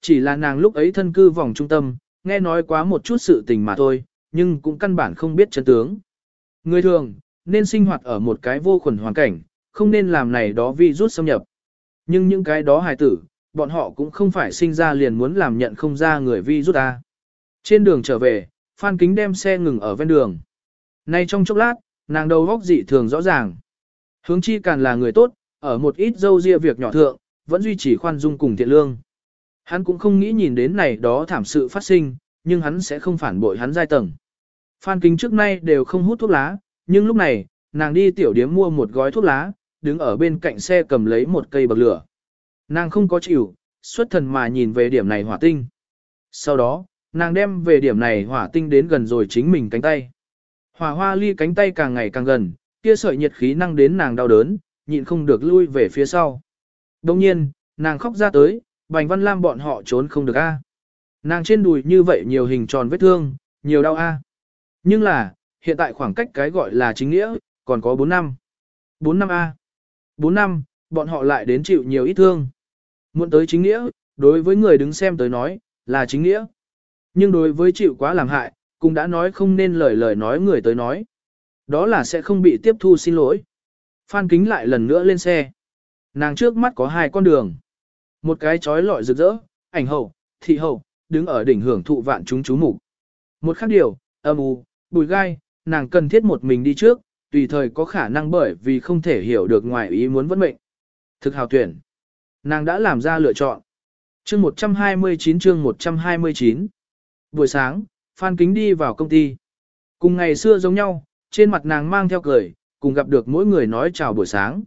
Chỉ là nàng lúc ấy thân cư vòng trung tâm, nghe nói quá một chút sự tình mà thôi, nhưng cũng căn bản không biết chân tướng. Người thường, nên sinh hoạt ở một cái vô khuẩn hoàn cảnh, không nên làm này đó vi rút xâm nhập. Nhưng những cái đó hài tử, bọn họ cũng không phải sinh ra liền muốn làm nhận không ra người vi rút ta. Trên đường trở về, Phan Kính đem xe ngừng ở ven đường. Nay trong chốc lát, nàng đầu góc dị thường rõ ràng. Hướng chi càng là người tốt, ở một ít dâu ria việc nhỏ thượng, vẫn duy trì khoan dung cùng thiện lương. Hắn cũng không nghĩ nhìn đến này đó thảm sự phát sinh, nhưng hắn sẽ không phản bội hắn giai tầng. Phan Kính trước nay đều không hút thuốc lá, nhưng lúc này, nàng đi tiểu điếm mua một gói thuốc lá, đứng ở bên cạnh xe cầm lấy một cây bậc lửa. Nàng không có chịu, xuất thần mà nhìn về điểm này hỏa tinh. Sau đó, nàng đem về điểm này hỏa tinh đến gần rồi chính mình cánh tay. Hỏa hoa ly cánh tay càng ngày càng gần, kia sợi nhiệt khí năng đến nàng đau đớn, nhịn không được lui về phía sau. Đồng nhiên, nàng khóc ra tới, Bành Văn Lam bọn họ trốn không được a. Nàng trên đùi như vậy nhiều hình tròn vết thương, nhiều đau a. Nhưng là, hiện tại khoảng cách cái gọi là chính nghĩa, còn có 4 năm. 4 năm a. 4 năm, bọn họ lại đến chịu nhiều ít thương. Muốn tới chính nghĩa, đối với người đứng xem tới nói, là chính nghĩa. Nhưng đối với chịu quá làm hại, cũng đã nói không nên lời lời nói người tới nói. Đó là sẽ không bị tiếp thu xin lỗi. Phan Kính lại lần nữa lên xe. Nàng trước mắt có hai con đường. Một cái chói lọi rực rỡ, ảnh hậu, thị hậu, đứng ở đỉnh hưởng thụ vạn chúng chú mục. Một khác điều, âm u, bùi gai, nàng cần thiết một mình đi trước, tùy thời có khả năng bởi vì không thể hiểu được ngoài ý muốn vấn mệnh. Thực hào tuyển. Nàng đã làm ra lựa chọn. Chương 129 chương 129 Buổi sáng, Phan Kính đi vào công ty. Cùng ngày xưa giống nhau, trên mặt nàng mang theo cười, cùng gặp được mỗi người nói chào buổi sáng.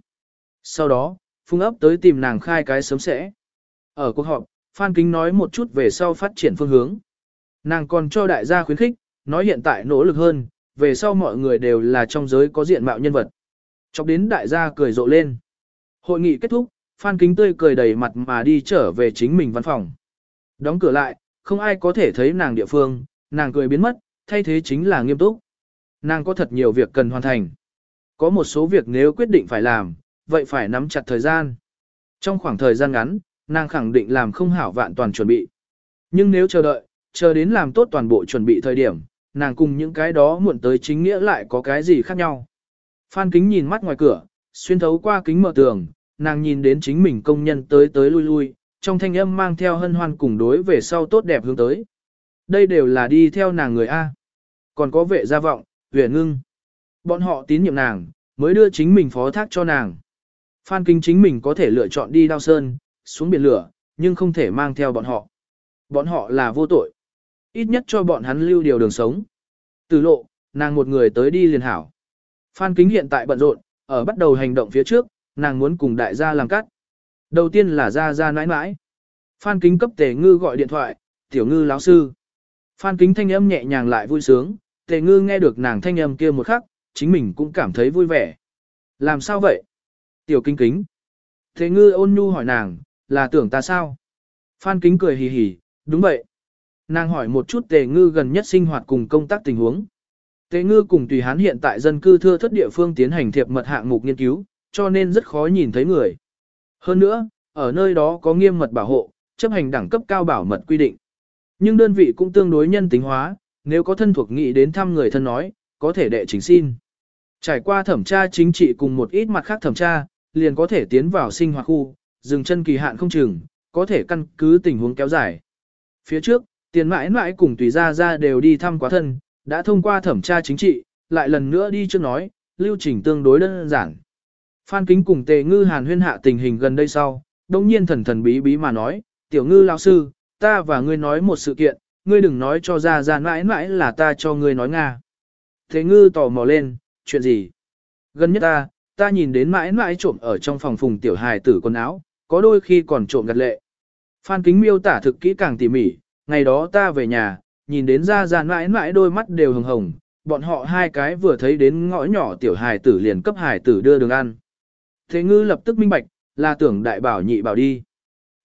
Sau đó, Phung ấp tới tìm nàng khai cái sớm sẽ. Ở cuộc họp, Phan Kính nói một chút về sau phát triển phương hướng. Nàng còn cho đại gia khuyến khích, nói hiện tại nỗ lực hơn, về sau mọi người đều là trong giới có diện mạo nhân vật. Chọc đến đại gia cười rộ lên. Hội nghị kết thúc, Phan Kính tươi cười đầy mặt mà đi trở về chính mình văn phòng. Đóng cửa lại, không ai có thể thấy nàng địa phương, nàng cười biến mất, thay thế chính là nghiêm túc. Nàng có thật nhiều việc cần hoàn thành. Có một số việc nếu quyết định phải làm, vậy phải nắm chặt thời gian. Trong khoảng thời gian ngắn, nàng khẳng định làm không hảo vạn toàn chuẩn bị. Nhưng nếu chờ đợi, chờ đến làm tốt toàn bộ chuẩn bị thời điểm, nàng cùng những cái đó muộn tới chính nghĩa lại có cái gì khác nhau. Phan kính nhìn mắt ngoài cửa, xuyên thấu qua kính mở tường, nàng nhìn đến chính mình công nhân tới tới lui lui, trong thanh âm mang theo hân hoan cùng đối về sau tốt đẹp hướng tới. Đây đều là đi theo nàng người A. Còn có vệ gia vọng, huyền ngưng. Bọn họ tín nhiệm nàng, mới đưa chính mình phó thác cho nàng. Phan Kính chính mình có thể lựa chọn đi đao sơn, xuống biển lửa, nhưng không thể mang theo bọn họ. Bọn họ là vô tội. Ít nhất cho bọn hắn lưu điều đường sống. Từ lộ, nàng một người tới đi liền hảo. Phan Kính hiện tại bận rộn, ở bắt đầu hành động phía trước, nàng muốn cùng đại gia làm cắt. Đầu tiên là ra ra nãi nãi. Phan Kính cấp tề ngư gọi điện thoại, tiểu ngư lão sư. Phan Kính thanh âm nhẹ nhàng lại vui sướng, tề ngư nghe được nàng thanh âm kia một khắc, chính mình cũng cảm thấy vui vẻ. Làm sao vậy? Tiểu kinh kính. Tề ngư ôn nhu hỏi nàng, là tưởng ta sao? Phan kính cười hì hì, đúng vậy. Nàng hỏi một chút tề ngư gần nhất sinh hoạt cùng công tác tình huống. Tề ngư cùng tùy hán hiện tại dân cư thưa thất địa phương tiến hành thiệp mật hạng mục nghiên cứu, cho nên rất khó nhìn thấy người. Hơn nữa, ở nơi đó có nghiêm mật bảo hộ, chấp hành đẳng cấp cao bảo mật quy định. Nhưng đơn vị cũng tương đối nhân tính hóa, nếu có thân thuộc nghị đến thăm người thân nói, có thể đệ chính xin. Trải qua thẩm tra chính trị cùng một ít mặt khác thẩm tra, liền có thể tiến vào sinh hoạt khu, dừng chân kỳ hạn không chừng, có thể căn cứ tình huống kéo dài. Phía trước, tiền mãi mãi cùng tùy ra ra đều đi thăm quá thân, đã thông qua thẩm tra chính trị, lại lần nữa đi trước nói, lưu trình tương đối đơn giản. Phan Kính cùng Tề Ngư Hàn huyên hạ tình hình gần đây sau, đồng nhiên thần thần bí bí mà nói, tiểu ngư lão sư, ta và ngươi nói một sự kiện, ngươi đừng nói cho ra ra mãi mãi là ta cho ngươi nói Nga. Tề Ngư tò mò lên, chuyện gì? Gần nhất ta, ta nhìn đến mãi mãi trộm ở trong phòng phùng tiểu hài tử quần áo, có đôi khi còn trộm gật lệ. Phan Kính miêu tả thực kỹ càng tỉ mỉ, ngày đó ta về nhà, nhìn đến ra ra mãi mãi đôi mắt đều hồng hồng, bọn họ hai cái vừa thấy đến ngõ nhỏ tiểu hài tử liền cấp hài tử đưa đường ăn. Thế ngư lập tức minh bạch, là tưởng đại bảo nhị bảo đi.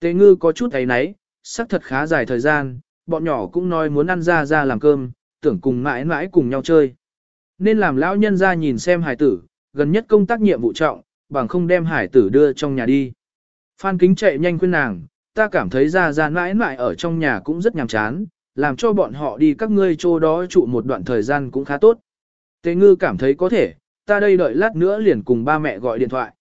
Thế ngư có chút thấy nấy, sắc thật khá dài thời gian, bọn nhỏ cũng nói muốn ăn ra ra làm cơm, tưởng cùng mãi mãi cùng nhau chơi. Nên làm lão nhân ra nhìn xem hài tử, gần nhất công tác nhiệm vụ trọng, bằng không đem hải tử đưa trong nhà đi. Phan Kính chạy nhanh khuyên nàng, ta cảm thấy ra ra mãi mãi ở trong nhà cũng rất nhàm chán, làm cho bọn họ đi các ngươi chỗ đó trụ một đoạn thời gian cũng khá tốt. Tế ngư cảm thấy có thể, ta đây đợi lát nữa liền cùng ba mẹ gọi điện thoại.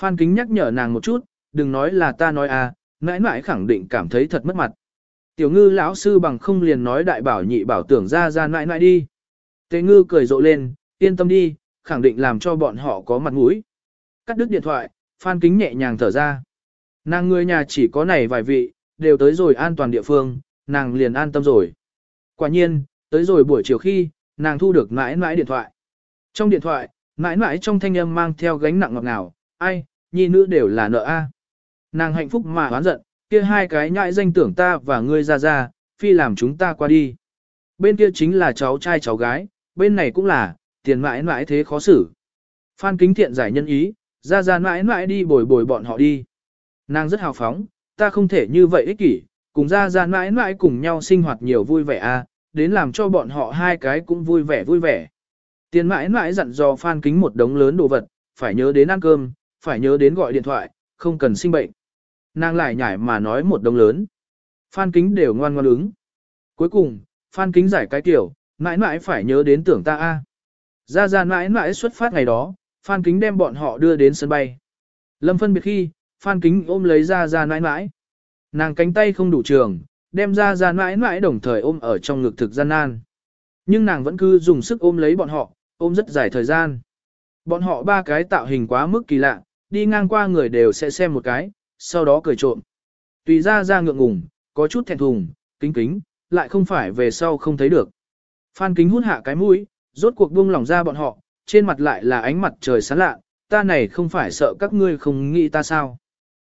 Phan Kính nhắc nhở nàng một chút, đừng nói là ta nói à, mãi mãi khẳng định cảm thấy thật mất mặt. Tiểu ngư lão sư bằng không liền nói đại bảo nhị bảo tưởng ra ra mãi mãi đi. Tế ngư cười rộ lên, yên tâm đi, khẳng định làm cho bọn họ có mặt mũi. Cắt đứt điện thoại, Phan Kính nhẹ nhàng thở ra. Nàng người nhà chỉ có này vài vị, đều tới rồi an toàn địa phương, nàng liền an tâm rồi. Quả nhiên, tới rồi buổi chiều khi, nàng thu được mãi mãi điện thoại. Trong điện thoại, mãi mãi trong thanh âm mang theo gánh nặng ngọt ngào, ai, nhi nữ đều là nợ a. Nàng hạnh phúc mà oán giận, kia hai cái nhãi danh tưởng ta và ngươi ra ra, phi làm chúng ta qua đi. Bên kia chính là cháu trai cháu gái, bên này cũng là, tiền mãi mãi thế khó xử. Phan kính thiện giải nhân ý, ra ra mãi mãi đi bồi bồi bọn họ đi. Nàng rất hào phóng, ta không thể như vậy ích kỷ, cùng ra ra mãi mãi cùng nhau sinh hoạt nhiều vui vẻ a, đến làm cho bọn họ hai cái cũng vui vẻ vui vẻ. Tiền mãi mãi dặn dò Phan Kính một đống lớn đồ vật, phải nhớ đến ăn cơm, phải nhớ đến gọi điện thoại, không cần sinh bệnh. Nàng lại nhảy mà nói một đống lớn. Phan Kính đều ngoan ngoan ứng. Cuối cùng, Phan Kính giải cái tiểu, mãi mãi phải nhớ đến tưởng ta a. Ra ra mãi mãi xuất phát ngày đó, Phan Kính đem bọn họ đưa đến sân bay. Lâm phân biệt khi, Phan Kính ôm lấy ra ra nãi nãi, Nàng cánh tay không đủ trường, đem ra ra nãi nãi đồng thời ôm ở trong ngực thực gian nan. Nhưng nàng vẫn cứ dùng sức ôm lấy bọn họ, ôm rất dài thời gian. Bọn họ ba cái tạo hình quá mức kỳ lạ, đi ngang qua người đều sẽ xem một cái, sau đó cười trộm. Tùy ra ra ngượng ngùng, có chút thẹn thùng, kính kính, lại không phải về sau không thấy được. Phan kính hút hạ cái mũi, rốt cuộc buông lỏng ra bọn họ, trên mặt lại là ánh mặt trời sáng lạ, ta này không phải sợ các ngươi không nghĩ ta sao.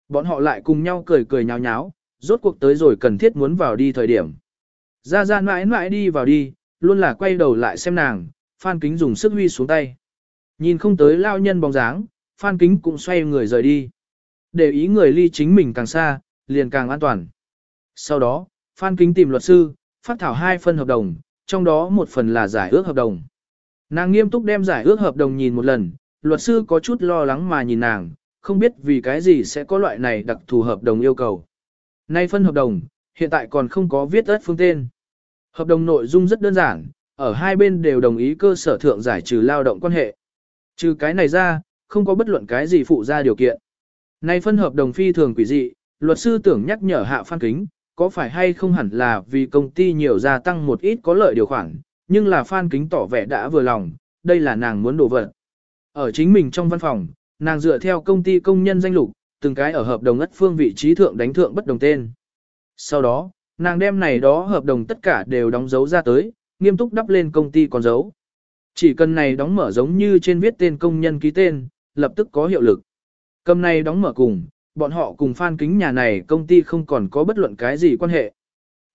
Bọn họ lại cùng nhau cười cười nháo nháo, rốt cuộc tới rồi cần thiết muốn vào đi thời điểm. Ra ra mãi mãi đi vào đi, luôn là quay đầu lại xem nàng, Phan Kính dùng sức huy xuống tay. Nhìn không tới lao nhân bóng dáng, Phan Kính cũng xoay người rời đi. Để ý người ly chính mình càng xa, liền càng an toàn. Sau đó, Phan Kính tìm luật sư, phát thảo hai phần hợp đồng, trong đó một phần là giải ước hợp đồng. Nàng nghiêm túc đem giải ước hợp đồng nhìn một lần, luật sư có chút lo lắng mà nhìn nàng, không biết vì cái gì sẽ có loại này đặc thù hợp đồng yêu cầu. Nay phân hợp đồng, hiện tại còn không có viết ớt phương tên. Hợp đồng nội dung rất đơn giản, ở hai bên đều đồng ý cơ sở thượng giải trừ lao động quan hệ. Trừ cái này ra, không có bất luận cái gì phụ ra điều kiện. Nay phân hợp đồng phi thường quỷ dị, luật sư tưởng nhắc nhở hạ phan kính, có phải hay không hẳn là vì công ty nhiều gia tăng một ít có lợi điều khoản, nhưng là phan kính tỏ vẻ đã vừa lòng, đây là nàng muốn đổ vật. Ở chính mình trong văn phòng, nàng dựa theo công ty công nhân danh lục, từng cái ở hợp đồng ất phương vị trí thượng đánh thượng bất đồng tên. Sau đó, nàng đem này đó hợp đồng tất cả đều đóng dấu ra tới, nghiêm túc đắp lên công ty còn dấu. Chỉ cần này đóng mở giống như trên viết tên công nhân ký tên, lập tức có hiệu lực. Cầm này đóng mở cùng, bọn họ cùng phan kính nhà này công ty không còn có bất luận cái gì quan hệ.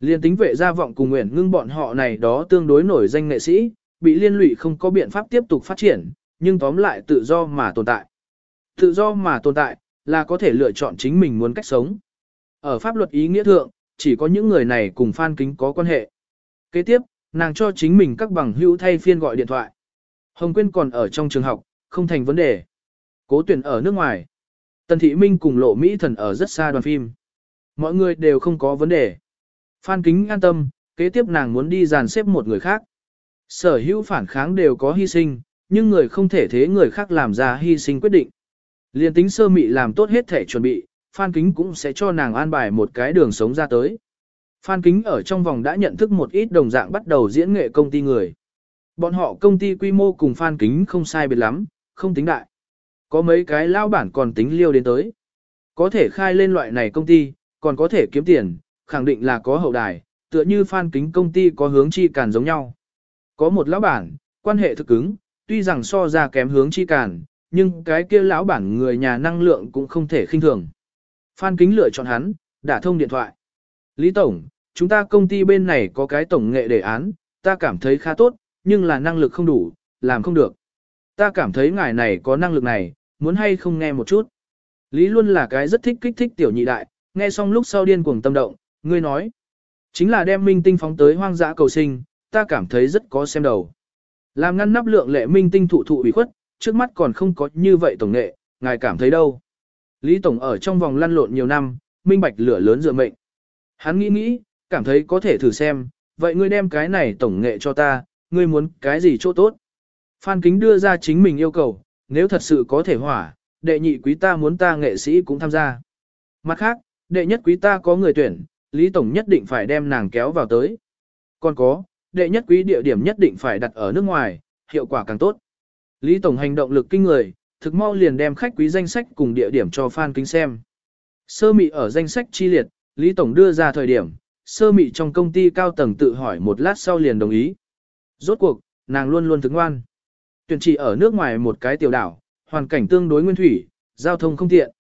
Liên tính vệ gia vọng cùng nguyện ngưng bọn họ này đó tương đối nổi danh nghệ sĩ, bị liên lụy không có biện pháp tiếp tục phát triển, nhưng tóm lại tự do mà tồn tại. Tự do mà tồn tại, là có thể lựa chọn chính mình muốn cách sống. Ở pháp luật ý nghĩa thượng, chỉ có những người này cùng Phan Kính có quan hệ. Kế tiếp, nàng cho chính mình các bằng hữu thay phiên gọi điện thoại. Hồng Quyên còn ở trong trường học, không thành vấn đề. Cố tuyển ở nước ngoài. Tần Thị Minh cùng lộ Mỹ thần ở rất xa đoàn phim. Mọi người đều không có vấn đề. Phan Kính an tâm, kế tiếp nàng muốn đi dàn xếp một người khác. Sở hữu phản kháng đều có hy sinh, nhưng người không thể thế người khác làm ra hy sinh quyết định. Liên tính sơ mị làm tốt hết thể chuẩn bị, Phan Kính cũng sẽ cho nàng an bài một cái đường sống ra tới. Phan Kính ở trong vòng đã nhận thức một ít đồng dạng bắt đầu diễn nghệ công ty người. Bọn họ công ty quy mô cùng Phan Kính không sai biệt lắm, không tính đại. Có mấy cái lao bản còn tính liêu đến tới. Có thể khai lên loại này công ty, còn có thể kiếm tiền, khẳng định là có hậu đài, tựa như Phan Kính công ty có hướng chi càn giống nhau. Có một lão bản, quan hệ thực cứng, tuy rằng so ra kém hướng chi càn, nhưng cái kia lão bản người nhà năng lượng cũng không thể khinh thường. Phan Kính lựa chọn hắn, đã thông điện thoại. Lý Tổng, chúng ta công ty bên này có cái tổng nghệ đề án, ta cảm thấy khá tốt, nhưng là năng lực không đủ, làm không được. Ta cảm thấy ngài này có năng lực này, muốn hay không nghe một chút. Lý luôn là cái rất thích kích thích tiểu nhị đại, nghe xong lúc sau điên cuồng tâm động, ngươi nói. Chính là đem minh tinh phóng tới hoang dã cầu sinh, ta cảm thấy rất có xem đầu. Làm ngăn nắp lượng lệ minh tinh thụ thụ ủy khuất, trước mắt còn không có như vậy tổng nghệ, ngài cảm thấy đâu. Lý Tổng ở trong vòng lăn lộn nhiều năm, minh bạch lửa lớn dựa mệnh. Hắn nghĩ nghĩ, cảm thấy có thể thử xem, vậy ngươi đem cái này tổng nghệ cho ta, ngươi muốn cái gì chỗ tốt. Phan Kính đưa ra chính mình yêu cầu, nếu thật sự có thể hỏa, đệ nhị quý ta muốn ta nghệ sĩ cũng tham gia. Mặt khác, đệ nhất quý ta có người tuyển, Lý Tổng nhất định phải đem nàng kéo vào tới. Còn có, đệ nhất quý địa điểm nhất định phải đặt ở nước ngoài, hiệu quả càng tốt. Lý Tổng hành động lực kinh người, thực mau liền đem khách quý danh sách cùng địa điểm cho Phan Kính xem. Sơ mị ở danh sách chi liệt, Lý Tổng đưa ra thời điểm, sơ mị trong công ty cao tầng tự hỏi một lát sau liền đồng ý. Rốt cuộc, nàng luôn luôn thức ngoan. Tuyển chỉ ở nước ngoài một cái tiểu đảo, hoàn cảnh tương đối nguyên thủy, giao thông không tiện.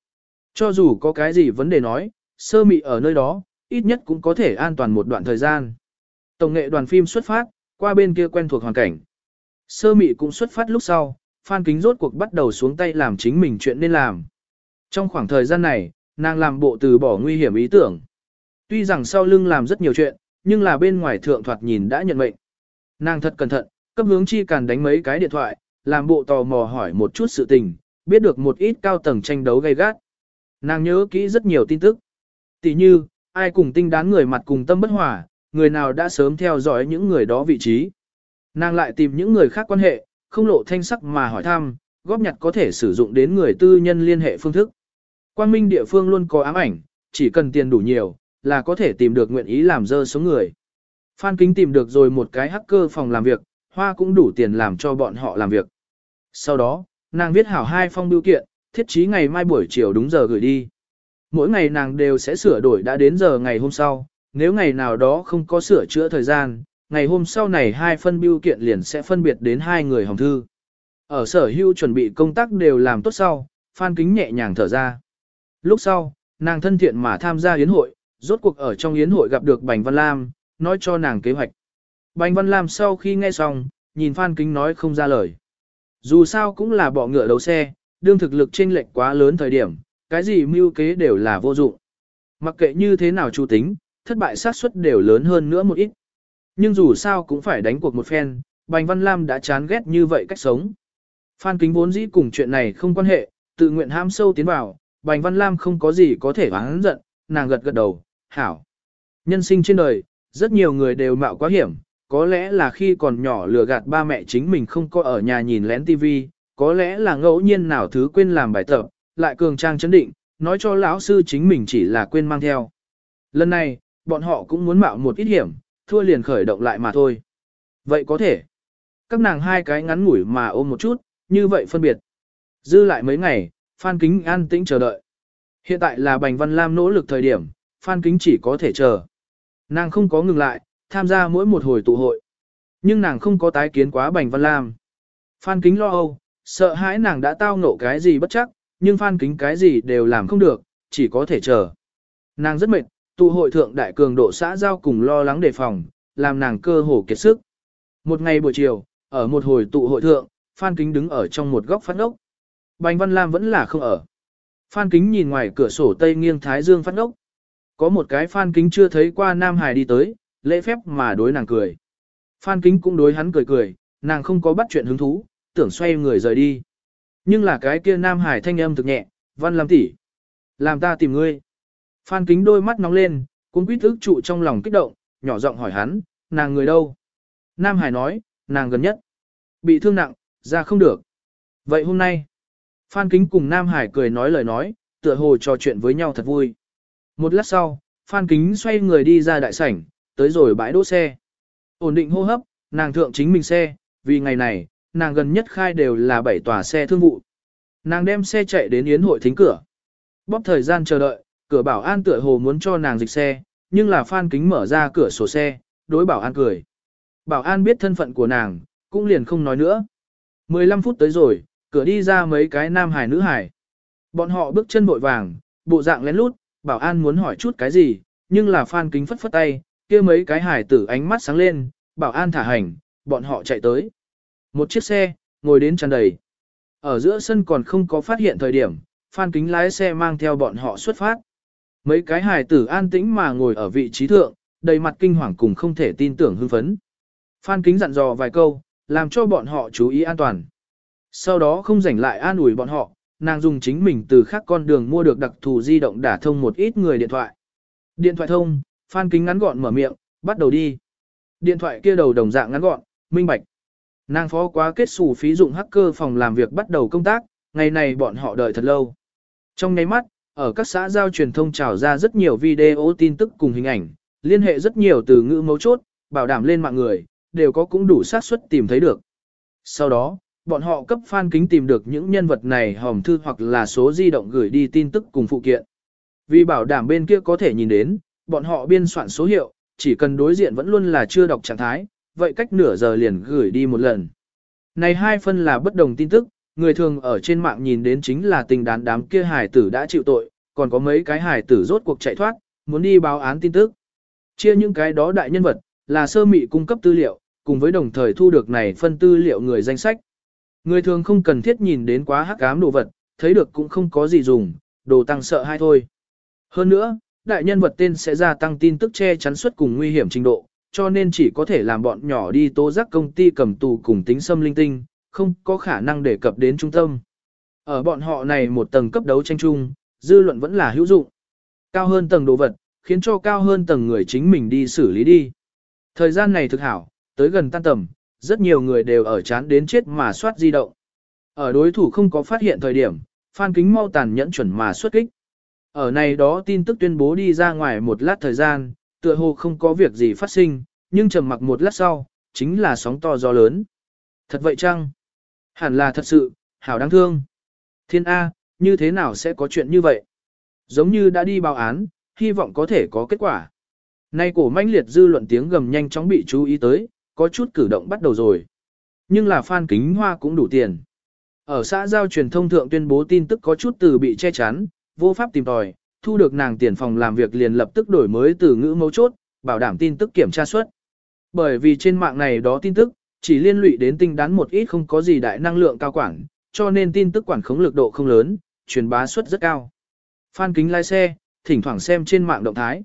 Cho dù có cái gì vấn đề nói, sơ mị ở nơi đó, ít nhất cũng có thể an toàn một đoạn thời gian. Tổng nghệ đoàn phim xuất phát, qua bên kia quen thuộc hoàn cảnh. Sơ mị cũng xuất phát lúc sau, Phan Kính rốt cuộc bắt đầu xuống tay làm chính mình chuyện nên làm. Trong khoảng thời gian này, nàng làm bộ từ bỏ nguy hiểm ý tưởng. Tuy rằng sau lưng làm rất nhiều chuyện, nhưng là bên ngoài thượng thoạt nhìn đã nhận mệnh. Nàng thật cẩn thận, cấp hướng chi càn đánh mấy cái điện thoại, làm bộ tò mò hỏi một chút sự tình, biết được một ít cao tầng tranh đấu gay gắt. Nàng nhớ kỹ rất nhiều tin tức. Tỷ như, ai cùng tinh đán người mặt cùng tâm bất hòa, người nào đã sớm theo dõi những người đó vị trí. Nàng lại tìm những người khác quan hệ, không lộ thanh sắc mà hỏi thăm, góp nhặt có thể sử dụng đến người tư nhân liên hệ phương thức. Quang minh địa phương luôn có ám ảnh, chỉ cần tiền đủ nhiều, là có thể tìm được nguyện ý làm dơ số người. Phan Kính tìm được rồi một cái hacker phòng làm việc, hoa cũng đủ tiền làm cho bọn họ làm việc. Sau đó, nàng viết hảo hai phong biểu kiện, thiết trí ngày mai buổi chiều đúng giờ gửi đi. Mỗi ngày nàng đều sẽ sửa đổi đã đến giờ ngày hôm sau, nếu ngày nào đó không có sửa chữa thời gian, ngày hôm sau này hai phân biêu kiện liền sẽ phân biệt đến hai người hồng thư. Ở sở hưu chuẩn bị công tác đều làm tốt sau, Phan Kính nhẹ nhàng thở ra. Lúc sau, nàng thân thiện mà tham gia yến hội, rốt cuộc ở trong yến hội gặp được Bành Văn Lam, nói cho nàng kế hoạch. Bành Văn Lam sau khi nghe xong, nhìn Phan Kính nói không ra lời. Dù sao cũng là bọ ngựa đấu xe, đương thực lực chênh lệch quá lớn thời điểm, cái gì mưu kế đều là vô dụng. Mặc kệ như thế nào chu tính, thất bại xác suất đều lớn hơn nữa một ít. Nhưng dù sao cũng phải đánh cuộc một phen, Bành Văn Lam đã chán ghét như vậy cách sống. Phan Kính vốn dĩ cùng chuyện này không quan hệ, tự nguyện ham sâu tiến vào, Bành Văn Lam không có gì có thể oán giận, nàng gật gật đầu, hảo. Nhân sinh trên đời, rất nhiều người đều mạo quá hiểm, có lẽ là khi còn nhỏ lừa gạt ba mẹ chính mình không có ở nhà nhìn lén TV, có lẽ là ngẫu nhiên nào thứ quên làm bài tập, lại cường trang chấn định, nói cho lão sư chính mình chỉ là quên mang theo. Lần này, bọn họ cũng muốn mạo một ít hiểm, thua liền khởi động lại mà thôi. Vậy có thể. Các nàng hai cái ngắn ngủi mà ôm một chút, như vậy phân biệt. Dư lại mấy ngày, Phan Kính an tĩnh chờ đợi. Hiện tại là Bành Văn Lam nỗ lực thời điểm, Phan Kính chỉ có thể chờ. Nàng không có ngừng lại, tham gia mỗi một hồi tụ hội. Nhưng nàng không có tái kiến quá Bành Văn Lam. Phan Kính lo âu, sợ hãi nàng đã tao ngộ cái gì bất chắc, nhưng Phan Kính cái gì đều làm không được, chỉ có thể chờ. Nàng rất mệt, tụ hội thượng đại cường độ xã giao cùng lo lắng đề phòng, làm nàng cơ hồ kiệt sức. Một ngày buổi chiều, ở một hồi tụ hội thượng, Phan Kính đứng ở trong một góc phát ốc. Bành Văn Lam vẫn là không ở. Phan Kính nhìn ngoài cửa sổ tây nghiêng Thái Dương phát ốc. Có một cái Phan Kính chưa thấy qua Nam Hải đi tới, lễ phép mà đối nàng cười. Phan Kính cũng đối hắn cười cười, nàng không có bắt chuyện hứng thú, tưởng xoay người rời đi. Nhưng là cái kia Nam Hải thanh âm thực nhẹ, Văn Lam tỷ, Làm ta tìm ngươi. Phan Kính đôi mắt nóng lên, cũng quýt ức trụ trong lòng kích động, nhỏ giọng hỏi hắn, nàng người đâu? Nam Hải nói, nàng gần nhất. Bị thương nặng, ra không được. Vậy hôm nay, Phan Kính cùng Nam Hải cười nói lời nói, tựa hồ trò chuyện với nhau thật vui. Một lát sau, Phan Kính xoay người đi ra đại sảnh, tới rồi bãi đỗ xe. Ổn định hô hấp, nàng thượng chính mình xe, vì ngày này, nàng gần nhất khai đều là bảy tòa xe thương vụ. Nàng đem xe chạy đến yến hội thính cửa. Bóp thời gian chờ đợi, cửa bảo an tựa hồ muốn cho nàng dịch xe, nhưng là Phan Kính mở ra cửa sổ xe, đối bảo an cười. Bảo an biết thân phận của nàng, cũng liền không nói nữa. 15 phút tới rồi, cửa đi ra mấy cái nam hải nữ hải. Bọn họ bước chân vội vàng, bộ dạng lén lút, bảo an muốn hỏi chút cái gì, nhưng là Phan Kính phất phất tay, kia mấy cái hải tử ánh mắt sáng lên, bảo an thả hành, bọn họ chạy tới. Một chiếc xe, ngồi đến tràn đầy. Ở giữa sân còn không có phát hiện thời điểm, Phan Kính lái xe mang theo bọn họ xuất phát. Mấy cái hài tử an tĩnh mà ngồi ở vị trí thượng, đầy mặt kinh hoàng cùng không thể tin tưởng hưng phấn. Phan Kính dặn dò vài câu, làm cho bọn họ chú ý an toàn. Sau đó không rảnh lại an ủi bọn họ, nàng dùng chính mình từ khác con đường mua được đặc thù di động đả thông một ít người điện thoại. Điện thoại thông, Phan Kính ngắn gọn mở miệng, bắt đầu đi. Điện thoại kia đầu đồng dạng ngắn gọn, minh bạch. Nàng phó quá kết sủ phí dụng hacker phòng làm việc bắt đầu công tác, ngày này bọn họ đợi thật lâu. Trong nháy mắt, ở các xã giao truyền thông trào ra rất nhiều video tin tức cùng hình ảnh, liên hệ rất nhiều từ ngữ mấu chốt, bảo đảm lên mạng người, đều có cũng đủ xác suất tìm thấy được. Sau đó, bọn họ cấp fan kính tìm được những nhân vật này hòm thư hoặc là số di động gửi đi tin tức cùng phụ kiện. Vì bảo đảm bên kia có thể nhìn đến, bọn họ biên soạn số hiệu, chỉ cần đối diện vẫn luôn là chưa đọc trạng thái, vậy cách nửa giờ liền gửi đi một lần. Này hai phân là bất đồng tin tức, người thường ở trên mạng nhìn đến chính là tình đán đám kia hải tử đã chịu tội, còn có mấy cái hải tử rốt cuộc chạy thoát, muốn đi báo án tin tức. Chia những cái đó đại nhân vật, là sơ mị cung cấp tư liệu, cùng với đồng thời thu được này phân tư liệu người danh sách. Người thường không cần thiết nhìn đến quá hắc ám đồ vật, thấy được cũng không có gì dùng, đồ tăng sợ hay thôi. Hơn nữa, đại nhân vật tên sẽ gia tăng tin tức che chắn suất cùng nguy hiểm trình độ, cho nên chỉ có thể làm bọn nhỏ đi tố giác công ty cầm tù cùng tính xâm linh tinh, không có khả năng đề cập đến trung tâm. Ở bọn họ này một tầng cấp đấu tranh chung, dư luận vẫn là hữu dụng. Cao hơn tầng đồ vật, khiến cho cao hơn tầng người chính mình đi xử lý đi. Thời gian này thực hảo, tới gần tan tầm, rất nhiều người đều ở chán đến chết mà soát di động. Ở đối thủ không có phát hiện thời điểm, Phan Kính mau tàn nhẫn chuẩn mà xuất kích. Ở này đó tin tức tuyên bố đi ra ngoài một lát thời gian, tựa hồ không có việc gì phát sinh, nhưng trầm mặc một lát sau, chính là sóng to gió lớn. Thật vậy chăng? Hẳn là thật sự, hảo đáng thương. Thiên A, như thế nào sẽ có chuyện như vậy? Giống như đã đi báo án, hy vọng có thể có kết quả. Nay cổ manh liệt dư luận tiếng gầm nhanh chóng bị chú ý tới, có chút cử động bắt đầu rồi. Nhưng là Phan Kính Hoa cũng đủ tiền. Ở xã giao truyền thông thượng tuyên bố tin tức có chút từ bị che chắn, vô pháp tìm tòi, thu được nàng tiền phòng làm việc liền lập tức đổi mới từ ngữ mấu chốt, bảo đảm tin tức kiểm tra suất. Bởi vì trên mạng này đó tin tức, chỉ liên lụy đến tinh đán một ít không có gì đại năng lượng cao quản, cho nên tin tức quản khống lực độ không lớn, truyền bá suất rất cao. Phan Kính lái xe, thỉnh thoảng xem trên mạng động thái.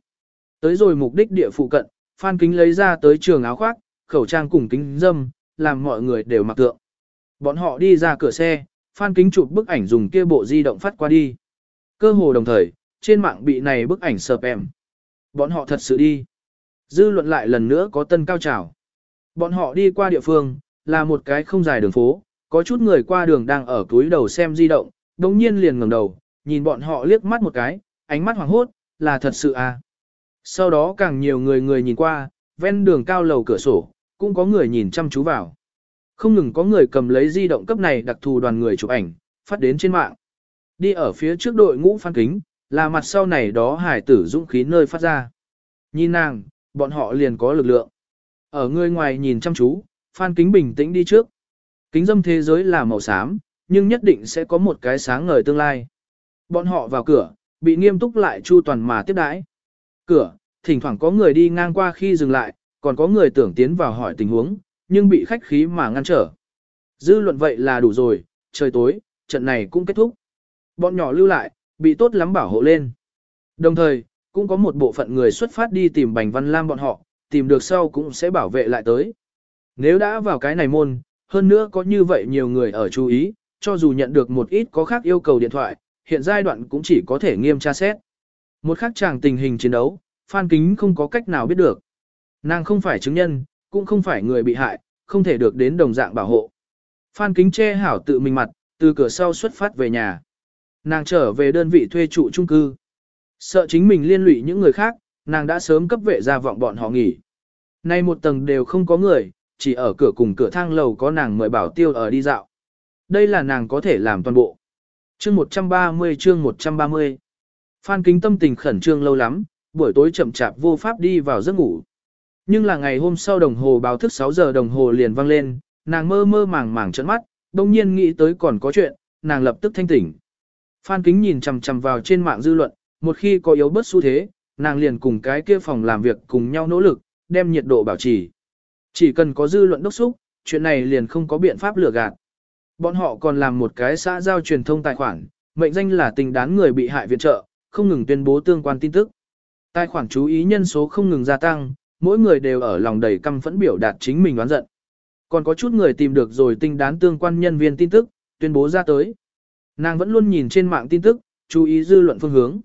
Tới rồi mục đích địa phụ cận, Phan Kính lấy ra tới trường áo khoác, khẩu trang cùng kính dâm, làm mọi người đều mặc tượng. Bọn họ đi ra cửa xe, Phan Kính chụp bức ảnh dùng kia bộ di động phát qua đi. Cơ hồ đồng thời, trên mạng bị này bức ảnh sợp em. Bọn họ thật sự đi. Dư luận lại lần nữa có tân cao trào. Bọn họ đi qua địa phương, là một cái không dài đường phố, có chút người qua đường đang ở túi đầu xem di động, đồng nhiên liền ngẩng đầu, nhìn bọn họ liếc mắt một cái, ánh mắt hoàng hốt, là thật sự à. Sau đó càng nhiều người người nhìn qua, ven đường cao lầu cửa sổ, cũng có người nhìn chăm chú vào. Không ngừng có người cầm lấy di động cấp này đặc thù đoàn người chụp ảnh, phát đến trên mạng. Đi ở phía trước đội ngũ phan kính, là mặt sau này đó hải tử dũng khí nơi phát ra. Nhìn nàng, bọn họ liền có lực lượng. Ở người ngoài nhìn chăm chú, phan kính bình tĩnh đi trước. Kính dâm thế giới là màu xám, nhưng nhất định sẽ có một cái sáng ngời tương lai. Bọn họ vào cửa, bị nghiêm túc lại chu toàn mà tiếp đãi. Cửa, thỉnh thoảng có người đi ngang qua khi dừng lại, còn có người tưởng tiến vào hỏi tình huống, nhưng bị khách khí mà ngăn trở. Dư luận vậy là đủ rồi, trời tối, trận này cũng kết thúc. Bọn nhỏ lưu lại, bị tốt lắm bảo hộ lên. Đồng thời, cũng có một bộ phận người xuất phát đi tìm Bành Văn Lam bọn họ, tìm được sau cũng sẽ bảo vệ lại tới. Nếu đã vào cái này môn, hơn nữa có như vậy nhiều người ở chú ý, cho dù nhận được một ít có khác yêu cầu điện thoại, hiện giai đoạn cũng chỉ có thể nghiêm tra xét. Một khác chàng tình hình chiến đấu, Phan Kính không có cách nào biết được. Nàng không phải chứng nhân, cũng không phải người bị hại, không thể được đến đồng dạng bảo hộ. Phan Kính che hảo tự mình mặt, từ cửa sau xuất phát về nhà. Nàng trở về đơn vị thuê trụ trung cư. Sợ chính mình liên lụy những người khác, nàng đã sớm cấp vệ ra vọng bọn họ nghỉ. Nay một tầng đều không có người, chỉ ở cửa cùng cửa thang lầu có nàng mời bảo tiêu ở đi dạo. Đây là nàng có thể làm toàn bộ. Chương 130 chương 130 Phan Kính tâm tình khẩn trương lâu lắm, buổi tối chậm chạp vô pháp đi vào giấc ngủ. Nhưng là ngày hôm sau đồng hồ báo thức 6 giờ đồng hồ liền vang lên, nàng mơ mơ màng màng trợn mắt, đồng nhiên nghĩ tới còn có chuyện, nàng lập tức thanh tỉnh. Phan Kính nhìn chằm chằm vào trên mạng dư luận, một khi có yếu bớt xu thế, nàng liền cùng cái kia phòng làm việc cùng nhau nỗ lực, đem nhiệt độ bảo trì. Chỉ cần có dư luận đốc xúc, chuyện này liền không có biện pháp lừa gạt. Bọn họ còn làm một cái xã giao truyền thông tài khoản, mệnh danh là tình đán người bị hại viện trợ, không ngừng tuyên bố tương quan tin tức. Tài khoản chú ý nhân số không ngừng gia tăng, mỗi người đều ở lòng đầy căm phẫn biểu đạt chính mình oán giận. Còn có chút người tìm được rồi tinh đán tương quan nhân viên tin tức, tuyên bố ra tới. Nàng vẫn luôn nhìn trên mạng tin tức, chú ý dư luận phương hướng.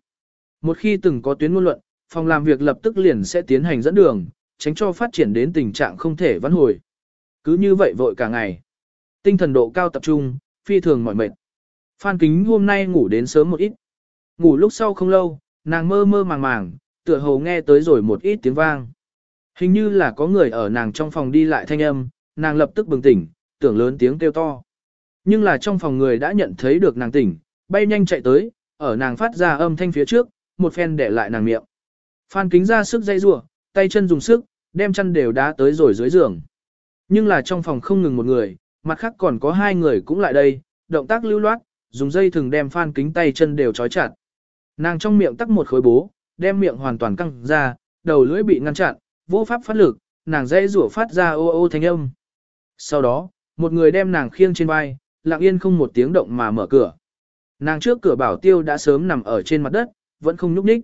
Một khi từng có tuyến ngôn luận, phòng làm việc lập tức liền sẽ tiến hành dẫn đường, tránh cho phát triển đến tình trạng không thể vãn hồi. Cứ như vậy vội cả ngày. Tinh thần độ cao tập trung, phi thường mỏi mệt. Phan Kính hôm nay ngủ đến sớm một ít. Ngủ lúc sau không lâu, nàng mơ mơ màng màng, tựa hồ nghe tới rồi một ít tiếng vang. Hình như là có người ở nàng trong phòng đi lại thanh âm, nàng lập tức bừng tỉnh, tưởng lớn tiếng kêu to. Nhưng là trong phòng người đã nhận thấy được nàng tỉnh, bay nhanh chạy tới, ở nàng phát ra âm thanh phía trước, một phen để lại nàng miệng. Phan kính ra sức dây rủa, tay chân dùng sức, đem chân đều đá tới rồi dưới giường. Nhưng là trong phòng không ngừng một người, mặt khác còn có hai người cũng lại đây, động tác lưu loát, dùng dây thừng đem phan kính tay chân đều trói chặt. Nàng trong miệng tắc một khối bố, đem miệng hoàn toàn căng ra, đầu lưỡi bị ngăn chặn, vô pháp phát lực, nàng dây rủa phát ra ô ô thanh âm. Sau đó, một người đem nàng khiêng trên vai, lặng yên không một tiếng động mà mở cửa. Nàng trước cửa bảo tiêu đã sớm nằm ở trên mặt đất, vẫn không nhúc nhích.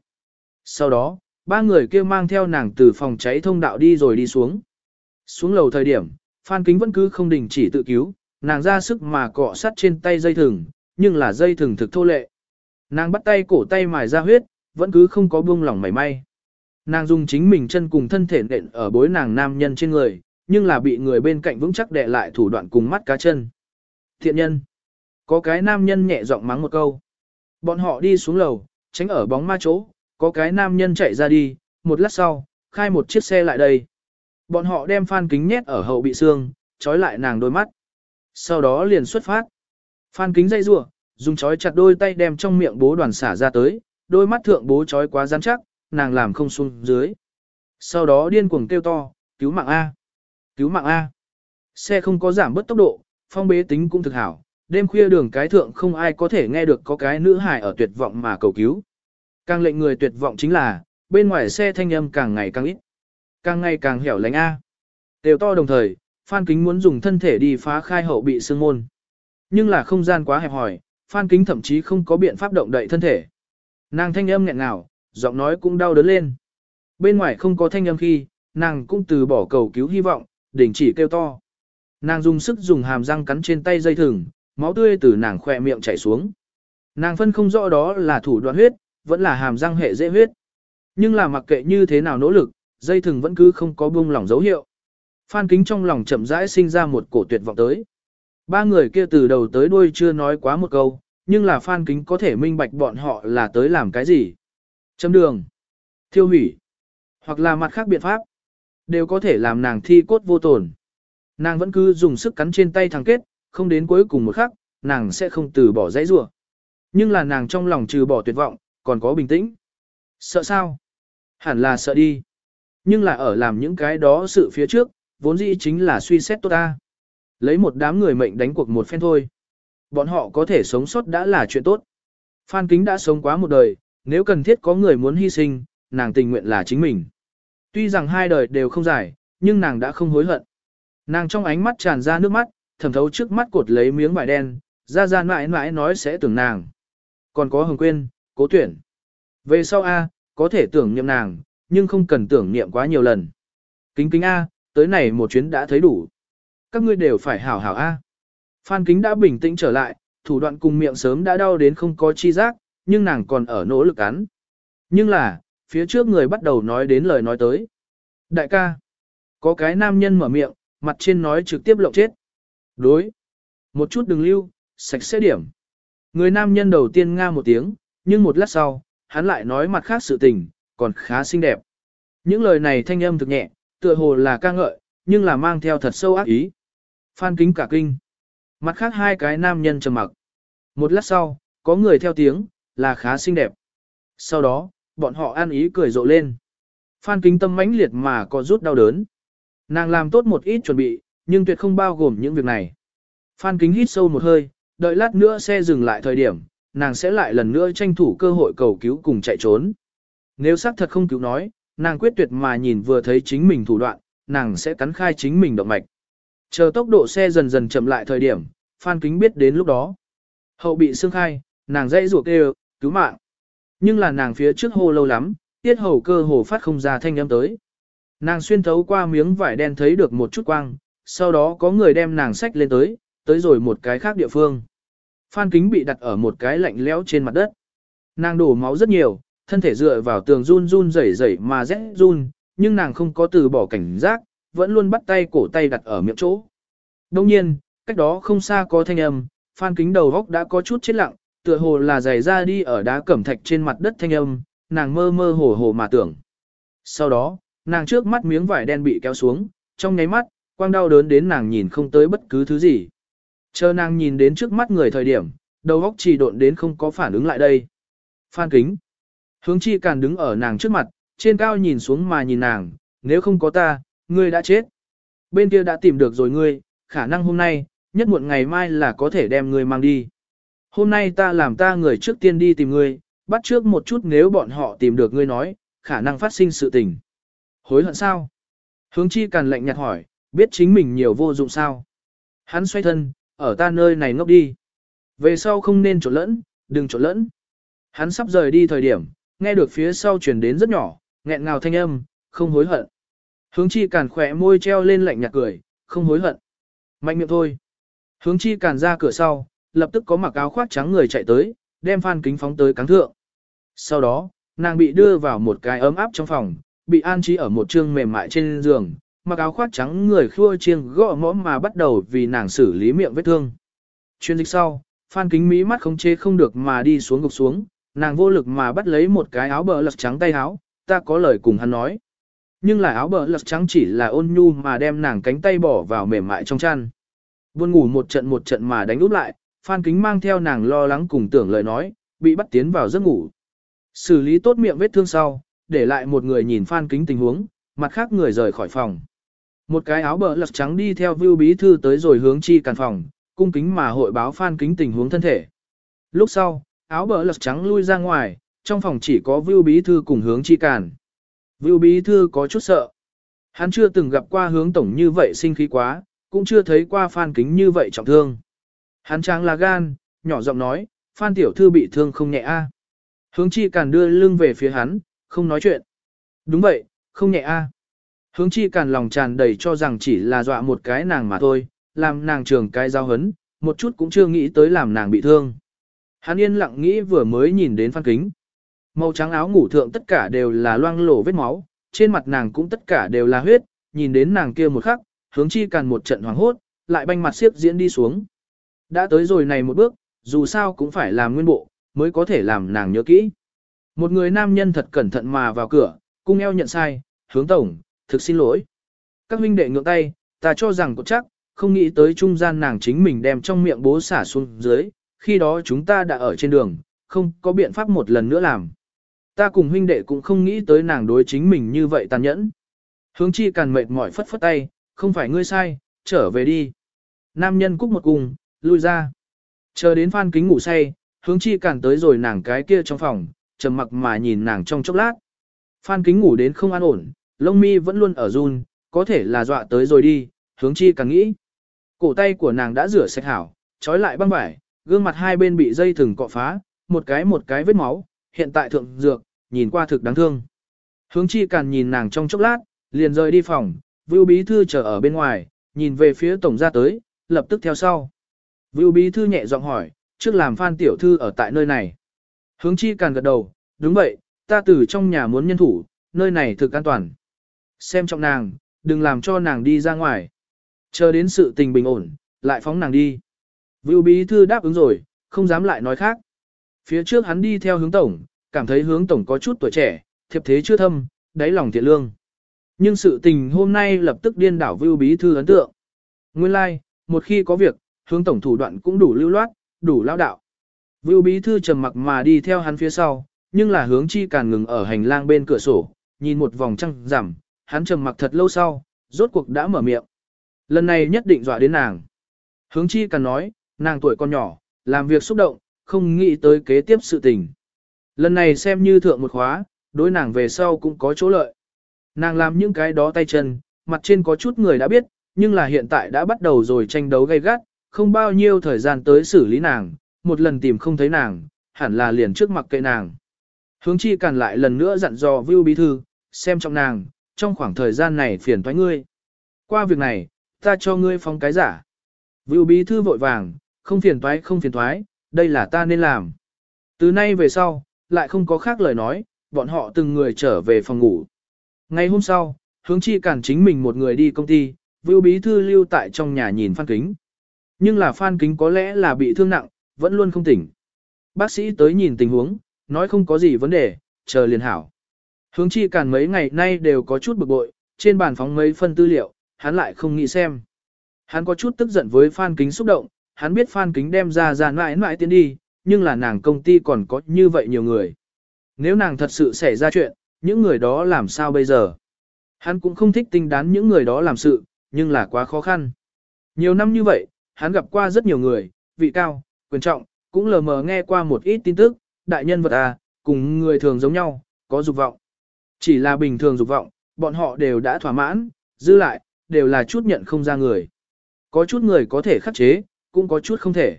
Sau đó, ba người kia mang theo nàng từ phòng cháy thông đạo đi rồi đi xuống. Xuống lầu thời điểm, Phan Kính vẫn cứ không đình chỉ tự cứu, nàng ra sức mà cọ sắt trên tay dây thừng, nhưng là dây thừng thực thô lệ. Nàng bắt tay cổ tay mài ra huyết, vẫn cứ không có buông lỏng mảy may. Nàng dùng chính mình chân cùng thân thể nện ở bối nàng nam nhân trên người, nhưng là bị người bên cạnh vững chắc đè lại thủ đoạn cùng mắt cá chân. Thiện nhân. Có cái nam nhân nhẹ giọng mắng một câu. Bọn họ đi xuống lầu, tránh ở bóng ma chỗ, có cái nam nhân chạy ra đi, một lát sau, khai một chiếc xe lại đây. Bọn họ đem phan kính nhét ở hậu bị xương, trói lại nàng đôi mắt. Sau đó liền xuất phát. Phan kính dây rủa dùng chói chặt đôi tay đem trong miệng bố đoàn xả ra tới, đôi mắt thượng bố chói quá rắn chắc, nàng làm không xuống dưới. Sau đó điên cuồng kêu to, cứu mạng A. Cứu mạng A. Xe không có giảm bớt tốc độ, phong bế tính cũng thực hảo. Đêm khuya đường cái thượng không ai có thể nghe được có cái nữ hài ở tuyệt vọng mà cầu cứu. Càng lệnh người tuyệt vọng chính là, bên ngoài xe thanh âm càng ngày càng ít. Càng ngày càng hẻo lánh A. Đều to đồng thời, Phan Kính muốn dùng thân thể đi phá khai hậu bị sương môn. Nhưng là không gian quá hẹp hòi, Phan Kính thậm chí không có biện pháp động đậy thân thể. Nàng thanh âm nghẹn ngào, giọng nói cũng đau đớn lên. Bên ngoài không có thanh âm khi, nàng cũng từ bỏ cầu cứu hy vọng, đình chỉ kêu to. Nàng dùng sức dùng hàm răng cắn trên tay dây thừng, máu tươi từ nàng khỏe miệng chảy xuống. Nàng phân không rõ đó là thủ đoạn huyết, vẫn là hàm răng hệ dễ huyết. Nhưng là mặc kệ như thế nào nỗ lực, dây thừng vẫn cứ không có buông lỏng dấu hiệu. Phan kính trong lòng chậm rãi sinh ra một cổ tuyệt vọng tới. Ba người kia từ đầu tới đuôi chưa nói quá một câu, nhưng là Phan kính có thể minh bạch bọn họ là tới làm cái gì. châm đường, thiêu hủy, hoặc là mặt khác biện pháp, đều có thể làm nàng thi cốt vô tổn. Nàng vẫn cứ dùng sức cắn trên tay thằng kết, không đến cuối cùng một khắc, nàng sẽ không từ bỏ dãy rủa. Nhưng là nàng trong lòng trừ bỏ tuyệt vọng, còn có bình tĩnh. Sợ sao? Hẳn là sợ đi. Nhưng là ở làm những cái đó sự phía trước, vốn dĩ chính là suy xét tốt ta. Lấy một đám người mệnh đánh cuộc một phen thôi. Bọn họ có thể sống sót đã là chuyện tốt. Phan Kính đã sống quá một đời, nếu cần thiết có người muốn hy sinh, nàng tình nguyện là chính mình. Tuy rằng hai đời đều không dài, nhưng nàng đã không hối hận. Nàng trong ánh mắt tràn ra nước mắt, thẩm thấu trước mắt cột lấy miếng vải đen, ra ra mãi mãi nói sẽ tưởng nàng. Còn có hồng quên, cố tuyển. Về sau A, có thể tưởng niệm nàng, nhưng không cần tưởng niệm quá nhiều lần. Kính kính A, tới này một chuyến đã thấy đủ. Các ngươi đều phải hảo hảo A. Phan kính đã bình tĩnh trở lại, thủ đoạn cùng miệng sớm đã đau đến không có chi giác, nhưng nàng còn ở nỗ lực cắn. Nhưng là, phía trước người bắt đầu nói đến lời nói tới. Đại ca, có cái nam nhân mở miệng, mặt trên nói trực tiếp lộng chết. Đối. Một chút đừng lưu, sạch sẽ điểm. Người nam nhân đầu tiên nga một tiếng, nhưng một lát sau, hắn lại nói mặt khác sự tình, còn khá xinh đẹp. Những lời này thanh âm thực nhẹ, tựa hồ là ca ngợi, nhưng là mang theo thật sâu ác ý. Phan kính cả kinh. Mặt khác hai cái nam nhân trầm mặc. Một lát sau, có người theo tiếng, là khá xinh đẹp. Sau đó, bọn họ an ý cười rộ lên. Phan kính tâm mãnh liệt mà có rút đau đớn. Nàng làm tốt một ít chuẩn bị, nhưng tuyệt không bao gồm những việc này. Phan kính hít sâu một hơi, đợi lát nữa xe dừng lại thời điểm, nàng sẽ lại lần nữa tranh thủ cơ hội cầu cứu cùng chạy trốn. Nếu xác thật không cứu nói, nàng quyết tuyệt mà nhìn vừa thấy chính mình thủ đoạn, nàng sẽ cắn khai chính mình động mạch. Chờ tốc độ xe dần dần chậm lại thời điểm, Phan Kính biết đến lúc đó. Hậu bị xương khai, nàng dãy ruột kêu, cứu mạng. Nhưng là nàng phía trước hô lâu lắm, tiết hầu cơ hồ phát không ra thanh âm tới. Nàng xuyên thấu qua miếng vải đen thấy được một chút quang, sau đó có người đem nàng sách lên tới, tới rồi một cái khác địa phương. Phan kính bị đặt ở một cái lạnh lẽo trên mặt đất. Nàng đổ máu rất nhiều, thân thể dựa vào tường run run rẩy rẩy mà rẽ run, nhưng nàng không có từ bỏ cảnh giác, vẫn luôn bắt tay cổ tay đặt ở miệng chỗ. Đồng nhiên, cách đó không xa có thanh âm, phan kính đầu góc đã có chút chết lặng, tựa hồ là giày ra đi ở đá cẩm thạch trên mặt đất thanh âm, nàng mơ mơ hồ hồ mà tưởng. Sau đó, nàng trước mắt miếng vải đen bị kéo xuống, trong nháy mắt, quang đau đớn đến nàng nhìn không tới bất cứ thứ gì. Chờ nàng nhìn đến trước mắt người thời điểm, đầu óc chỉ độn đến không có phản ứng lại đây. Phan kính. Hướng chi càn đứng ở nàng trước mặt, trên cao nhìn xuống mà nhìn nàng, nếu không có ta, ngươi đã chết. Bên kia đã tìm được rồi ngươi, khả năng hôm nay, nhất muộn ngày mai là có thể đem ngươi mang đi. Hôm nay ta làm ta người trước tiên đi tìm ngươi, bắt trước một chút nếu bọn họ tìm được ngươi nói, khả năng phát sinh sự tình. Hối hận sao? Hướng chi càn lạnh nhạt hỏi, biết chính mình nhiều vô dụng sao? Hắn xoay thân, ở ta nơi này ngốc đi. Về sau không nên trộn lẫn, đừng trộn lẫn. Hắn sắp rời đi thời điểm, nghe được phía sau truyền đến rất nhỏ, nghẹn ngào thanh âm, không hối hận. Hướng chi càn khỏe môi treo lên lạnh nhạt cười, không hối hận. Mạnh miệng thôi. Hướng chi càn ra cửa sau, lập tức có mặc áo khoác trắng người chạy tới, đem phan kính phóng tới cáng thượng. Sau đó, nàng bị đưa vào một cái ấm áp trong phòng, bị an trí ở một trương mềm mại trên giường, mặc áo khoác trắng người khua chiêng gõ mõm mà bắt đầu vì nàng xử lý miệng vết thương. Chuyên dịch sau, phan kính mỹ mắt không chế không được mà đi xuống gục xuống, nàng vô lực mà bắt lấy một cái áo bờ lật trắng tay áo, ta có lời cùng hắn nói. Nhưng là áo bờ lật trắng chỉ là ôn nhu mà đem nàng cánh tay bỏ vào mềm mại trong chăn. Buồn ngủ một trận một trận mà đánh úp lại, Phan Kính mang theo nàng lo lắng cùng tưởng lời nói, bị bắt tiến vào giấc ngủ. Xử lý tốt miệng vết thương sau, để lại một người nhìn Phan Kính tình huống, mặt khác người rời khỏi phòng. Một cái áo bờ lật trắng đi theo Vưu Bí Thư tới rồi hướng chi càn phòng, cung kính mà hội báo Phan Kính tình huống thân thể. Lúc sau, áo bờ lật trắng lui ra ngoài, trong phòng chỉ có Vưu Bí Thư cùng hướng chi càn. Vưu Bí Thư có chút sợ. Hắn chưa từng gặp qua hướng tổng như vậy sinh khí quá, cũng chưa thấy qua Phan Kính như vậy trọng thương. Hắn trang là gan, nhỏ giọng nói, Phan Tiểu Thư bị thương không nhẹ a. Hướng chi càn đưa lưng về phía hắn, không nói chuyện. Đúng vậy, không nhẹ a. Hướng chi càn lòng tràn đầy cho rằng chỉ là dọa một cái nàng mà thôi, làm nàng trường cái giao hấn, một chút cũng chưa nghĩ tới làm nàng bị thương. Hắn yên lặng nghĩ vừa mới nhìn đến phan kính. Màu trắng áo ngủ thượng tất cả đều là loang lổ vết máu, trên mặt nàng cũng tất cả đều là huyết, nhìn đến nàng kia một khắc, hướng chi càn một trận hoảng hốt, lại banh mặt siếp diễn đi xuống. Đã tới rồi này một bước, dù sao cũng phải làm nguyên bộ, mới có thể làm nàng nhớ kỹ. Một người nam nhân thật cẩn thận mà vào cửa, cung eo nhận sai, hướng tổng, thực xin lỗi. Các huynh đệ ngượng tay, ta cho rằng có chắc, không nghĩ tới trung gian nàng chính mình đem trong miệng bố xả xuống dưới, khi đó chúng ta đã ở trên đường, không có biện pháp một lần nữa làm. Ta cùng huynh đệ cũng không nghĩ tới nàng đối chính mình như vậy tàn nhẫn. Hướng chi càn mệt mỏi phất phất tay, không phải ngươi sai, trở về đi. Nam nhân cúc một cùng lui ra. Chờ đến phan kính ngủ say, hướng chi càng tới rồi nàng cái kia trong phòng, trầm mặc mà nhìn nàng trong chốc lát. Phan kính ngủ đến không an ổn, lông mi vẫn luôn ở run, có thể là dọa tới rồi đi, hướng chi càng nghĩ. Cổ tay của nàng đã rửa sạch hảo, trói lại băng vải, gương mặt hai bên bị dây thừng cọ phá, một cái một cái vết máu, hiện tại thượng dược, nhìn qua thực đáng thương. Hướng chi càng nhìn nàng trong chốc lát, liền rời đi phòng, Vưu Bí Thư chờ ở bên ngoài, nhìn về phía tổng ra tới, lập tức theo sau. Vưu Bí Thư nhẹ giọng hỏi, trước làm Phan Tiểu Thư ở tại nơi này. Hướng chi càng gật đầu, đúng vậy, ta từ trong nhà muốn nhân thủ, nơi này thực an toàn. Xem trọng nàng, đừng làm cho nàng đi ra ngoài. Chờ đến sự tình bình ổn, lại phóng nàng đi. Vưu bí thư đáp ứng rồi, không dám lại nói khác. Phía trước hắn đi theo hướng tổng, cảm thấy hướng tổng có chút tuổi trẻ, thiệp thế chưa thâm, đáy lòng thiện lương. Nhưng sự tình hôm nay lập tức điên đảo Vưu bí thư ấn tượng. Nguyên lai, like, một khi có việc, hướng tổng thủ đoạn cũng đủ lưu loát, đủ lao đạo. Vưu bí thư trầm mặc mà đi theo hắn phía sau, nhưng là hướng chi càn ngừng ở hành lang bên cửa sổ, nhìn một vòng trăng rằm, hắn trầm mặc thật lâu sau, rốt cuộc đã mở miệng. Lần này nhất định dọa đến nàng. Hướng chi càng nói, nàng tuổi còn nhỏ, làm việc xúc động, không nghĩ tới kế tiếp sự tình. Lần này xem như thượng một khóa, đối nàng về sau cũng có chỗ lợi. Nàng làm những cái đó tay chân, mặt trên có chút người đã biết, nhưng là hiện tại đã bắt đầu rồi tranh đấu gay gắt, không bao nhiêu thời gian tới xử lý nàng, một lần tìm không thấy nàng, hẳn là liền trước mặt cây nàng. Hướng chi cản lại lần nữa dặn dò Vưu Bí Thư, xem trong nàng, trong khoảng thời gian này phiền toái ngươi. Qua việc này, ta cho ngươi phóng cái giả. Vưu Bí Thư vội vàng, không phiền toái không phiền toái, đây là ta nên làm. Từ nay về sau, lại không có khác lời nói, bọn họ từng người trở về phòng ngủ. Ngày hôm sau, hướng chi cản chính mình một người đi công ty, Vưu Bí Thư lưu tại trong nhà nhìn Phan Kính. Nhưng là Phan Kính có lẽ là bị thương nặng, vẫn luôn không tỉnh. Bác sĩ tới nhìn tình huống, nói không có gì vấn đề, chờ liền hảo. Hướng chi cản mấy ngày nay đều có chút bực bội, trên bàn phóng mấy phân tư liệu, hắn lại không nghĩ xem. Hắn có chút tức giận với Phan Kính xúc động, hắn biết Phan Kính đem ra ra mãi mãi tiến đi, nhưng là nàng công ty còn có như vậy nhiều người. Nếu nàng thật sự xảy ra chuyện, những người đó làm sao bây giờ? Hắn cũng không thích tinh đán những người đó làm sự, nhưng là quá khó khăn. Nhiều năm như vậy, hắn gặp qua rất nhiều người, vị cao, quyền trọng, cũng lờ mờ nghe qua một ít tin tức, đại nhân vật à, cùng người thường giống nhau, có dục vọng. Chỉ là bình thường dục vọng, bọn họ đều đã thỏa mãn, dư lại, đều là chút nhận không ra người. Có chút người có thể khắc chế, cũng có chút không thể.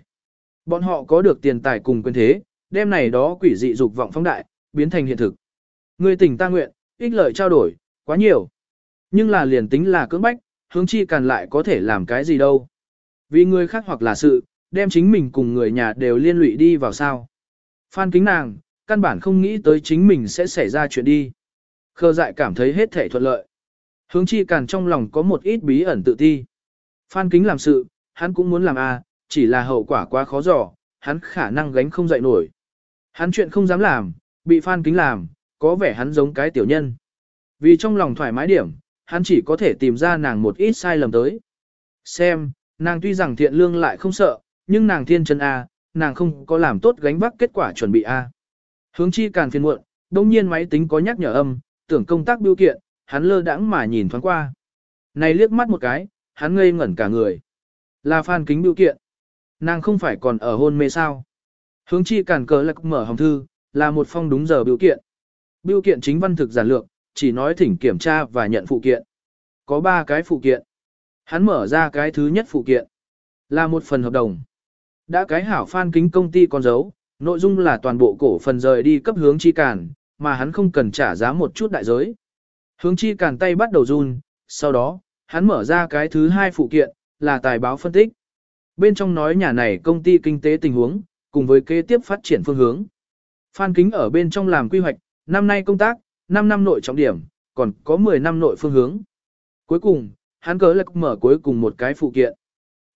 Bọn họ có được tiền tài cùng quyền thế, đem này đó quỷ dị dục vọng phóng đại, biến thành hiện thực. Người tỉnh ta nguyện, ích lợi trao đổi, quá nhiều. Nhưng là liền tính là cưỡng bách, hướng chi càn lại có thể làm cái gì đâu. Vì người khác hoặc là sự, đem chính mình cùng người nhà đều liên lụy đi vào sao. Phan kính nàng, căn bản không nghĩ tới chính mình sẽ xảy ra chuyện đi. Khơ dại cảm thấy hết thể thuận lợi. Hướng chi càn trong lòng có một ít bí ẩn tự ti. Phan kính làm sự, hắn cũng muốn làm a, à, chỉ là hậu quả quá khó dò, hắn khả năng gánh không dậy nổi. Hắn chuyện không dám làm, bị Phan kính làm, có vẻ hắn giống cái tiểu nhân. Vì trong lòng thoải mái điểm, hắn chỉ có thể tìm ra nàng một ít sai lầm tới. Xem, nàng tuy rằng thiện lương lại không sợ, nhưng nàng thiên chân A, nàng không có làm tốt gánh vác kết quả chuẩn bị A. Hướng chi càn phiền muộn, đông nhiên máy tính có nhắc nhở âm, tưởng công tác biểu kiện, hắn lơ đãng mà nhìn thoáng qua. Này liếc mắt một cái, hắn ngây ngẩn cả người. Là phan kính biểu kiện. Nàng không phải còn ở hôn mê sao. Hướng chi cản cờ lạc mở hồng thư, là một phong đúng giờ biểu kiện. Biểu kiện chính văn thực giản lược, chỉ nói thỉnh kiểm tra và nhận phụ kiện. Có ba cái phụ kiện. Hắn mở ra cái thứ nhất phụ kiện. Là một phần hợp đồng. Đã cái hảo phan kính công ty con dấu, nội dung là toàn bộ cổ phần rời đi cấp hướng chi cản, mà hắn không cần trả giá một chút đại giới. Hướng chi cản tay bắt đầu run, sau đó, hắn mở ra cái thứ hai phụ kiện, là tài báo phân tích. Bên trong nói nhà này công ty kinh tế tình huống, cùng với kế tiếp phát triển phương hướng. Phan Kính ở bên trong làm quy hoạch, năm nay công tác, 5 năm nội trọng điểm, còn có 10 năm nội phương hướng. Cuối cùng, hắn cớ lạc mở cuối cùng một cái phụ kiện.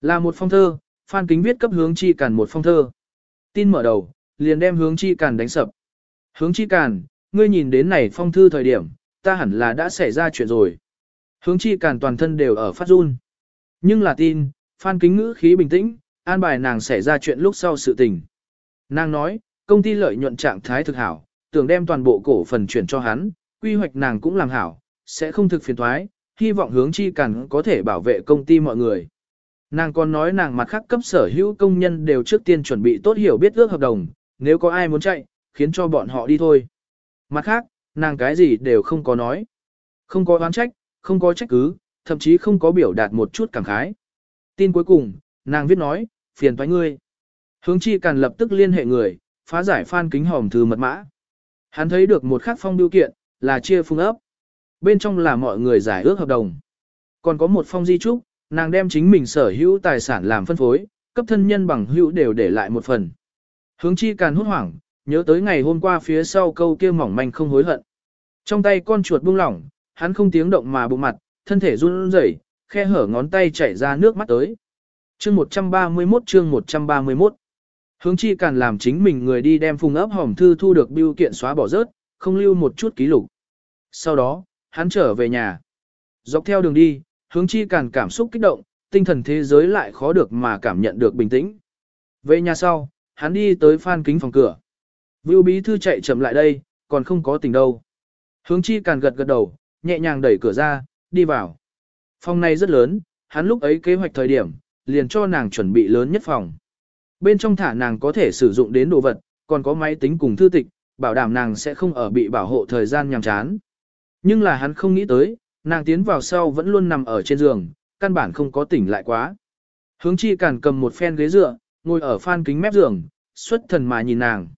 Là một phong thơ, Phan Kính viết cấp hướng chi càn một phong thơ. Tin mở đầu, liền đem hướng chi càn đánh sập. Hướng chi càn, ngươi nhìn đến này phong thư thời điểm, ta hẳn là đã xảy ra chuyện rồi. Hướng chi càn toàn thân đều ở phát run. Nhưng là tin, Phan Kính ngữ khí bình tĩnh, an bài nàng xảy ra chuyện lúc sau sự tình. Nàng nói, công ty lợi nhuận trạng thái thực hảo, tưởng đem toàn bộ cổ phần chuyển cho hắn, quy hoạch nàng cũng làm hảo, sẽ không thực phiền thoái, hy vọng hướng chi càn có thể bảo vệ công ty mọi người. Nàng còn nói nàng mặt khác cấp sở hữu công nhân đều trước tiên chuẩn bị tốt hiểu biết ước hợp đồng, nếu có ai muốn chạy, khiến cho bọn họ đi thôi. Mặt khác, nàng cái gì đều không có nói. Không có oán trách, không có trách cứ, thậm chí không có biểu đạt một chút cảm khái. Tin cuối cùng, nàng viết nói, phiền thoái ngươi. Hướng chi càn lập tức liên hệ người, phá giải phan kính hòm thư mật mã. Hắn thấy được một khắc phong biêu kiện, là chia phung ấp. Bên trong là mọi người giải ước hợp đồng. Còn có một phong di trúc, nàng đem chính mình sở hữu tài sản làm phân phối, cấp thân nhân bằng hữu đều để lại một phần. Hướng chi càn hốt hoảng, nhớ tới ngày hôm qua phía sau câu kia mỏng manh không hối hận. Trong tay con chuột buông lỏng, hắn không tiếng động mà bụng mặt, thân thể run rẩy, khe hở ngón tay chảy ra nước mắt tới. Chương 131 chương 131 Hướng chi càn làm chính mình người đi đem phùng ấp hòm thư thu được biêu kiện xóa bỏ rớt, không lưu một chút ký lục. Sau đó, hắn trở về nhà. Dọc theo đường đi, hướng chi càn cảm xúc kích động, tinh thần thế giới lại khó được mà cảm nhận được bình tĩnh. Về nhà sau, hắn đi tới phan kính phòng cửa. Vưu bí thư chạy chậm lại đây, còn không có tình đâu. Hướng chi càn gật gật đầu, nhẹ nhàng đẩy cửa ra, đi vào. Phòng này rất lớn, hắn lúc ấy kế hoạch thời điểm, liền cho nàng chuẩn bị lớn nhất phòng. Bên trong thả nàng có thể sử dụng đến đồ vật, còn có máy tính cùng thư tịch, bảo đảm nàng sẽ không ở bị bảo hộ thời gian nhàm chán. Nhưng là hắn không nghĩ tới, nàng tiến vào sau vẫn luôn nằm ở trên giường, căn bản không có tỉnh lại quá. Hướng chi cản cầm một phen ghế dựa, ngồi ở phan kính mép giường, xuất thần mà nhìn nàng.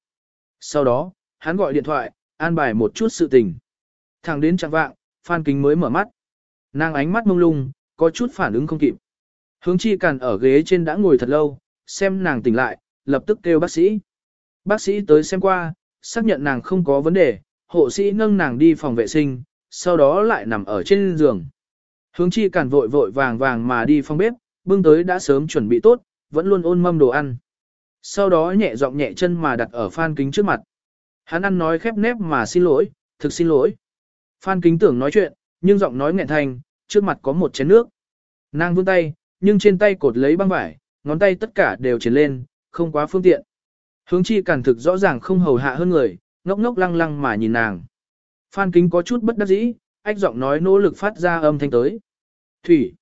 Sau đó, hắn gọi điện thoại, an bài một chút sự tình. Thẳng đến chẳng vạng, phan kính mới mở mắt. Nàng ánh mắt mông lung, có chút phản ứng không kịp. Hướng chi càn ở ghế trên đã ngồi thật lâu, xem nàng tỉnh lại, lập tức kêu bác sĩ. Bác sĩ tới xem qua, xác nhận nàng không có vấn đề, hộ sĩ nâng nàng đi phòng vệ sinh, sau đó lại nằm ở trên giường. Hướng chi càn vội vội vàng vàng mà đi phòng bếp, bưng tới đã sớm chuẩn bị tốt, vẫn luôn ôn mâm đồ ăn. Sau đó nhẹ giọng nhẹ chân mà đặt ở Phan Kính trước mặt. Hắn ăn nói khép nép mà xin lỗi, thực xin lỗi. Phan Kính tưởng nói chuyện, nhưng giọng nói nghẹn thành, trước mặt có một chén nước. Nàng vươn tay, nhưng trên tay cột lấy băng vải, ngón tay tất cả đều triển lên, không quá phương tiện. Hướng chi cản thực rõ ràng không hầu hạ hơn người, ngốc ngốc lăng lăng mà nhìn nàng. Phan Kính có chút bất đắc dĩ, ách giọng nói nỗ lực phát ra âm thanh tới. Thủy.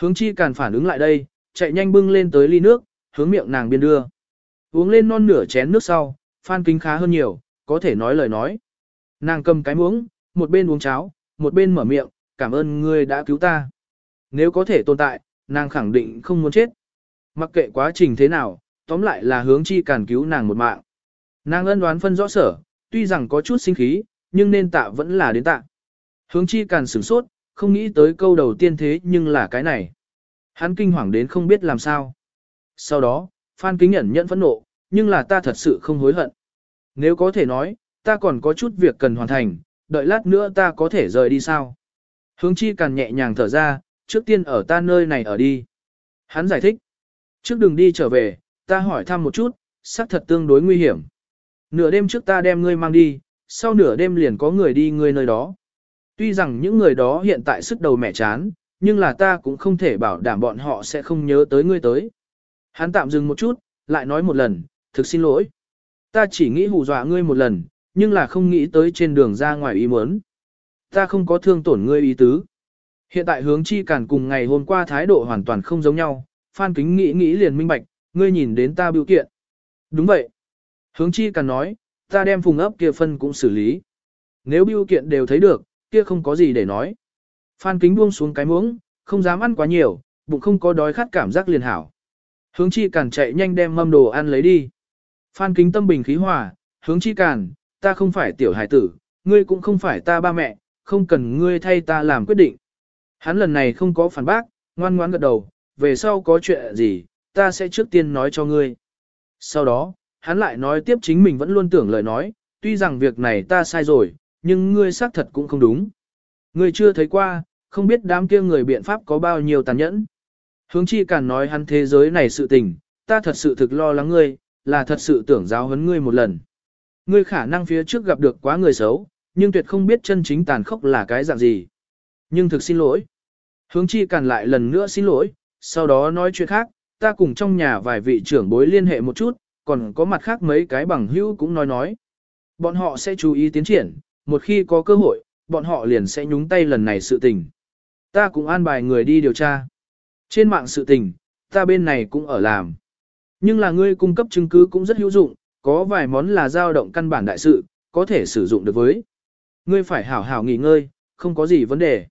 Hướng chi cản phản ứng lại đây, chạy nhanh bưng lên tới ly nước, hướng miệng nàng biên đưa. Uống lên non nửa chén nước sau, Phan Kính khá hơn nhiều, có thể nói lời nói. Nàng cầm cái muỗng, một bên uống cháo, một bên mở miệng, cảm ơn ngươi đã cứu ta. Nếu có thể tồn tại, nàng khẳng định không muốn chết. Mặc kệ quá trình thế nào, tóm lại là hướng chi càn cứu nàng một mạng. Nàng ân đoán phân rõ sở, tuy rằng có chút sinh khí, nhưng nên tạ vẫn là đến tạ. Hướng chi càn sửng sốt, không nghĩ tới câu đầu tiên thế nhưng là cái này. Hắn kinh hoàng đến không biết làm sao. Sau đó, Phan Kính Nhẫn nhẫn phẫn nộ, nhưng là ta thật sự không hối hận. Nếu có thể nói, ta còn có chút việc cần hoàn thành, đợi lát nữa ta có thể rời đi sao. Hướng chi càng nhẹ nhàng thở ra, trước tiên ở ta nơi này ở đi. Hắn giải thích. Trước đường đi trở về, ta hỏi thăm một chút, xác thật tương đối nguy hiểm. Nửa đêm trước ta đem ngươi mang đi, sau nửa đêm liền có người đi ngươi nơi đó. Tuy rằng những người đó hiện tại sức đầu mẻ chán, nhưng là ta cũng không thể bảo đảm bọn họ sẽ không nhớ tới ngươi tới. Hắn tạm dừng một chút, lại nói một lần, thực xin lỗi. Ta chỉ nghĩ hù dọa ngươi một lần, nhưng là không nghĩ tới trên đường ra ngoài ý muốn. Ta không có thương tổn ngươi ý tứ. Hiện tại hướng chi cản cùng ngày hôm qua thái độ hoàn toàn không giống nhau, Phan Kính nghĩ nghĩ liền minh bạch, ngươi nhìn đến ta biểu kiện. Đúng vậy. Hướng chi cản nói, ta đem phùng ấp kia phân cũng xử lý. Nếu biểu kiện đều thấy được, kia không có gì để nói. Phan Kính buông xuống cái muỗng, không dám ăn quá nhiều, bụng không có đói khát cảm giác liền hảo. Hướng chi cản chạy nhanh đem mâm đồ ăn lấy đi. Phan Kính tâm bình khí hòa, hướng chi cản, ta không phải tiểu hải tử, ngươi cũng không phải ta ba mẹ, không cần ngươi thay ta làm quyết định. Hắn lần này không có phản bác, ngoan ngoãn gật đầu, về sau có chuyện gì, ta sẽ trước tiên nói cho ngươi. Sau đó, hắn lại nói tiếp chính mình vẫn luôn tưởng lời nói, tuy rằng việc này ta sai rồi, nhưng ngươi xác thật cũng không đúng. Ngươi chưa thấy qua, không biết đám kia người biện pháp có bao nhiêu tàn nhẫn. Hướng chi càng nói hắn thế giới này sự tình, ta thật sự thực lo lắng ngươi, là thật sự tưởng giáo huấn ngươi một lần. Ngươi khả năng phía trước gặp được quá người xấu, nhưng tuyệt không biết chân chính tàn khốc là cái dạng gì. Nhưng thực xin lỗi. Hướng chi càn lại lần nữa xin lỗi, sau đó nói chuyện khác, ta cùng trong nhà vài vị trưởng bối liên hệ một chút, còn có mặt khác mấy cái bằng hữu cũng nói nói. Bọn họ sẽ chú ý tiến triển, một khi có cơ hội, bọn họ liền sẽ nhúng tay lần này sự tình. Ta cũng an bài người đi điều tra. Trên mạng sự tình, ta bên này cũng ở làm. Nhưng là ngươi cung cấp chứng cứ cũng rất hữu dụng, có vài món là dao động căn bản đại sự, có thể sử dụng được với. Ngươi phải hảo hảo nghỉ ngơi, không có gì vấn đề.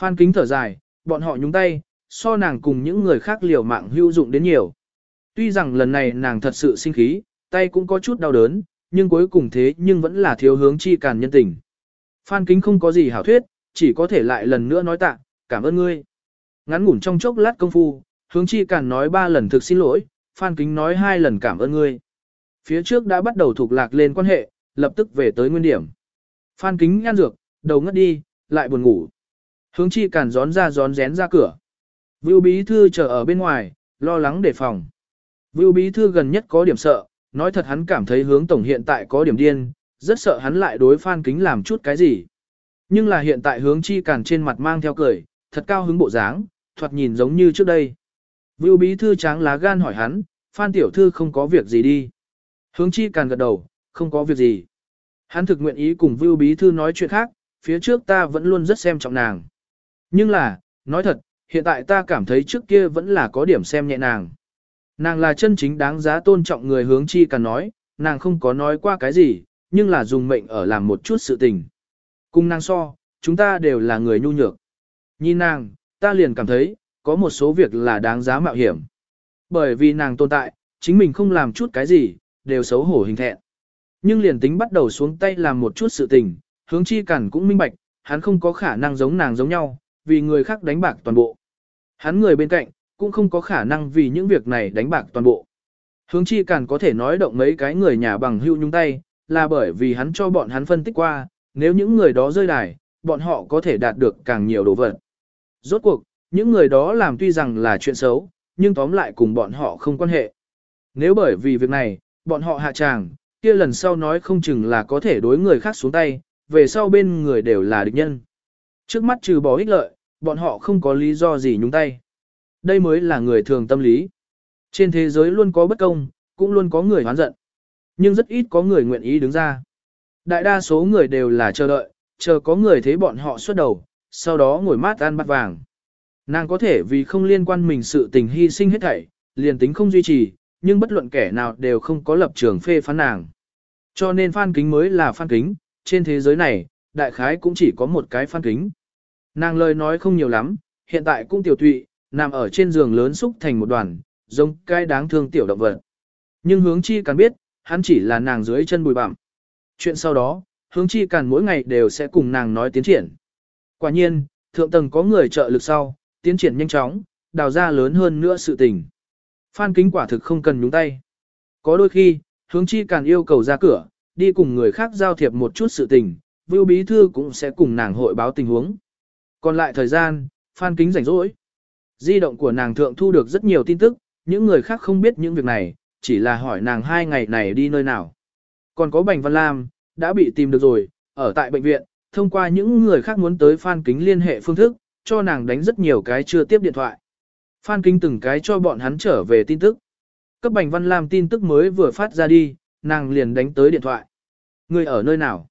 Phan kính thở dài, bọn họ nhúng tay, so nàng cùng những người khác liều mạng hữu dụng đến nhiều. Tuy rằng lần này nàng thật sự sinh khí, tay cũng có chút đau đớn, nhưng cuối cùng thế nhưng vẫn là thiếu hướng chi càn nhân tình. Phan kính không có gì hảo thuyết, chỉ có thể lại lần nữa nói tạ, cảm ơn ngươi. Ngắn ngủn trong chốc lát công phu, hướng chi càn nói ba lần thực xin lỗi, Phan kính nói hai lần cảm ơn ngươi. Phía trước đã bắt đầu thuộc lạc lên quan hệ, lập tức về tới nguyên điểm. Phan kính ngăn dược, đầu ngất đi, lại buồn ngủ. Hướng chi càn gión ra gión rén ra cửa. Vưu bí thư chờ ở bên ngoài, lo lắng đề phòng. Vưu bí thư gần nhất có điểm sợ, nói thật hắn cảm thấy hướng tổng hiện tại có điểm điên, rất sợ hắn lại đối Phan Kính làm chút cái gì. Nhưng là hiện tại hướng chi càn trên mặt mang theo cười, thật cao hứng bộ dáng, thoạt nhìn giống như trước đây. Vưu bí thư tráng lá gan hỏi hắn, Phan tiểu thư không có việc gì đi. Hướng chi càn gật đầu, không có việc gì. Hắn thực nguyện ý cùng Vưu bí thư nói chuyện khác, phía trước ta vẫn luôn rất xem trọng nàng. Nhưng là, nói thật, hiện tại ta cảm thấy trước kia vẫn là có điểm xem nhẹ nàng. Nàng là chân chính đáng giá tôn trọng người hướng chi càn nói, nàng không có nói qua cái gì, nhưng là dùng mệnh ở làm một chút sự tình. Cùng nàng so, chúng ta đều là người nhu nhược. Nhìn nàng, ta liền cảm thấy, có một số việc là đáng giá mạo hiểm. Bởi vì nàng tồn tại, chính mình không làm chút cái gì, đều xấu hổ hình thẹn. Nhưng liền tính bắt đầu xuống tay làm một chút sự tình, hướng chi cản cũng minh bạch, hắn không có khả năng giống nàng giống nhau, vì người khác đánh bạc toàn bộ. Hắn người bên cạnh, cũng không có khả năng vì những việc này đánh bạc toàn bộ. Hướng chi cản có thể nói động mấy cái người nhà bằng hữu nhung tay, là bởi vì hắn cho bọn hắn phân tích qua, nếu những người đó rơi đài, bọn họ có thể đạt được càng nhiều đồ vật. Rốt cuộc, những người đó làm tuy rằng là chuyện xấu, nhưng tóm lại cùng bọn họ không quan hệ. Nếu bởi vì việc này, bọn họ hạ tràng, kia lần sau nói không chừng là có thể đối người khác xuống tay, về sau bên người đều là địch nhân. Trước mắt trừ bỏ ích lợi, bọn họ không có lý do gì nhúng tay. Đây mới là người thường tâm lý. Trên thế giới luôn có bất công, cũng luôn có người hoán giận. Nhưng rất ít có người nguyện ý đứng ra. Đại đa số người đều là chờ đợi, chờ có người thấy bọn họ xuất đầu, sau đó ngồi mát ăn bát vàng. Nàng có thể vì không liên quan mình sự tình hy sinh hết thảy, liền tính không duy trì, nhưng bất luận kẻ nào đều không có lập trường phê phán nàng. Cho nên phan kính mới là phan kính, trên thế giới này, đại khái cũng chỉ có một cái phan kính. Nàng lời nói không nhiều lắm, hiện tại cũng tiểu tụy, nằm ở trên giường lớn xúc thành một đoàn, giống cái đáng thương tiểu động vật. Nhưng hướng chi càng biết, hắn chỉ là nàng dưới chân bùi bặm. Chuyện sau đó, hướng chi càng mỗi ngày đều sẽ cùng nàng nói tiến triển. Quả nhiên, thượng tầng có người trợ lực sau, tiến triển nhanh chóng, đào ra lớn hơn nữa sự tình. Phan kính quả thực không cần nhúng tay. Có đôi khi, hướng chi càng yêu cầu ra cửa, đi cùng người khác giao thiệp một chút sự tình, Vưu Bí Thư cũng sẽ cùng nàng hội báo tình huống. Còn lại thời gian, Phan kính rảnh rỗi. Di động của nàng thượng thu được rất nhiều tin tức, những người khác không biết những việc này, chỉ là hỏi nàng hai ngày này đi nơi nào. Còn có Bành Văn Lam, đã bị tìm được rồi, ở tại bệnh viện, thông qua những người khác muốn tới Phan Kính liên hệ phương thức, cho nàng đánh rất nhiều cái chưa tiếp điện thoại. Phan Kính từng cái cho bọn hắn trở về tin tức. Cấp Bành Văn Lam tin tức mới vừa phát ra đi, nàng liền đánh tới điện thoại. Người ở nơi nào?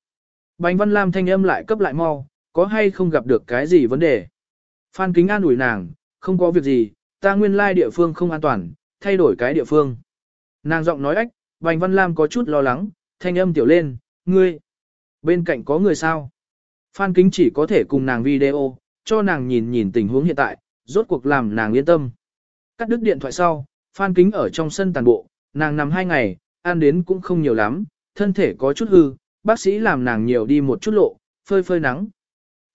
Bành Văn Lam thanh âm lại cấp lại mau, có hay không gặp được cái gì vấn đề? Phan Kính an ủi nàng, không có việc gì, ta nguyên lai địa phương không an toàn, thay đổi cái địa phương. Nàng giọng nói ách, Bành Văn Lam có chút lo lắng, thanh âm tiểu lên, ngươi, bên cạnh có người sao? Phan Kính chỉ có thể cùng nàng video, cho nàng nhìn nhìn tình huống hiện tại, rốt cuộc làm nàng yên tâm. Cắt đứt điện thoại sau, Phan Kính ở trong sân tàn bộ, nàng nằm hai ngày, ăn đến cũng không nhiều lắm, thân thể có chút hư, bác sĩ làm nàng nhiều đi một chút lộ, phơi phơi nắng.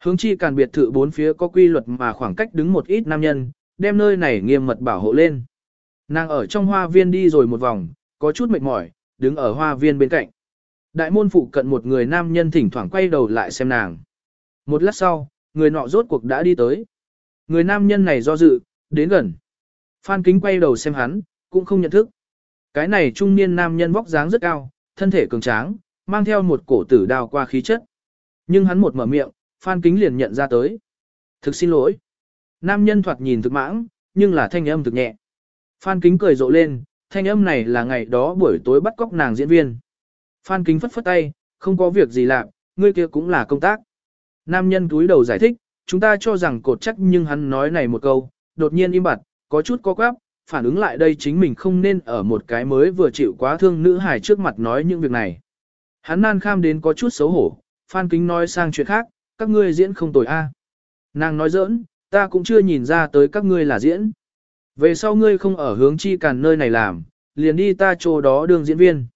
Hướng chi càn biệt thự bốn phía có quy luật mà khoảng cách đứng một ít nam nhân, đem nơi này nghiêm mật bảo hộ lên. Nàng ở trong hoa viên đi rồi một vòng, có chút mệt mỏi, đứng ở hoa viên bên cạnh. Đại môn phụ cận một người nam nhân thỉnh thoảng quay đầu lại xem nàng. Một lát sau, người nọ rốt cuộc đã đi tới. Người nam nhân này do dự, đến gần. Phan kính quay đầu xem hắn, cũng không nhận thức. Cái này trung niên nam nhân vóc dáng rất cao, thân thể cường tráng, mang theo một cổ tử đào qua khí chất. Nhưng hắn một mở miệng, Phan kính liền nhận ra tới. Thực xin lỗi. Nam nhân thoạt nhìn thực mãng, nhưng là thanh âm thực nhẹ. Phan kính cười rộ lên, thanh âm này là ngày đó buổi tối bắt cóc nàng diễn viên. Phan kính phất phất tay, không có việc gì làm, ngươi kia cũng là công tác. Nam nhân túi đầu giải thích, chúng ta cho rằng cột chắc nhưng hắn nói này một câu, đột nhiên im bặt, có chút có quáp, phản ứng lại đây chính mình không nên ở một cái mới vừa chịu quá thương nữ hài trước mặt nói những việc này. Hắn nan kham đến có chút xấu hổ, Phan Kính nói sang chuyện khác, các ngươi diễn không tồi a. Nàng nói giỡn, ta cũng chưa nhìn ra tới các ngươi là diễn. Về sau ngươi không ở hướng chi càn nơi này làm, liền đi ta chỗ đó đường diễn viên.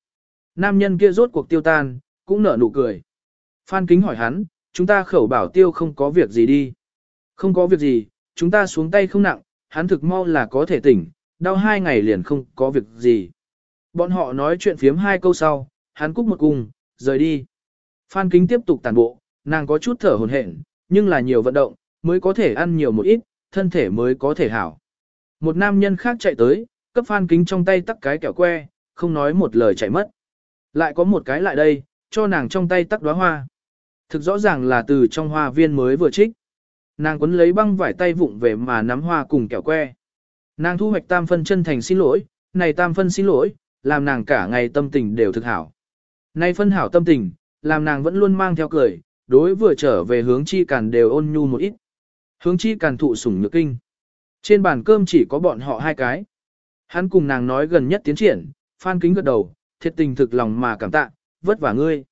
Nam nhân kia rốt cuộc tiêu tan, cũng nở nụ cười. Phan Kính hỏi hắn, chúng ta khẩu bảo tiêu không có việc gì đi. Không có việc gì, chúng ta xuống tay không nặng, hắn thực mau là có thể tỉnh, đau hai ngày liền không có việc gì. Bọn họ nói chuyện phiếm hai câu sau, hắn cúc một cung, rời đi. Phan Kính tiếp tục tàn bộ, nàng có chút thở hồn hển, nhưng là nhiều vận động, mới có thể ăn nhiều một ít, thân thể mới có thể hảo. Một nam nhân khác chạy tới, cấp Phan Kính trong tay tắc cái kẹo que, không nói một lời chạy mất. Lại có một cái lại đây, cho nàng trong tay tắc đóa hoa. Thực rõ ràng là từ trong hoa viên mới vừa trích. Nàng quấn lấy băng vải tay vụng về mà nắm hoa cùng kẹo que. Nàng thu hoạch tam phân chân thành xin lỗi, này tam phân xin lỗi, làm nàng cả ngày tâm tình đều thực hảo. Này phân hảo tâm tình, làm nàng vẫn luôn mang theo cười, đối vừa trở về hướng chi càn đều ôn nhu một ít. Hướng chi càn thụ sủng nhược kinh. Trên bàn cơm chỉ có bọn họ hai cái. Hắn cùng nàng nói gần nhất tiến triển, phan kính gật đầu, thiệt tình thực lòng mà cảm tạ, vất vả ngươi.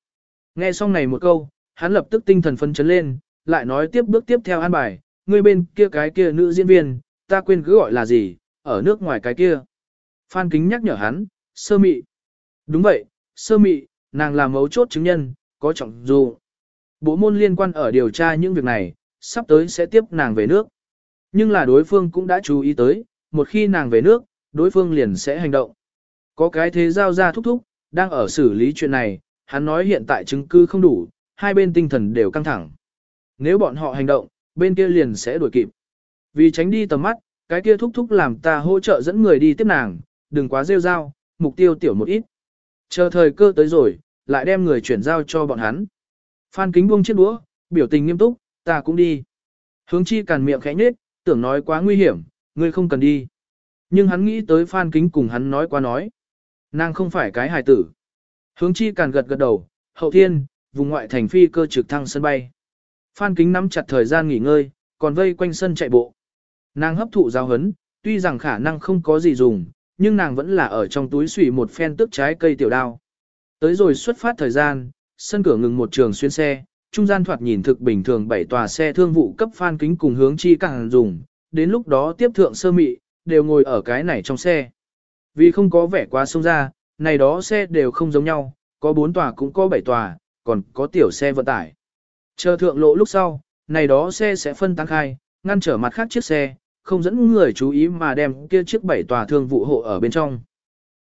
Nghe xong này một câu, hắn lập tức tinh thần phấn chấn lên, lại nói tiếp bước tiếp theo an bài, người bên kia cái kia nữ diễn viên, ta quên cứ gọi là gì, ở nước ngoài cái kia. Phan Kính nhắc nhở hắn, sơ mị. Đúng vậy, sơ mị, nàng là mấu chốt chứng nhân, có trọng dù. Bộ môn liên quan ở điều tra những việc này, sắp tới sẽ tiếp nàng về nước. Nhưng là đối phương cũng đã chú ý tới, một khi nàng về nước, đối phương liền sẽ hành động. Có cái thế giao ra thúc thúc, đang ở xử lý chuyện này, hắn nói hiện tại chứng cứ không đủ, hai bên tinh thần đều căng thẳng. Nếu bọn họ hành động, bên kia liền sẽ đuổi kịp. Vì tránh đi tầm mắt, cái kia thúc thúc làm ta hỗ trợ dẫn người đi tiếp nàng, đừng quá rêu rao, mục tiêu tiểu một ít. Chờ thời cơ tới rồi, lại đem người chuyển giao cho bọn hắn. Phan kính buông chiếc đũa, biểu tình nghiêm túc, ta cũng đi. Hướng chi càn miệng khẽ nhếch, tưởng nói quá nguy hiểm, ngươi không cần đi. Nhưng hắn nghĩ tới Phan kính cùng hắn nói qua nói. Nàng không phải cái hài tử. Hướng chi càn gật gật đầu, hậu thiên, vùng ngoại thành phi cơ trực thăng sân bay. Phan kính nắm chặt thời gian nghỉ ngơi, còn vây quanh sân chạy bộ. Nàng hấp thụ giáo hấn, tuy rằng khả năng không có gì dùng, nhưng nàng vẫn là ở trong túi xùy một phen tức trái cây tiểu đao. Tới rồi xuất phát thời gian, sân cửa ngừng một trường xuyên xe, trung gian thoạt nhìn thực bình thường bảy tòa xe thương vụ cấp phan kính cùng hướng chi càng dùng, đến lúc đó tiếp thượng sơ mị, đều ngồi ở cái này trong xe. Vì không có vẻ quá sông ra, này đó xe đều không giống nhau, có bốn tòa cũng có bảy tòa, còn có tiểu xe vận tải. Chờ thượng lộ lúc sau, này đó xe sẽ phân tăng khai, ngăn trở mặt khác chiếc xe, không dẫn người chú ý mà đem kia chiếc bảy tòa thương vụ hộ ở bên trong.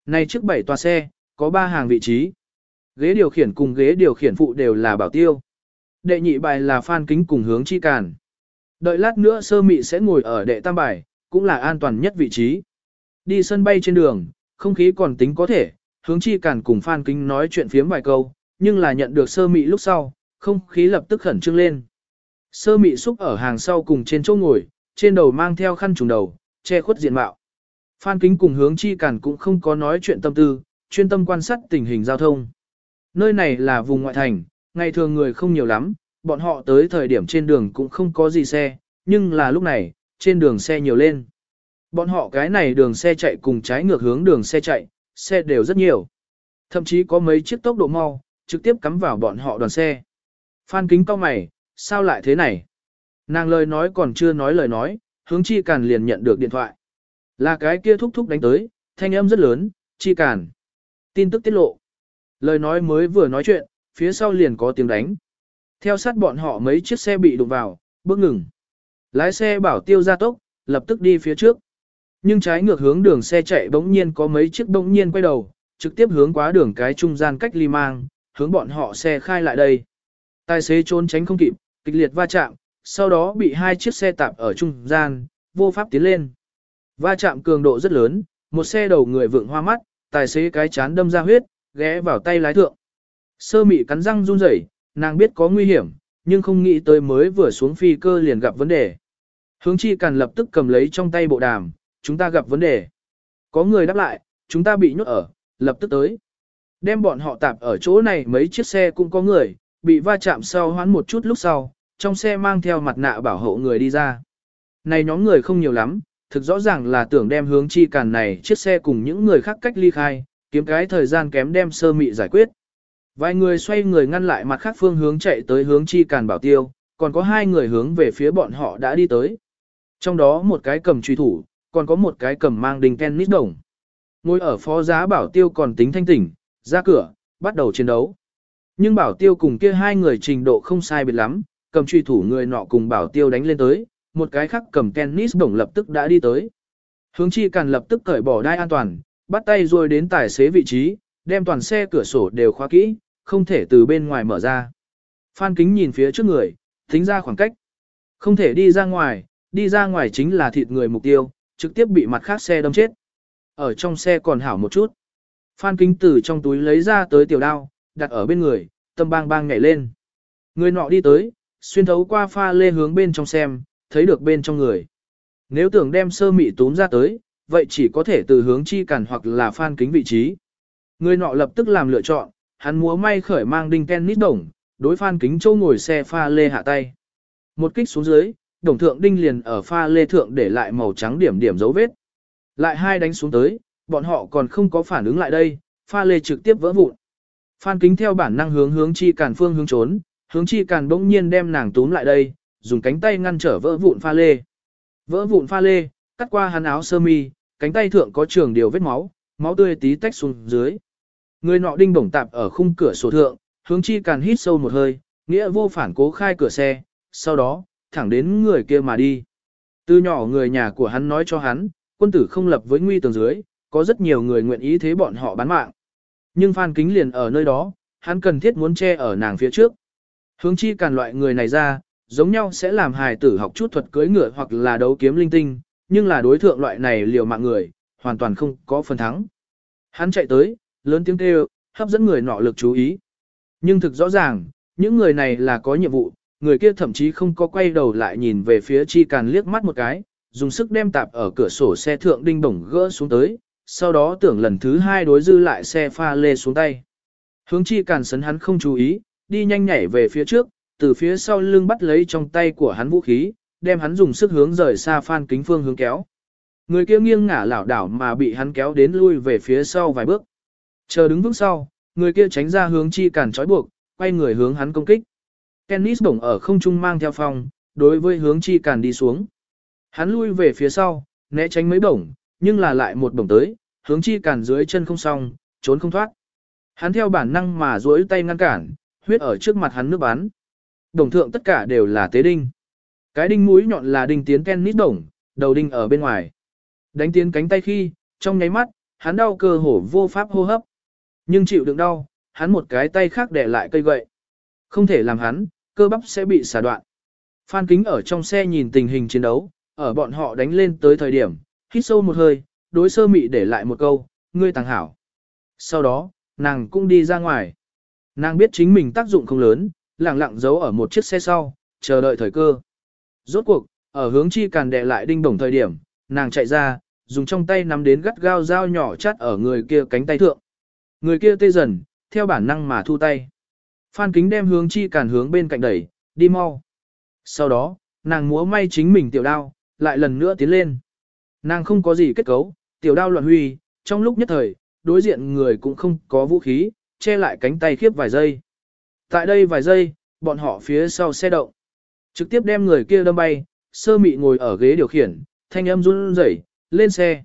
Này chiếc bảy tòa xe, có ba hàng vị trí. Ghế điều khiển cùng ghế điều khiển phụ đều là bảo tiêu. Đệ nhị bài là phan kính cùng hướng chi càn. Đợi lát nữa sơ mị sẽ ngồi ở đệ tam bài, cũng là an toàn nhất vị trí. Đi sân bay trên đường, không khí còn tính có thể, hướng chi càn cùng phan kính nói chuyện phiếm vài câu, nhưng là nhận được sơ mị lúc sau, không khí lập tức khẩn trương lên. Sơ mị xúc ở hàng sau cùng trên chỗ ngồi, trên đầu mang theo khăn trùng đầu, che khuất diện mạo. Phan kính cùng hướng chi cản cũng không có nói chuyện tâm tư, chuyên tâm quan sát tình hình giao thông. Nơi này là vùng ngoại thành, ngày thường người không nhiều lắm, bọn họ tới thời điểm trên đường cũng không có gì xe, nhưng là lúc này, trên đường xe nhiều lên. Bọn họ cái này đường xe chạy cùng trái ngược hướng đường xe chạy, xe đều rất nhiều. Thậm chí có mấy chiếc tốc độ mau, trực tiếp cắm vào bọn họ đoàn xe. Phan kính cao mày, sao lại thế này? Nàng lời nói còn chưa nói lời nói, hướng chi càn liền nhận được điện thoại. Là cái kia thúc thúc đánh tới, thanh âm rất lớn, chi càn. Tin tức tiết lộ. Lời nói mới vừa nói chuyện, phía sau liền có tiếng đánh. Theo sát bọn họ mấy chiếc xe bị đụng vào, bước ngừng. Lái xe bảo tiêu ra tốc, lập tức đi phía trước. Nhưng trái ngược hướng đường xe chạy bỗng nhiên có mấy chiếc bỗng nhiên quay đầu, trực tiếp hướng quá đường cái trung gian cách ly mang, hướng bọn họ xe khai lại đây. Tài xế trốn tránh không kịp, kịch liệt va chạm, sau đó bị hai chiếc xe tạp ở trung gian, vô pháp tiến lên. Va chạm cường độ rất lớn, một xe đầu người vượng hoa mắt, tài xế cái chán đâm ra huyết, ghé vào tay lái thượng. Sơ mị cắn răng run rẩy, nàng biết có nguy hiểm, nhưng không nghĩ tới mới vừa xuống phi cơ liền gặp vấn đề. Hướng chi càn lập tức cầm lấy trong tay bộ đàm, chúng ta gặp vấn đề. Có người đáp lại, chúng ta bị nhốt ở, lập tức tới. Đem bọn họ tạp ở chỗ này mấy chiếc xe cũng có người, bị va chạm sau hoán một chút lúc sau, trong xe mang theo mặt nạ bảo hộ người đi ra. Này nhóm người không nhiều lắm, thực rõ ràng là tưởng đem hướng chi càn này chiếc xe cùng những người khác cách ly khai, kiếm cái thời gian kém đem sơ mị giải quyết. Vài người xoay người ngăn lại mặt khác phương hướng chạy tới hướng chi càn bảo tiêu, còn có hai người hướng về phía bọn họ đã đi tới. Trong đó một cái cầm truy thủ, còn có một cái cầm mang đình tennis đồng. Ngồi ở phó giá bảo tiêu còn tính thanh tỉnh, ra cửa, bắt đầu chiến đấu. Nhưng bảo tiêu cùng kia hai người trình độ không sai biệt lắm, cầm truy thủ người nọ cùng bảo tiêu đánh lên tới, một cái khác cầm tennis đồng lập tức đã đi tới. Hướng chi càn lập tức cởi bỏ đai an toàn, bắt tay rồi đến tài xế vị trí, đem toàn xe cửa sổ đều khóa kỹ, không thể từ bên ngoài mở ra. Phan kính nhìn phía trước người, tính ra khoảng cách. Không thể đi ra ngoài, đi ra ngoài chính là thịt người mục tiêu, trực tiếp bị mặt khác xe đâm chết. Ở trong xe còn hảo một chút. Phan kính từ trong túi lấy ra tới tiểu đao, đặt ở bên người, tâm bang bang nhảy lên. Người nọ đi tới, xuyên thấu qua pha lê hướng bên trong xem, thấy được bên trong người. Nếu tưởng đem sơ mị túm ra tới, vậy chỉ có thể từ hướng chi cản hoặc là phan kính vị trí. Người nọ lập tức làm lựa chọn, hắn múa may khởi mang đinh tennis đồng, đối phan kính châu ngồi xe pha lê hạ tay. Một kích xuống dưới, đồng thượng đinh liền ở pha lê thượng để lại màu trắng điểm điểm dấu vết. Lại hai đánh xuống tới, bọn họ còn không có phản ứng lại đây, pha lê trực tiếp vỡ vụn. Phan kính theo bản năng hướng hướng chi càn phương hướng trốn, hướng chi càn bỗng nhiên đem nàng túm lại đây, dùng cánh tay ngăn trở vỡ vụn pha lê. Vỡ vụn pha lê, cắt qua hắn áo sơ mi, cánh tay thượng có trường điều vết máu, máu tươi tí tách xuống dưới. Người nọ đinh bổng tạp ở khung cửa sổ thượng, hướng chi càn hít sâu một hơi, nghĩa vô phản cố khai cửa xe, sau đó, thẳng đến người kia mà đi. Từ nhỏ người nhà của hắn nói cho hắn, quân tử không lập với nguy tường dưới, có rất nhiều người nguyện ý thế bọn họ bán mạng. Nhưng Phan Kính liền ở nơi đó, hắn cần thiết muốn che ở nàng phía trước. Hướng chi càn loại người này ra, giống nhau sẽ làm hài tử học chút thuật cưỡi ngựa hoặc là đấu kiếm linh tinh, nhưng là đối thượng loại này liều mạng người, hoàn toàn không có phần thắng. Hắn chạy tới, lớn tiếng kêu, hấp dẫn người nọ lực chú ý. Nhưng thực rõ ràng, những người này là có nhiệm vụ, người kia thậm chí không có quay đầu lại nhìn về phía chi càn liếc mắt một cái, dùng sức đem tạp ở cửa sổ xe thượng đinh bổng gỡ xuống tới, sau đó tưởng lần thứ hai đối dư lại xe pha lê xuống tay. Hướng chi càn sấn hắn không chú ý, đi nhanh nhảy về phía trước, từ phía sau lưng bắt lấy trong tay của hắn vũ khí, đem hắn dùng sức hướng rời xa phan kính phương hướng kéo. Người kia nghiêng ngả lảo đảo mà bị hắn kéo đến lui về phía sau vài bước. Chờ đứng vững sau, người kia tránh ra hướng chi cản trói buộc, quay người hướng hắn công kích. Kennis bổng ở không trung mang theo phòng, đối với hướng chi cản đi xuống. Hắn lui về phía sau, né tránh mấy bổng, nhưng là lại một bổng tới, hướng chi cản dưới chân không xong, trốn không thoát. Hắn theo bản năng mà duỗi tay ngăn cản, huyết ở trước mặt hắn nước bắn. Đồng thượng tất cả đều là tế đinh. Cái đinh mũi nhọn là đinh tiến Kennis đồng, đầu đinh ở bên ngoài. Đánh tiến cánh tay khi, trong nháy mắt, hắn đau cơ hổ vô pháp hô hấp. Nhưng chịu đựng đau, hắn một cái tay khác để lại cây gậy. Không thể làm hắn, cơ bắp sẽ bị xả đoạn. Phan Kính ở trong xe nhìn tình hình chiến đấu, ở bọn họ đánh lên tới thời điểm, hít sâu một hơi, đối sơ mị để lại một câu, ngươi tàng hảo. Sau đó, nàng cũng đi ra ngoài. Nàng biết chính mình tác dụng không lớn, lặng lặng giấu ở một chiếc xe sau, chờ đợi thời cơ. Rốt cuộc, ở hướng chi càn đè lại đinh bổng thời điểm, nàng chạy ra, dùng trong tay nắm đến gắt gao dao nhỏ chắt ở người kia cánh tay thượng. Người kia tê dần, theo bản năng mà thu tay. Phan kính đem hướng chi càn hướng bên cạnh đẩy, đi mau. Sau đó, nàng múa may chính mình tiểu đao, lại lần nữa tiến lên. Nàng không có gì kết cấu, tiểu đao loạn huy, trong lúc nhất thời, đối diện người cũng không có vũ khí, che lại cánh tay khiếp vài giây. Tại đây vài giây, bọn họ phía sau xe động. Trực tiếp đem người kia đâm bay, sơ mị ngồi ở ghế điều khiển, thanh âm run rẩy, lên xe.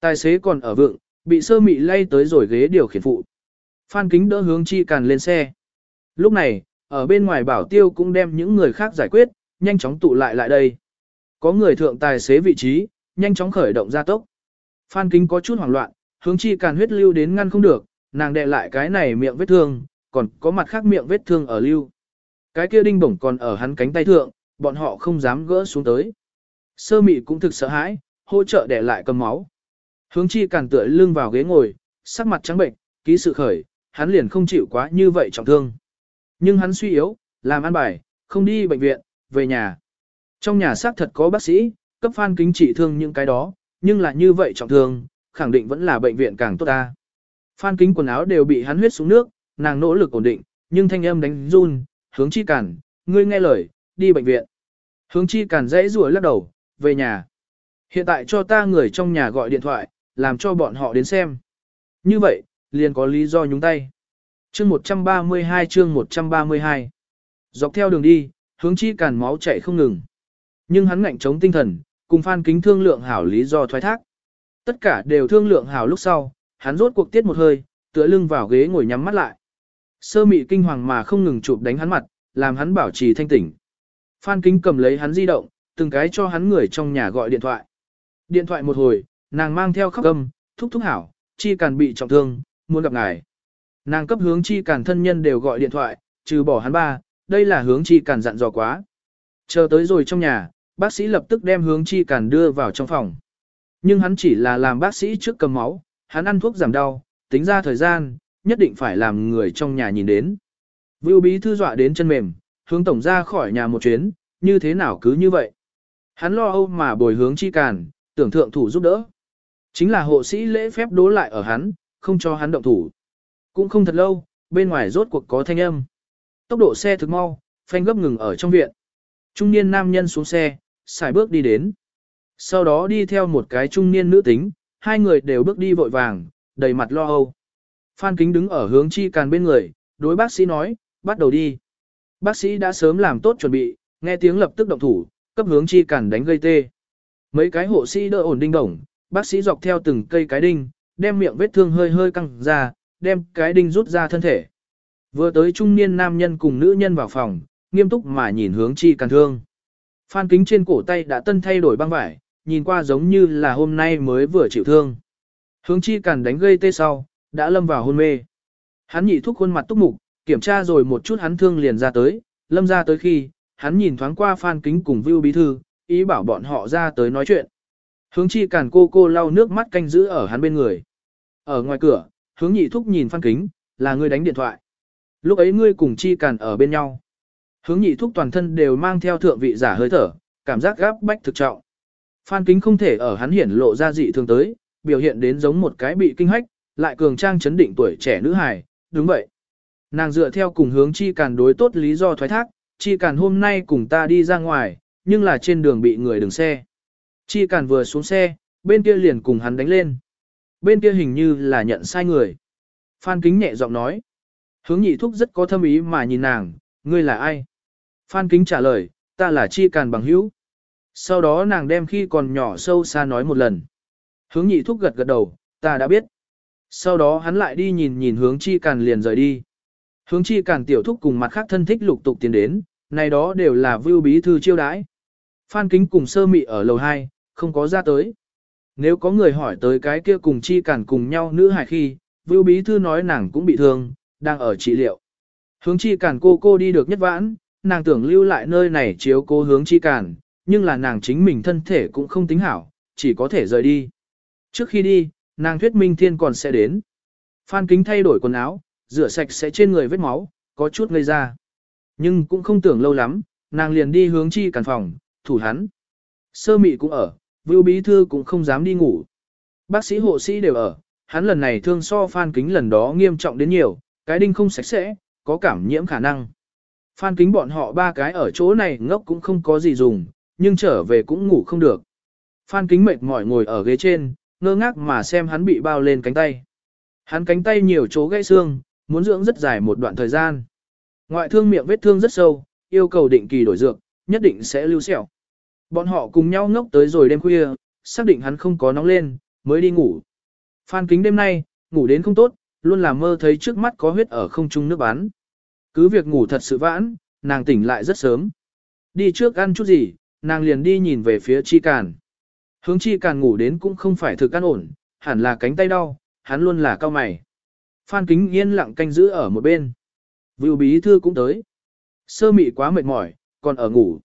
Tài xế còn ở vượng, bị sơ mị lay tới rồi ghế điều khiển phụ. Phan kính đỡ hướng chi càn lên xe. Lúc này, ở bên ngoài bảo tiêu cũng đem những người khác giải quyết, nhanh chóng tụ lại lại đây. Có người thượng tài xế vị trí, nhanh chóng khởi động gia tốc. Phan kính có chút hoảng loạn, hướng chi càn huyết lưu đến ngăn không được, nàng đè lại cái này miệng vết thương, còn có mặt khác miệng vết thương ở lưu. Cái kia đinh bổng còn ở hắn cánh tay thượng, bọn họ không dám gỡ xuống tới. Sơ mị cũng thực sợ hãi, hỗ trợ để lại cầm máu. Hướng chi càn tựa lưng vào ghế ngồi, sắc mặt trắng bệnh, ký sự khởi, hắn liền không chịu quá như vậy trọng thương. Nhưng hắn suy yếu, làm ăn bài, không đi bệnh viện, về nhà. Trong nhà xác thật có bác sĩ, cấp phan kính trị thương những cái đó, nhưng là như vậy trọng thương, khẳng định vẫn là bệnh viện càng tốt ta. Phan kính quần áo đều bị hắn huyết xuống nước, nàng nỗ lực ổn định, nhưng thanh âm đánh run, hướng chi cản, ngươi nghe lời, đi bệnh viện. Hướng chi cản dãy rủa lắc đầu, về nhà. Hiện tại cho ta người trong nhà gọi điện thoại, làm cho bọn họ đến xem. Như vậy, liền có lý do nhúng tay. Chương 132 chương 132 Dọc theo đường đi, hướng chi cản máu chạy không ngừng. Nhưng hắn ngạnh chống tinh thần, cùng Phan Kính thương lượng hảo lý do thoái thác. Tất cả đều thương lượng hảo lúc sau, hắn rốt cuộc tiết một hơi, tựa lưng vào ghế ngồi nhắm mắt lại. Sơ mị kinh hoàng mà không ngừng chụp đánh hắn mặt, làm hắn bảo trì thanh tỉnh. Phan Kính cầm lấy hắn di động, từng cái cho hắn người trong nhà gọi điện thoại. Điện thoại một hồi, nàng mang theo khóc âm, thúc thúc hảo, chi càn bị trọng thương, muốn gặp ngài. Nàng cấp hướng chi càn thân nhân đều gọi điện thoại, trừ bỏ hắn ba, đây là hướng chi càn dặn dò quá. Chờ tới rồi trong nhà, bác sĩ lập tức đem hướng chi càn đưa vào trong phòng. Nhưng hắn chỉ là làm bác sĩ trước cầm máu, hắn ăn thuốc giảm đau, tính ra thời gian, nhất định phải làm người trong nhà nhìn đến. Vưu bí thư dọa đến chân mềm, hướng tổng ra khỏi nhà một chuyến, như thế nào cứ như vậy. Hắn lo âu mà bồi hướng chi càn, tưởng thượng thủ giúp đỡ. Chính là hộ sĩ lễ phép đố lại ở hắn, không cho hắn động thủ. Cũng không thật lâu, bên ngoài rốt cuộc có thanh âm. Tốc độ xe thực mau, phanh gấp ngừng ở trong viện. Trung niên nam nhân xuống xe, xài bước đi đến. Sau đó đi theo một cái trung niên nữ tính, hai người đều bước đi vội vàng, đầy mặt lo âu. Phan Kính đứng ở hướng chi càn bên người, đối bác sĩ nói, bắt đầu đi. Bác sĩ đã sớm làm tốt chuẩn bị, nghe tiếng lập tức động thủ, cấp hướng chi càn đánh gây tê. Mấy cái hộ sĩ đỡ ổn đinh đồng, bác sĩ dọc theo từng cây cái đinh, đem miệng vết thương hơi hơi căng ra, đem cái đinh rút ra thân thể. Vừa tới trung niên nam nhân cùng nữ nhân vào phòng, nghiêm túc mà nhìn hướng chi càn thương. Phan kính trên cổ tay đã tân thay đổi băng vải, nhìn qua giống như là hôm nay mới vừa chịu thương. Hướng chi càn đánh gây tê sau, đã lâm vào hôn mê. Hắn nhị thúc khuôn mặt túc mục, kiểm tra rồi một chút hắn thương liền ra tới, lâm ra tới khi, hắn nhìn thoáng qua Phan Kính cùng Vưu Bí Thư, ý bảo bọn họ ra tới nói chuyện. Hướng chi càn cô cô lau nước mắt canh giữ ở hắn bên người. Ở ngoài cửa, hướng nhị thúc nhìn Phan Kính, là người đánh điện thoại. Lúc ấy ngươi cùng chi càn ở bên nhau. Hướng nhị thúc toàn thân đều mang theo thượng vị giả hơi thở, cảm giác gáp bách thực trọng. Phan Kính không thể ở hắn hiển lộ ra dị thường tới, biểu hiện đến giống một cái bị kinh hách, lại cường trang chấn định tuổi trẻ nữ hài, đúng vậy. Nàng dựa theo cùng hướng chi càn đối tốt lý do thoái thác, chi càn hôm nay cùng ta đi ra ngoài, nhưng là trên đường bị người đứng xe. Chi càn vừa xuống xe, bên kia liền cùng hắn đánh lên. Bên kia hình như là nhận sai người. Phan Kính nhẹ giọng nói. Hướng nhị thúc rất có thâm ý mà nhìn nàng, ngươi là ai? Phan Kính trả lời, ta là chi càn bằng hữu. Sau đó nàng đem khi còn nhỏ sâu xa nói một lần. Hướng nhị thúc gật gật đầu, ta đã biết. Sau đó hắn lại đi nhìn nhìn hướng chi càn liền rời đi. Hướng chi càn tiểu thúc cùng mặt khác thân thích lục tục tiến đến, này đó đều là vưu bí thư chiêu đãi. Phan kính cùng sơ mị ở lầu 2, không có ra tới. Nếu có người hỏi tới cái kia cùng chi càn cùng nhau nữ hài khi, vưu bí thư nói nàng cũng bị thương, đang ở trị liệu. Hướng chi càn cô cô đi được nhất vãn, nàng tưởng lưu lại nơi này chiếu cố hướng chi càn, nhưng là nàng chính mình thân thể cũng không tính hảo, chỉ có thể rời đi. Trước khi đi, nàng thuyết minh thiên còn sẽ đến. Phan kính thay đổi quần áo, rửa sạch sẽ trên người vết máu, có chút ngây ra. Nhưng cũng không tưởng lâu lắm, nàng liền đi hướng chi cản phòng, thủ hắn. Sơ mị cũng ở, Vưu Bí Thư cũng không dám đi ngủ. Bác sĩ hộ sĩ đều ở, hắn lần này thương so Phan Kính lần đó nghiêm trọng đến nhiều, cái đinh không sạch sẽ, có cảm nhiễm khả năng. Phan Kính bọn họ ba cái ở chỗ này ngốc cũng không có gì dùng, nhưng trở về cũng ngủ không được. Phan Kính mệt mỏi ngồi ở ghế trên, ngơ ngác mà xem hắn bị bao lên cánh tay. Hắn cánh tay nhiều chỗ gãy xương, muốn dưỡng rất dài một đoạn thời gian. Ngoại thương miệng vết thương rất sâu, yêu cầu định kỳ đổi dược, nhất định sẽ lưu sẹo. Bọn họ cùng nhau ngốc tới rồi đêm khuya, xác định hắn không có nóng lên, mới đi ngủ. Phan kính đêm nay, ngủ đến không tốt, luôn là mơ thấy trước mắt có huyết ở không trung nước bắn. Cứ việc ngủ thật sự vãn, nàng tỉnh lại rất sớm. Đi trước ăn chút gì, nàng liền đi nhìn về phía chi càn. Hướng chi càn ngủ đến cũng không phải thực ăn ổn, hẳn là cánh tay đau, hắn luôn là cao mày. Phan kính yên lặng canh giữ ở một bên. Vưu bí thư cũng tới. Sơ mị quá mệt mỏi, còn ở ngủ.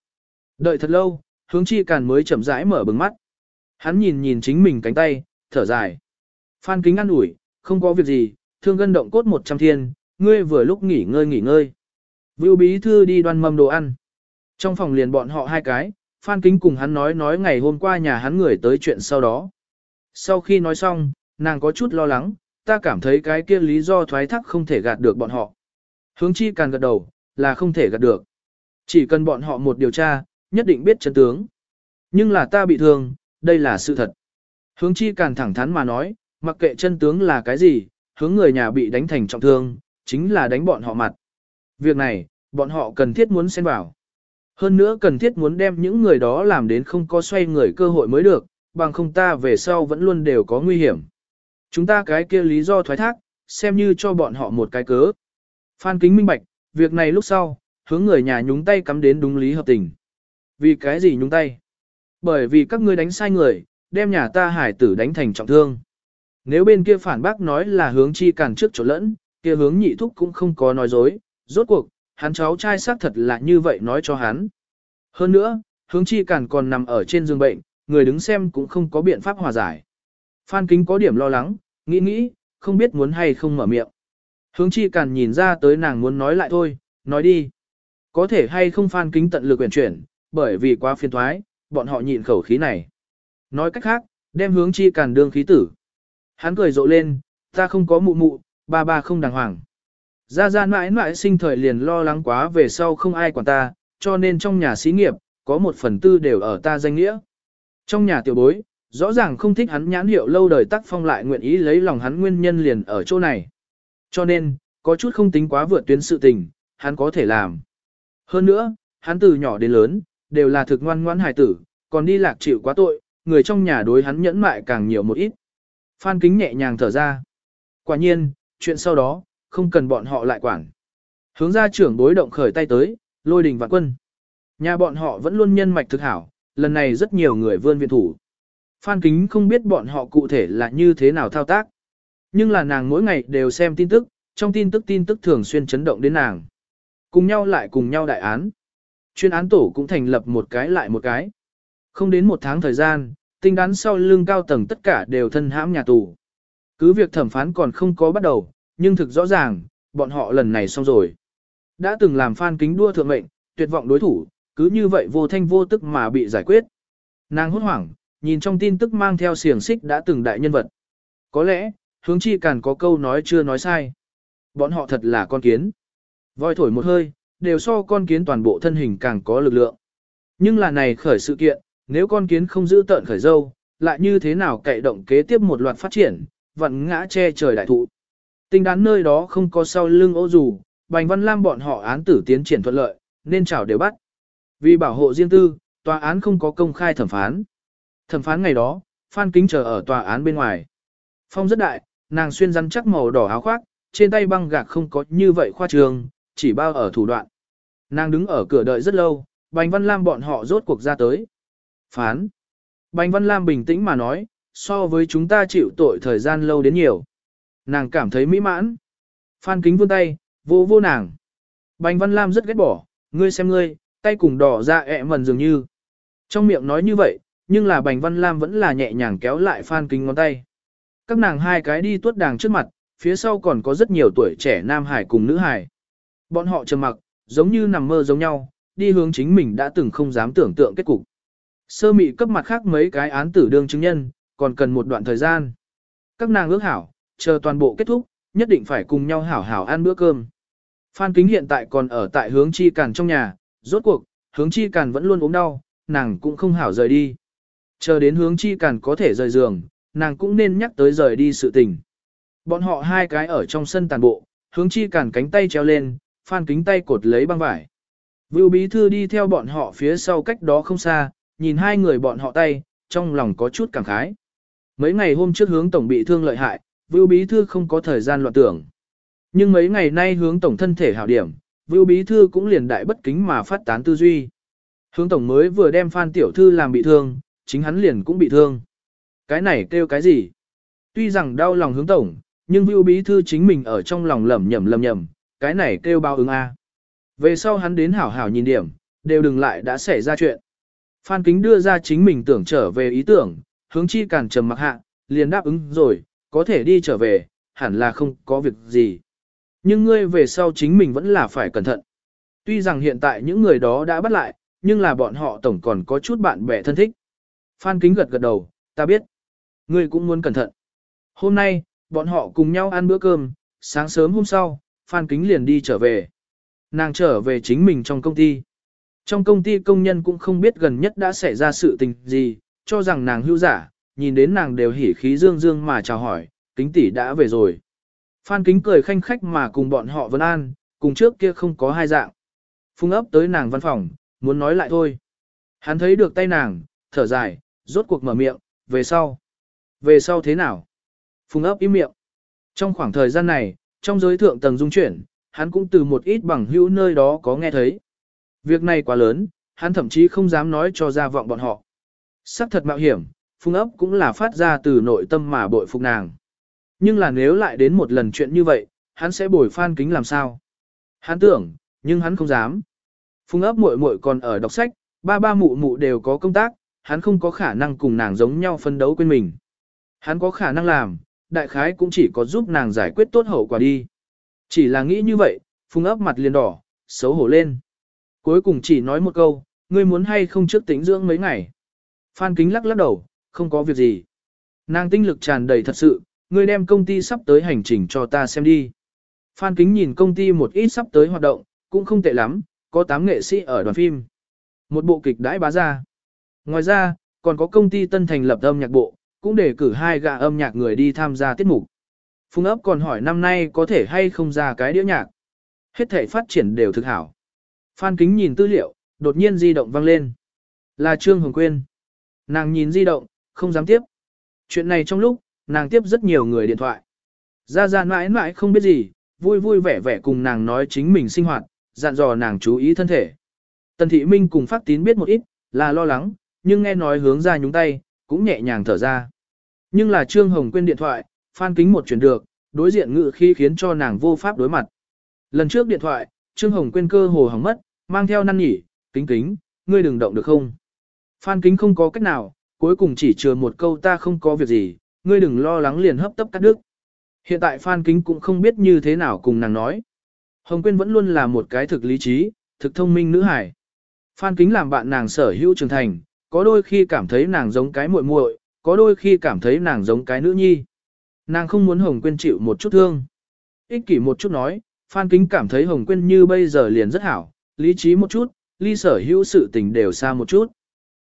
Đợi thật lâu, hướng chi càn mới chậm rãi mở bừng mắt. Hắn nhìn nhìn chính mình cánh tay, thở dài. Phan kính ăn ủi, không có việc gì, thương gân động cốt một trăm thiên, ngươi vừa lúc nghỉ ngơi nghỉ ngơi. Vưu bí thư đi đoan mâm đồ ăn. Trong phòng liền bọn họ hai cái, Phan kính cùng hắn nói nói ngày hôm qua nhà hắn người tới chuyện sau đó. Sau khi nói xong, nàng có chút lo lắng, ta cảm thấy cái kia lý do thoái thác không thể gạt được bọn họ. Hướng chi càng gật đầu, là không thể gạt được. Chỉ cần bọn họ một điều tra, nhất định biết chân tướng. Nhưng là ta bị thương, đây là sự thật. Hướng chi càng thẳng thắn mà nói, mặc kệ chân tướng là cái gì, hướng người nhà bị đánh thành trọng thương, chính là đánh bọn họ mặt. Việc này, bọn họ cần thiết muốn xen vào. Hơn nữa cần thiết muốn đem những người đó làm đến không có xoay người cơ hội mới được, bằng không ta về sau vẫn luôn đều có nguy hiểm. Chúng ta cái kia lý do thoái thác, xem như cho bọn họ một cái cớ. Phan kính minh bạch, việc này lúc sau, hướng người nhà nhúng tay cắm đến đúng lý hợp tình. Vì cái gì nhúng tay? Bởi vì các ngươi đánh sai người, đem nhà ta hải tử đánh thành trọng thương. Nếu bên kia phản bác nói là hướng chi càn trước chỗ lẫn, kia hướng nhị thúc cũng không có nói dối, rốt cuộc, hắn cháu trai xác thật là như vậy nói cho hắn. Hơn nữa, hướng chi cản còn nằm ở trên giường bệnh, người đứng xem cũng không có biện pháp hòa giải. Phan Kính có điểm lo lắng, nghĩ nghĩ, không biết muốn hay không mở miệng. Hướng chi cản nhìn ra tới nàng muốn nói lại thôi, nói đi. Có thể hay không Phan Kính tận lực quyển chuyển, bởi vì quá phiền thoái, bọn họ nhịn khẩu khí này. Nói cách khác, đem hướng chi cản đương khí tử. Hắn cười rộ lên, ta không có mụ mụ, ba ba không đàng hoàng. Ra Gia mãi mãi sinh thời liền lo lắng quá về sau không ai quản ta, cho nên trong nhà xí nghiệp, có một phần tư đều ở ta danh nghĩa. Trong nhà tiểu bối, rõ ràng không thích hắn nhãn hiệu lâu đời tác phong lại nguyện ý lấy lòng hắn nguyên nhân liền ở chỗ này. Cho nên, có chút không tính quá vượt tuyến sự tình, hắn có thể làm. Hơn nữa, hắn từ nhỏ đến lớn, đều là thực ngoan ngoãn hài tử, còn đi lạc chịu quá tội, người trong nhà đối hắn nhẫn mại càng nhiều một ít. Phan kính nhẹ nhàng thở ra. Quả nhiên, chuyện sau đó, không cần bọn họ lại quản. Hướng ra trưởng bối động khởi tay tới, lôi đình vạn quân. Nhà bọn họ vẫn luôn nhân mạch thực hảo, lần này rất nhiều người vươn viện thủ. Phan Kính không biết bọn họ cụ thể là như thế nào thao tác. Nhưng là nàng mỗi ngày đều xem tin tức, trong tin tức tin tức thường xuyên chấn động đến nàng. Cùng nhau lại cùng nhau đại án. Chuyên án tổ cũng thành lập một cái lại một cái. Không đến một tháng thời gian, tinh đán sau lưng cao tầng tất cả đều thân hãm nhà tù. Cứ việc thẩm phán còn không có bắt đầu, nhưng thực rõ ràng, bọn họ lần này xong rồi. Đã từng làm phan kính đua thượng mệnh, tuyệt vọng đối thủ, cứ như vậy vô thanh vô tức mà bị giải quyết. Nàng hốt hoảng, nhìn trong tin tức mang theo xiềng xích đã từng đại nhân vật. Có lẽ, hướng chi càn có câu nói chưa nói sai. Bọn họ thật là con kiến. Voi thổi một hơi, đều so con kiến toàn bộ thân hình càng có lực lượng. Nhưng là này khởi sự kiện, nếu con kiến không giữ tợn khởi dâu, lại như thế nào cậy động kế tiếp một loạt phát triển, vặn ngã che trời đại thụ. Tinh đán nơi đó không có sau lưng ô dù, Bành Văn Lam bọn họ án tử tiến triển thuận lợi, nên chào đều bắt. Vì bảo hộ riêng tư, tòa án không có công khai thẩm phán. Thẩm phán ngày đó, Phan Kính chờ ở tòa án bên ngoài. Phong rất đại, nàng xuyên rắn chắc màu đỏ áo khoác, trên tay băng gạc không có như vậy khoa trường, chỉ bao ở thủ đoạn. Nàng đứng ở cửa đợi rất lâu, Bành Văn Lam bọn họ rốt cuộc ra tới. Phán. Bành Văn Lam bình tĩnh mà nói, so với chúng ta chịu tội thời gian lâu đến nhiều. Nàng cảm thấy mỹ mãn. Phan kính vươn tay, vô vô nàng. Bành Văn Lam rất ghét bỏ, ngươi xem ngươi, tay cùng đỏ ra ẹ mần dường như. Trong miệng nói như vậy, nhưng là Bành Văn Lam vẫn là nhẹ nhàng kéo lại Phan kính ngón tay. Các nàng hai cái đi tuốt đàng trước mặt, phía sau còn có rất nhiều tuổi trẻ nam hải cùng nữ hải. Bọn họ trầm mặc, giống như nằm mơ giống nhau, đi hướng chính mình đã từng không dám tưởng tượng kết cục. Sơ mị cấp mặt khác mấy cái án tử đương chứng nhân, còn cần một đoạn thời gian. Các nàng ước hảo, chờ toàn bộ kết thúc, nhất định phải cùng nhau hảo hảo ăn bữa cơm. Phan Kính hiện tại còn ở tại hướng chi càn trong nhà, rốt cuộc, hướng chi càn vẫn luôn ốm đau, nàng cũng không hảo rời đi. Chờ đến hướng chi càn có thể rời giường, nàng cũng nên nhắc tới rời đi sự tình. Bọn họ hai cái ở trong sân tàn bộ, hướng chi càn cánh tay treo lên, Phan Kính tay cột lấy băng vải. Vưu Bí Thư đi theo bọn họ phía sau cách đó không xa, nhìn hai người bọn họ tay, trong lòng có chút cảm khái. Mấy ngày hôm trước hướng tổng bị thương lợi hại, Vưu Bí Thư không có thời gian loạn tưởng. Nhưng mấy ngày nay hướng tổng thân thể hảo điểm, Vưu Bí Thư cũng liền đại bất kính mà phát tán tư duy. Hướng tổng mới vừa đem Phan Tiểu Thư làm bị thương, chính hắn liền cũng bị thương. Cái này kêu cái gì? Tuy rằng đau lòng hướng tổng, nhưng Vưu Bí Thư chính mình ở trong lòng lầm nhầm lầm nhầm, cái này kêu bao ứng A. Về sau hắn đến hảo hảo nhìn điểm, đều đừng lại đã xảy ra chuyện. Phan Kính đưa ra chính mình tưởng trở về ý tưởng, hướng chi cản trầm mặc hạ, liền đáp ứng rồi, có thể đi trở về, hẳn là không có việc gì. Nhưng ngươi về sau chính mình vẫn là phải cẩn thận. Tuy rằng hiện tại những người đó đã bắt lại, nhưng là bọn họ tổng còn có chút bạn bè thân thích. Phan Kính gật gật đầu, ta biết. Ngươi cũng muốn cẩn thận. Hôm nay, bọn họ cùng nhau ăn bữa cơm, sáng sớm hôm sau, Phan Kính liền đi trở về. Nàng trở về chính mình trong công ty. Trong công ty công nhân cũng không biết gần nhất đã xảy ra sự tình gì, cho rằng nàng hưu giả, nhìn đến nàng đều hỉ khí dương dương mà chào hỏi, kính tỷ đã về rồi. Phan kính cười khanh khách mà cùng bọn họ vân an, cùng trước kia không có hai dạng. Phung ấp tới nàng văn phòng, muốn nói lại thôi. Hắn thấy được tay nàng, thở dài, rốt cuộc mở miệng, về sau. Về sau thế nào? Phung ấp im miệng. Trong khoảng thời gian này, trong giới thượng tầng dung chuyển, hắn cũng từ một ít bằng hữu nơi đó có nghe thấy. Việc này quá lớn, hắn thậm chí không dám nói cho ra vọng bọn họ. Sắc thật mạo hiểm, phung ấp cũng là phát ra từ nội tâm mà bội phục nàng. Nhưng là nếu lại đến một lần chuyện như vậy, hắn sẽ bồi phan kính làm sao? Hắn tưởng, nhưng hắn không dám. Phung ấp muội muội còn ở đọc sách, ba ba mụ mụ đều có công tác, hắn không có khả năng cùng nàng giống nhau phân đấu quên mình. Hắn có khả năng làm, đại khái cũng chỉ có giúp nàng giải quyết tốt hậu quả đi. Chỉ là nghĩ như vậy, phung ấp mặt liền đỏ, xấu hổ lên. Cuối cùng chỉ nói một câu, ngươi muốn hay không trước tính dưỡng mấy ngày. Phan kính lắc lắc đầu, không có việc gì. Nàng tinh lực tràn đầy thật sự, ngươi đem công ty sắp tới hành trình cho ta xem đi. Phan kính nhìn công ty một ít sắp tới hoạt động, cũng không tệ lắm, có 8 nghệ sĩ ở đoàn phim. Một bộ kịch đãi bá ra. Ngoài ra, còn có công ty tân thành lập âm nhạc bộ, cũng để cử hai gạ âm nhạc người đi tham gia tiết mục. Phùng ấp còn hỏi năm nay có thể hay không ra cái đĩa nhạc. Hết thể phát triển đều thực hảo. Phan Kính nhìn tư liệu, đột nhiên di động vang lên. Là Trương Hồng Quyên. Nàng nhìn di động, không dám tiếp. Chuyện này trong lúc, nàng tiếp rất nhiều người điện thoại. Gia gia mãi mãi không biết gì, vui vui vẻ vẻ cùng nàng nói chính mình sinh hoạt, dặn dò nàng chú ý thân thể. Tần Thị Minh cùng Phát Tín biết một ít, là lo lắng, nhưng nghe nói hướng ra nhúng tay, cũng nhẹ nhàng thở ra. Nhưng là Trương Hồng quên điện thoại, Phan Kính một chuyển được, đối diện ngự khi khiến cho nàng vô pháp đối mặt. Lần trước điện thoại, Trương Hồng quên cơ hồ hỏng mất, mang theo năn nhỉ, kính kính, ngươi đừng động được không? Phan Kính không có cách nào, cuối cùng chỉ chừa một câu ta không có việc gì, ngươi đừng lo lắng liền hấp tấp cắt đứt. Hiện tại Phan Kính cũng không biết như thế nào cùng nàng nói. Hồng Quyên vẫn luôn là một cái thực lý trí, thực thông minh nữ hải. Phan Kính làm bạn nàng sở hữu trưởng thành, có đôi khi cảm thấy nàng giống cái muội muội, có đôi khi cảm thấy nàng giống cái nữ nhi. Nàng không muốn Hồng Quyên chịu một chút thương. Ích kỷ một chút nói, Phan Kính cảm thấy Hồng Quyên như bây giờ liền rất hảo, lý trí một chút, ly sở hữu sự tình đều xa một chút.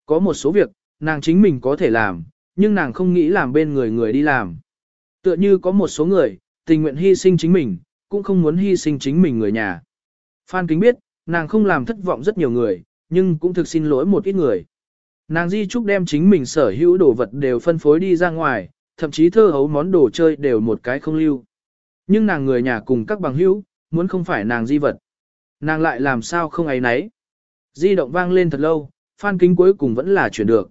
Có một số việc, nàng chính mình có thể làm, nhưng nàng không nghĩ làm bên người người đi làm. Tựa như có một số người, tình nguyện hy sinh chính mình, cũng không muốn hy sinh chính mình người nhà. Phan Kính biết, nàng không làm thất vọng rất nhiều người, nhưng cũng thực xin lỗi một ít người. Nàng di trúc đem chính mình sở hữu đồ vật đều phân phối đi ra ngoài, thậm chí thơ hấu món đồ chơi đều một cái không lưu. Nhưng nàng người nhà cùng các bằng hữu, muốn không phải nàng di vật. Nàng lại làm sao không ấy nấy. Di động vang lên thật lâu, Phan Kính cuối cùng vẫn là chuyển được.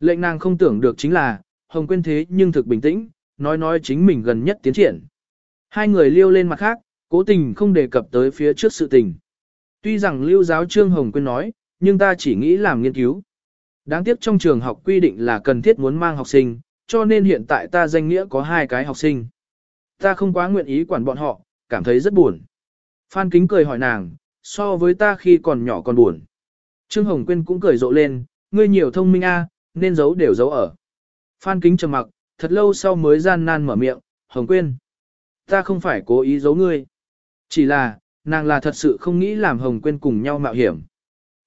Lệnh nàng không tưởng được chính là, Hồng Quyên thế nhưng thực bình tĩnh, nói nói chính mình gần nhất tiến triển. Hai người liêu lên mặt khác, cố tình không đề cập tới phía trước sự tình. Tuy rằng lưu giáo trương Hồng Quyên nói, nhưng ta chỉ nghĩ làm nghiên cứu. Đáng tiếc trong trường học quy định là cần thiết muốn mang học sinh, cho nên hiện tại ta danh nghĩa có hai cái học sinh. Ta không quá nguyện ý quản bọn họ, cảm thấy rất buồn. Phan Kính cười hỏi nàng, so với ta khi còn nhỏ còn buồn. Trương Hồng Quyên cũng cười rộ lên, ngươi nhiều thông minh a, nên giấu đều giấu ở. Phan Kính trầm mặc, thật lâu sau mới gian nan mở miệng, Hồng Quyên. Ta không phải cố ý giấu ngươi. Chỉ là, nàng là thật sự không nghĩ làm Hồng Quyên cùng nhau mạo hiểm.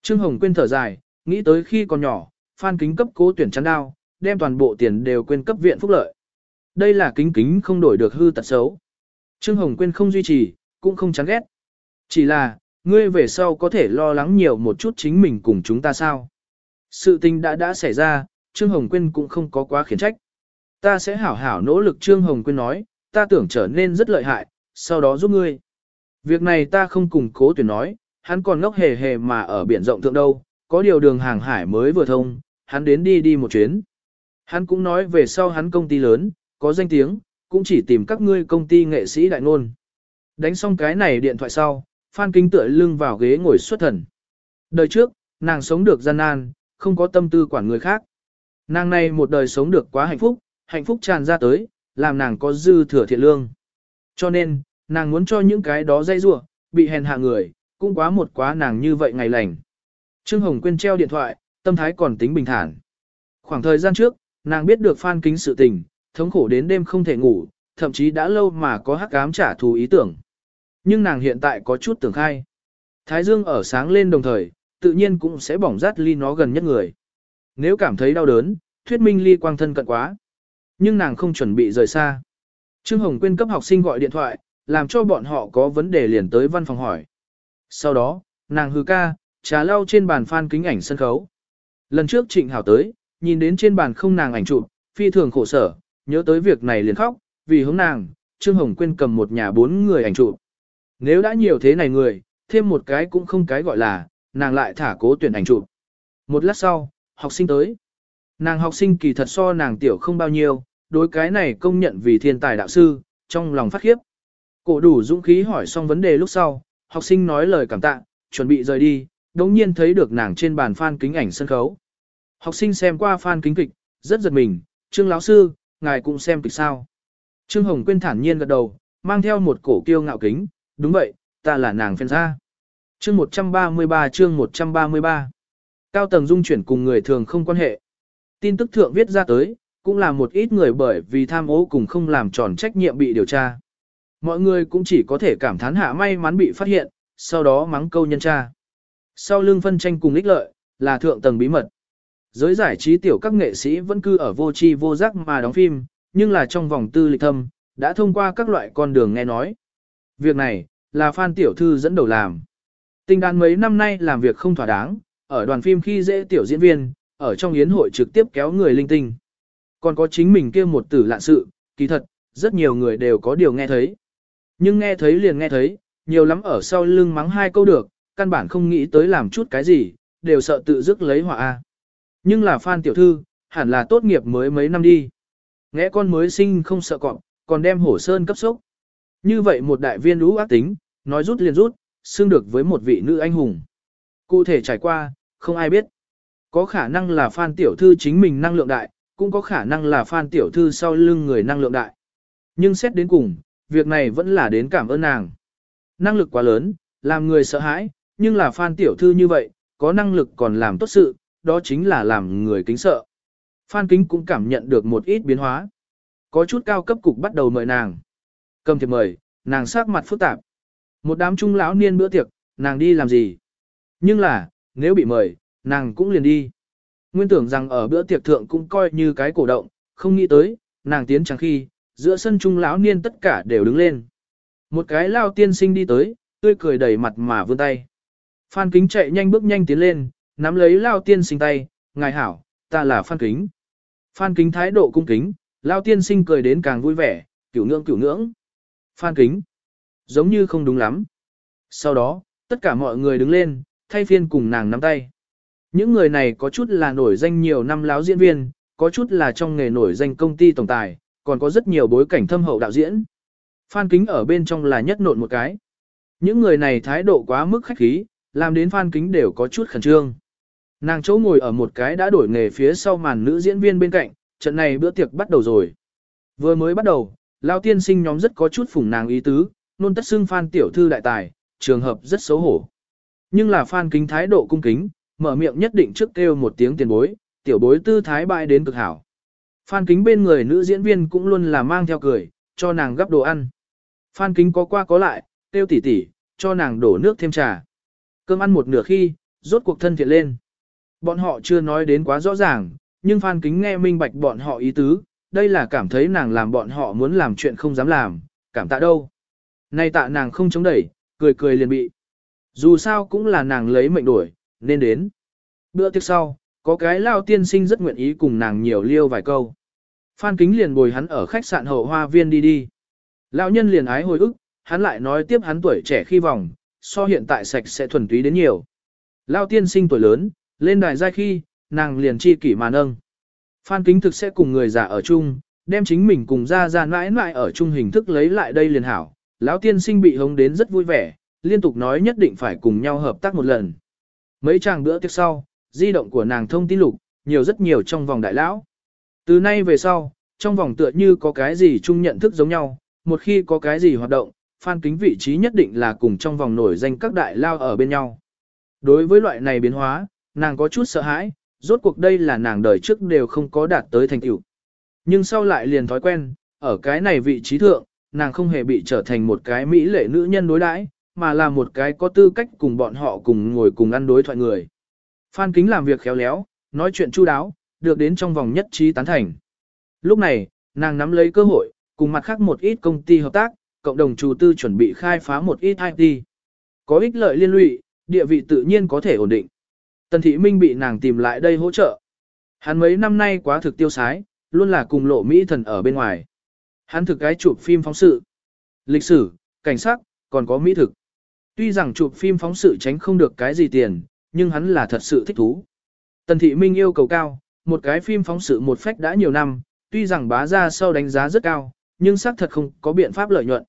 Trương Hồng Quyên thở dài, nghĩ tới khi còn nhỏ, Phan Kính cấp cố tuyển chắn đao, đem toàn bộ tiền đều quên cấp viện phúc lợi. Đây là kính kính không đổi được hư tật xấu. Trương Hồng Quyên không duy trì, cũng không chán ghét. Chỉ là, ngươi về sau có thể lo lắng nhiều một chút chính mình cùng chúng ta sao. Sự tình đã đã xảy ra, Trương Hồng Quyên cũng không có quá khiển trách. Ta sẽ hảo hảo nỗ lực Trương Hồng Quyên nói, ta tưởng trở nên rất lợi hại, sau đó giúp ngươi. Việc này ta không cùng cố tuyển nói, hắn còn ngốc hề hề mà ở biển rộng thượng đâu, có điều đường hàng hải mới vừa thông, hắn đến đi đi một chuyến. Hắn cũng nói về sau hắn công ty lớn, có danh tiếng, cũng chỉ tìm các ngươi công ty nghệ sĩ đại ngôn. Đánh xong cái này điện thoại sau, Phan Kính tựa lưng vào ghế ngồi xuất thần. Đời trước, nàng sống được gian nan, không có tâm tư quản người khác. Nàng này một đời sống được quá hạnh phúc, hạnh phúc tràn ra tới, làm nàng có dư thừa thiện lương. Cho nên, nàng muốn cho những cái đó dây rua, bị hèn hạ người, cũng quá một quá nàng như vậy ngày lành. Trương Hồng Quyên treo điện thoại, tâm thái còn tính bình thản. Khoảng thời gian trước, nàng biết được Phan Kính sự tình, thống khổ đến đêm không thể ngủ, thậm chí đã lâu mà có hắc ám trả thù ý tưởng. Nhưng nàng hiện tại có chút tưởng khai. Thái dương ở sáng lên đồng thời, tự nhiên cũng sẽ bỏng rát ly nó gần nhất người. Nếu cảm thấy đau đớn, thuyết minh ly quang thân cận quá. Nhưng nàng không chuẩn bị rời xa. Trương Hồng Quyên cấp học sinh gọi điện thoại, làm cho bọn họ có vấn đề liền tới văn phòng hỏi. Sau đó, nàng hư ca, trà lau trên bàn phan kính ảnh sân khấu. Lần trước Trịnh Hảo tới, nhìn đến trên bàn không nàng ảnh chụp, phi thường khổ sở, nhớ tới việc này liền khóc, vì hướng nàng, Trương Hồng Quyên cầm một nhà bốn người ảnh chụp. Nếu đã nhiều thế này người, thêm một cái cũng không cái gọi là, nàng lại thả cố tuyển ảnh chụp. Một lát sau, học sinh tới. Nàng học sinh kỳ thật so nàng tiểu không bao nhiêu, đối cái này công nhận vì thiên tài đạo sư, trong lòng phát khiếp. Cổ đủ dũng khí hỏi xong vấn đề lúc sau, học sinh nói lời cảm tạ, chuẩn bị rời đi, đồng nhiên thấy được nàng trên bàn phan kính ảnh sân khấu. Học sinh xem qua phan kính kịch, rất giật mình, Trương lão sư, ngài cũng xem kịch sao. Trương Hồng Quyên thản nhiên gật đầu, mang theo một cổ kiêu ngạo kính, đúng vậy, ta là nàng phen ra. Chương 133 chương 133 Cao tầng dung chuyển cùng người thường không quan hệ. Tin tức thượng viết ra tới, cũng là một ít người bởi vì tham ô cùng không làm tròn trách nhiệm bị điều tra. Mọi người cũng chỉ có thể cảm thán hạ may mắn bị phát hiện, sau đó mắng câu nhân tra. Sau lưng phân tranh cùng ích lợi, là thượng tầng bí mật. Giới giải trí tiểu các nghệ sĩ vẫn cư ở vô tri vô giác mà đóng phim, nhưng là trong vòng tư lịch thâm, đã thông qua các loại con đường nghe nói. Việc này, là Phan Tiểu Thư dẫn đầu làm. Tình đàn mấy năm nay làm việc không thỏa đáng, ở đoàn phim khi dễ tiểu diễn viên, ở trong yến hội trực tiếp kéo người linh tinh. Còn có chính mình kia một tử lạ sự, kỳ thật, rất nhiều người đều có điều nghe thấy. Nhưng nghe thấy liền nghe thấy, nhiều lắm ở sau lưng mắng hai câu được, căn bản không nghĩ tới làm chút cái gì, đều sợ tự dứt lấy họa A. Nhưng là Phan Tiểu Thư, hẳn là tốt nghiệp mới mấy năm đi. Nghe con mới sinh không sợ cọp, còn đem hổ sơn cấp sốc. Như vậy một đại viên lũ ác tính, nói rút liền rút, xưng được với một vị nữ anh hùng. Cụ thể trải qua, không ai biết. Có khả năng là Phan Tiểu Thư chính mình năng lượng đại, cũng có khả năng là Phan Tiểu Thư sau lưng người năng lượng đại. Nhưng xét đến cùng, việc này vẫn là đến cảm ơn nàng. Năng lực quá lớn, làm người sợ hãi, nhưng là Phan Tiểu Thư như vậy, có năng lực còn làm tốt sự, đó chính là làm người kính sợ. Phan Kính cũng cảm nhận được một ít biến hóa. Có chút cao cấp cục bắt đầu mời nàng. Cầm thiệp mời, nàng sắc mặt phức tạp. Một đám trung lão niên bữa tiệc, nàng đi làm gì? Nhưng là, nếu bị mời, nàng cũng liền đi. Nguyên tưởng rằng ở bữa tiệc thượng cũng coi như cái cổ động, không nghĩ tới, nàng tiến chẳng khi, giữa sân trung lão niên tất cả đều đứng lên. Một cái lao tiên sinh đi tới, tươi cười đầy mặt mà vươn tay. Phan Kính chạy nhanh bước nhanh tiến lên, nắm lấy lao tiên sinh tay, ngài hảo, ta là Phan Kính. Phan Kính thái độ cung kính, lao tiên sinh cười đến càng vui vẻ, cửu ngưỡng cửu ngưỡng. Phan Kính, giống như không đúng lắm. Sau đó, tất cả mọi người đứng lên, thay phiên cùng nàng nắm tay. Những người này có chút là nổi danh nhiều năm láo diễn viên, có chút là trong nghề nổi danh công ty tổng tài, còn có rất nhiều bối cảnh thâm hậu đạo diễn. Phan Kính ở bên trong là nhất nộn một cái. Những người này thái độ quá mức khách khí, làm đến Phan Kính đều có chút khẩn trương. Nàng chỗ ngồi ở một cái đã đổi nghề phía sau màn nữ diễn viên bên cạnh, trận này bữa tiệc bắt đầu rồi. Vừa mới bắt đầu, Lao tiên sinh nhóm rất có chút phủng nàng ý tứ, nôn tất xưng Phan tiểu thư đại tài, trường hợp rất xấu hổ. Nhưng là Phan kính thái độ cung kính, mở miệng nhất định trước kêu một tiếng tiền bối, tiểu bối tư thái bại đến cực hảo. Phan kính bên người nữ diễn viên cũng luôn là mang theo cười, cho nàng gấp đồ ăn. Phan kính có qua có lại, tiêu tỉ tỉ, cho nàng đổ nước thêm trà. Cơm ăn một nửa khi, rốt cuộc thân thiện lên. Bọn họ chưa nói đến quá rõ ràng, nhưng Phan kính nghe minh bạch bọn họ ý tứ, đây là cảm thấy nàng làm bọn họ muốn làm chuyện không dám làm, cảm tạ đâu. Nay tạ nàng không chống đẩy, cười cười liền bị. Dù sao cũng là nàng lấy mệnh đuổi nên đến. Bữa tiệc sau, có cái lao tiên sinh rất nguyện ý cùng nàng nhiều liêu vài câu. Phan Kính liền bồi hắn ở khách sạn hậu hoa viên đi đi. Lão nhân liền ái hồi ức, hắn lại nói tiếp hắn tuổi trẻ khi vòng, so hiện tại sạch sẽ thuần túy đến nhiều. Lao tiên sinh tuổi lớn, lên đài giai khi, nàng liền chi kỷ mà nâng. Phan Kính thực sẽ cùng người già ở chung, đem chính mình cùng ra ra mãi mãi ở chung hình thức lấy lại đây liền hảo. Lão tiên sinh bị hống đến rất vui vẻ, liên tục nói nhất định phải cùng nhau hợp tác một lần. Mấy chàng bữa tiếp sau, di động của nàng thông tin lục, nhiều rất nhiều trong vòng đại lão. Từ nay về sau, trong vòng tựa như có cái gì chung nhận thức giống nhau, một khi có cái gì hoạt động, Phan Kính vị trí nhất định là cùng trong vòng nổi danh các đại lao ở bên nhau. Đối với loại này biến hóa, nàng có chút sợ hãi, rốt cuộc đây là nàng đời trước đều không có đạt tới thành tựu. Nhưng sau lại liền thói quen, ở cái này vị trí thượng, nàng không hề bị trở thành một cái mỹ lệ nữ nhân đối đãi, mà là một cái có tư cách cùng bọn họ cùng ngồi cùng ăn đối thoại người. Phan Kính làm việc khéo léo, nói chuyện chu đáo, được đến trong vòng nhất trí tán thành. Lúc này, nàng nắm lấy cơ hội, cùng mặt khác một ít công ty hợp tác, cộng đồng chủ tư chuẩn bị khai phá một ít IT. Có ích lợi liên lụy, địa vị tự nhiên có thể ổn định. Tần Thị Minh bị nàng tìm lại đây hỗ trợ. Hắn mấy năm nay quá thực tiêu sái, luôn là cùng lộ Mỹ thần ở bên ngoài. Hắn thực cái chụp phim phóng sự, lịch sử, cảnh sát, còn có mỹ thực. Tuy rằng chụp phim phóng sự tránh không được cái gì tiền, nhưng hắn là thật sự thích thú. Tần Thị Minh yêu cầu cao, một cái phim phóng sự một phách đã nhiều năm, tuy rằng bá ra sau đánh giá rất cao, nhưng xác thật không có biện pháp lợi nhuận.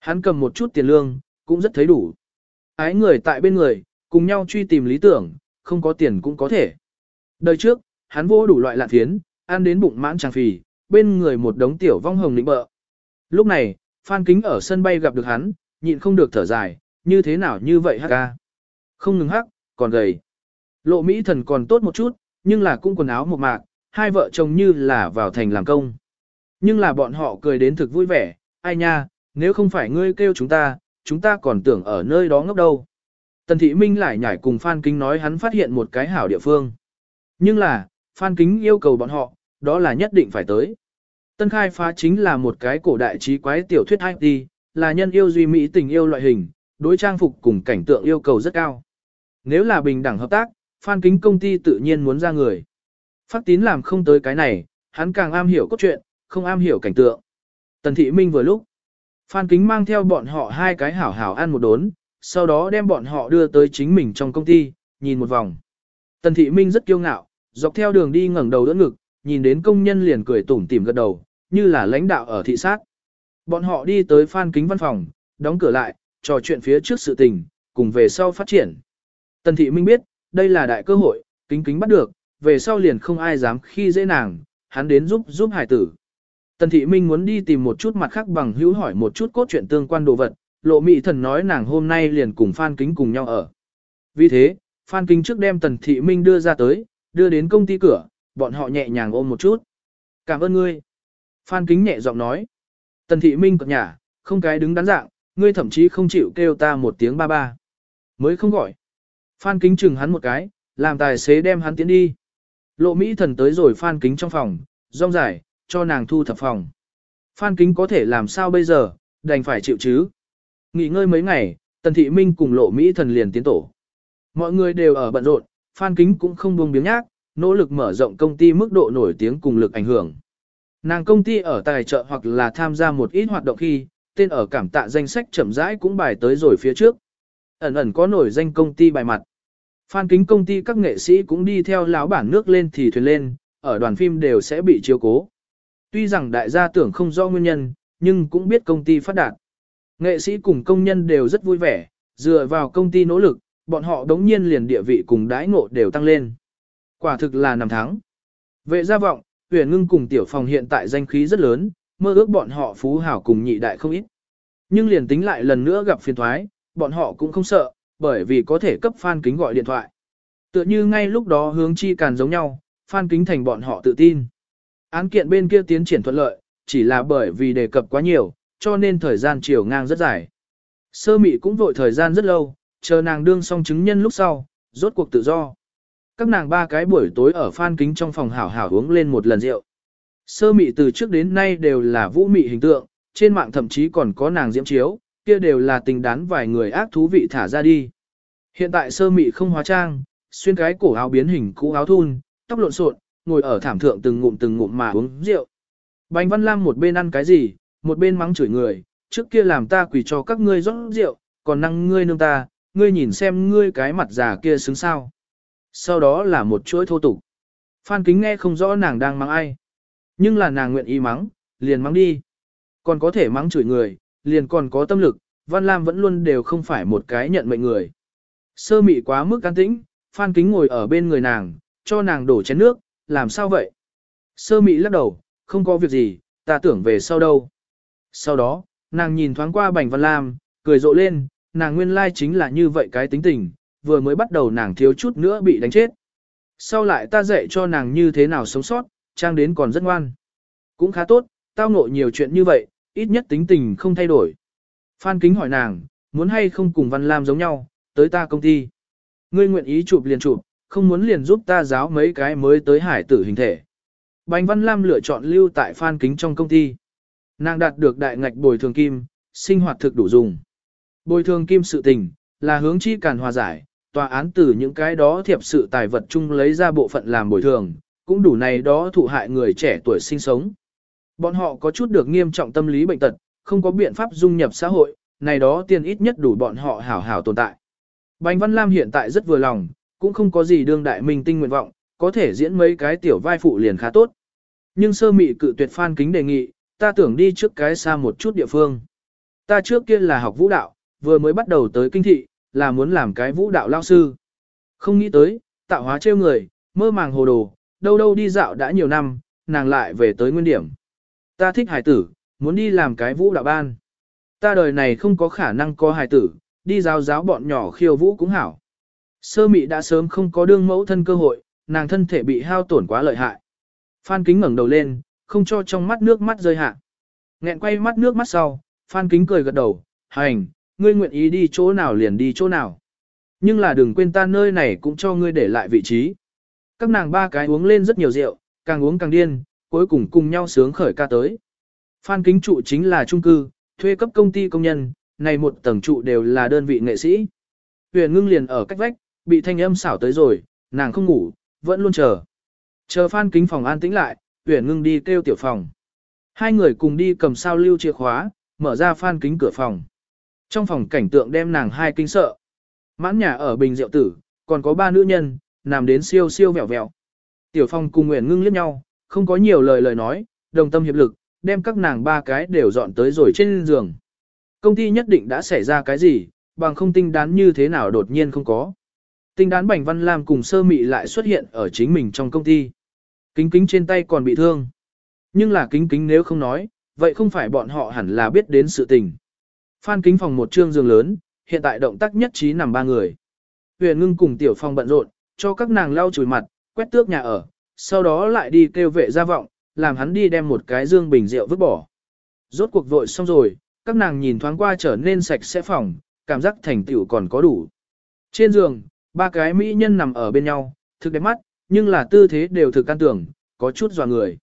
Hắn cầm một chút tiền lương, cũng rất thấy đủ. Ái người tại bên người, cùng nhau truy tìm lý tưởng, không có tiền cũng có thể. Đời trước, hắn vô đủ loại lạ thiến, ăn đến bụng mãn tràng phì, bên người một đống tiểu vong hồng lĩnh bợ. Lúc này, Phan Kính ở sân bay gặp được hắn, nhịn không được thở dài, như thế nào như vậy hắc ca. Không ngừng hắc, còn gầy. Lộ Mỹ thần còn tốt một chút, nhưng là cũng quần áo một mạc, hai vợ chồng như là vào thành làm công. Nhưng là bọn họ cười đến thực vui vẻ, ai nha, nếu không phải ngươi kêu chúng ta, chúng ta còn tưởng ở nơi đó ngốc đâu. Tần Thị Minh lại nhảy cùng Phan Kính nói hắn phát hiện một cái hảo địa phương. Nhưng là, Phan Kính yêu cầu bọn họ, đó là nhất định phải tới. Tân khai phá chính là một cái cổ đại trí quái tiểu thuyết IT, là nhân yêu duy mỹ tình yêu loại hình, đối trang phục cùng cảnh tượng yêu cầu rất cao. Nếu là bình đẳng hợp tác, Phan Kính công ty tự nhiên muốn ra người. Phát tín làm không tới cái này, hắn càng am hiểu cốt truyện, không am hiểu cảnh tượng. Tần Thị Minh vừa lúc, Phan Kính mang theo bọn họ hai cái hảo hảo ăn một đốn, sau đó đem bọn họ đưa tới chính mình trong công ty, nhìn một vòng. Tần Thị Minh rất kiêu ngạo, dọc theo đường đi ngẩng đầu đỡ ngực, nhìn đến công nhân liền cười tủm tỉm gật đầu, như là lãnh đạo ở thị sát. Bọn họ đi tới Phan Kính văn phòng, đóng cửa lại, trò chuyện phía trước sự tình, cùng về sau phát triển. Tần Thị Minh biết, đây là đại cơ hội, kính kính bắt được, về sau liền không ai dám khi dễ nàng, hắn đến giúp giúp hải tử. Tần Thị Minh muốn đi tìm một chút mặt khác bằng hữu hỏi một chút cốt truyện tương quan đồ vật, lộ mị thần nói nàng hôm nay liền cùng Phan Kính cùng nhau ở. Vì thế, Phan Kính trước đem Tần Thị Minh đưa ra tới, đưa đến công ty cửa, bọn họ nhẹ nhàng ôm một chút. Cảm ơn ngươi. Phan Kính nhẹ giọng nói. Tần Thị Minh cập nhả, không cái đứng đắn dạng, ngươi thậm chí không chịu kêu ta một tiếng ba ba. Mới không gọi. Phan Kính chừng hắn một cái, làm tài xế đem hắn tiến đi. Lộ Mỹ thần tới rồi Phan Kính trong phòng, rong dài, cho nàng thu thập phòng. Phan Kính có thể làm sao bây giờ, đành phải chịu chứ. Nghỉ ngơi mấy ngày, Tần Thị Minh cùng Lộ Mỹ thần liền tiến tổ. Mọi người đều ở bận rộn, Phan Kính cũng không buông biếng nhác, nỗ lực mở rộng công ty mức độ nổi tiếng cùng lực ảnh hưởng. Nàng công ty ở tài trợ hoặc là tham gia một ít hoạt động khi, tên ở cảm tạ danh sách chậm rãi cũng bài tới rồi phía trước. Ẩn ẩn có nổi danh công ty bài mặt. Phan kính công ty các nghệ sĩ cũng đi theo lão bản nước lên thì thuyền lên, ở đoàn phim đều sẽ bị chiếu cố. Tuy rằng đại gia tưởng không rõ nguyên nhân, nhưng cũng biết công ty phát đạt. Nghệ sĩ cùng công nhân đều rất vui vẻ, dựa vào công ty nỗ lực, bọn họ đống nhiên liền địa vị cùng đãi ngộ đều tăng lên. Quả thực là nằm thắng. Vệ gia vọng, tuyển ngưng cùng tiểu phòng hiện tại danh khí rất lớn, mơ ước bọn họ phú hảo cùng nhị đại không ít. Nhưng liền tính lại lần nữa gặp phiền thoái, bọn họ cũng không sợ, bởi vì có thể cấp Phan Kính gọi điện thoại. Tựa như ngay lúc đó hướng chi càn giống nhau, Phan Kính thành bọn họ tự tin. Án kiện bên kia tiến triển thuận lợi, chỉ là bởi vì đề cập quá nhiều, cho nên thời gian chiều ngang rất dài. Sơ mị cũng vội thời gian rất lâu, chờ nàng đương xong chứng nhân lúc sau, rốt cuộc tự do. Các nàng ba cái buổi tối ở Phan Kính trong phòng hảo hảo uống lên một lần rượu. Sơ mị từ trước đến nay đều là vũ mị hình tượng, trên mạng thậm chí còn có nàng diễm chiếu, kia đều là tình đán vài người ác thú vị thả ra đi. Hiện tại sơ mị không hóa trang, xuyên cái cổ áo biến hình cũ áo thun, tóc lộn xộn, ngồi ở thảm thượng từng ngụm từng ngụm mà uống rượu. Bành Văn Lam một bên ăn cái gì, một bên mắng chửi người, trước kia làm ta quỳ cho các ngươi rót rượu, còn năng ngươi nương ta, ngươi nhìn xem ngươi cái mặt già kia xứng sao. Sau đó là một chuỗi thô tục. Phan Kính nghe không rõ nàng đang mắng ai. Nhưng là nàng nguyện ý mắng, liền mắng đi. Còn có thể mắng chửi người, liền còn có tâm lực, Văn Lam vẫn luôn đều không phải một cái nhận mệnh người. Sơ mị quá mức can tĩnh, Phan Kính ngồi ở bên người nàng, cho nàng đổ chén nước, làm sao vậy? Sơ mị lắc đầu, không có việc gì, ta tưởng về sau đâu. Sau đó, nàng nhìn thoáng qua Bành Văn Lam, cười rộ lên, nàng nguyên lai chính là như vậy cái tính tình, vừa mới bắt đầu nàng thiếu chút nữa bị đánh chết. Sau lại ta dạy cho nàng như thế nào sống sót, trang đến còn rất ngoan. Cũng khá tốt, tao ngộ nhiều chuyện như vậy, ít nhất tính tình không thay đổi. Phan Kính hỏi nàng, muốn hay không cùng Văn Lam giống nhau, tới ta công ty. Ngươi nguyện ý chụp liền chụp, không muốn liền giúp ta giáo mấy cái mới tới hải tử hình thể. Bành Văn Lam lựa chọn lưu tại Phan Kính trong công ty. Nàng đạt được đại ngạch bồi thường kim, sinh hoạt thực đủ dùng. Bồi thường kim sự tình, là hướng chi càn hòa giải, tòa án từ những cái đó thiệp sự tài vật chung lấy ra bộ phận làm bồi thường, cũng đủ này đó thụ hại người trẻ tuổi sinh sống. Bọn họ có chút được nghiêm trọng tâm lý bệnh tật, không có biện pháp dung nhập xã hội, này đó tiền ít nhất đủ bọn họ hảo hảo tồn tại. Bành Văn Lam hiện tại rất vừa lòng, cũng không có gì đương đại minh tinh nguyện vọng, có thể diễn mấy cái tiểu vai phụ liền khá tốt. Nhưng sơ mị cự tuyệt phan kính đề nghị, ta tưởng đi trước cái xa một chút địa phương. Ta trước kia là học vũ đạo, vừa mới bắt đầu tới kinh thị, là muốn làm cái vũ đạo lao sư. Không nghĩ tới, tạo hóa trêu người, mơ màng hồ đồ, đâu đâu đi dạo đã nhiều năm, nàng lại về tới nguyên điểm. Ta thích hải tử, muốn đi làm cái vũ đạo ban. Ta đời này không có khả năng có hải tử, đi giáo giáo bọn nhỏ khiêu vũ cũng hảo. Sơ mị đã sớm không có đương mẫu thân cơ hội, nàng thân thể bị hao tổn quá lợi hại. Phan kính ngẩng đầu lên, không cho trong mắt nước mắt rơi hạ. Nghẹn quay mắt nước mắt sau, Phan kính cười gật đầu, hành, ngươi nguyện ý đi chỗ nào liền đi chỗ nào. Nhưng là đừng quên ta nơi này cũng cho ngươi để lại vị trí. Các nàng ba cái uống lên rất nhiều rượu, càng uống càng điên, cuối cùng cùng nhau sướng khởi ca tới. Phan kính trụ chính là trung cư, thuê cấp công ty công nhân, này một tầng trụ đều là đơn vị nghệ sĩ. Huyền ngưng liền ở cách vách, bị thanh âm xảo tới rồi, nàng không ngủ, vẫn luôn chờ. Chờ Phan kính phòng an tĩnh lại, Uyển ngưng đi kêu tiểu phòng. Hai người cùng đi cầm sao lưu chìa khóa, mở ra Phan kính cửa phòng. Trong phòng cảnh tượng đem nàng hai kinh sợ. Mãn nhà ở bình rượu tử, còn có ba nữ nhân, nằm đến siêu siêu vẹo vẹo. Tiểu phong cùng Nguyễn ngưng liếc nhau, không có nhiều lời lời nói, đồng tâm hiệp lực, đem các nàng ba cái đều dọn tới rồi trên giường. Công ty nhất định đã xảy ra cái gì, bằng không tinh đán như thế nào đột nhiên không có. Tinh đán Bành Văn Lam cùng sơ mị lại xuất hiện ở chính mình trong công ty. Kính kính trên tay còn bị thương. Nhưng là kính kính nếu không nói, vậy không phải bọn họ hẳn là biết đến sự tình. Phan kính phòng một trương giường lớn, hiện tại động tác nhất trí nằm ba người. Huyền ngưng cùng tiểu phong bận rộn, cho các nàng lau chùi mặt, quét tước nhà ở, sau đó lại đi kêu vệ gia vọng, làm hắn đi đem một cái dương bình rượu vứt bỏ. Rốt cuộc vội xong rồi, các nàng nhìn thoáng qua trở nên sạch sẽ phòng, cảm giác thành tựu còn có đủ. Trên giường, ba cái mỹ nhân nằm ở bên nhau, thực đẹp mắt, nhưng là tư thế đều thực can tưởng, có chút dò người.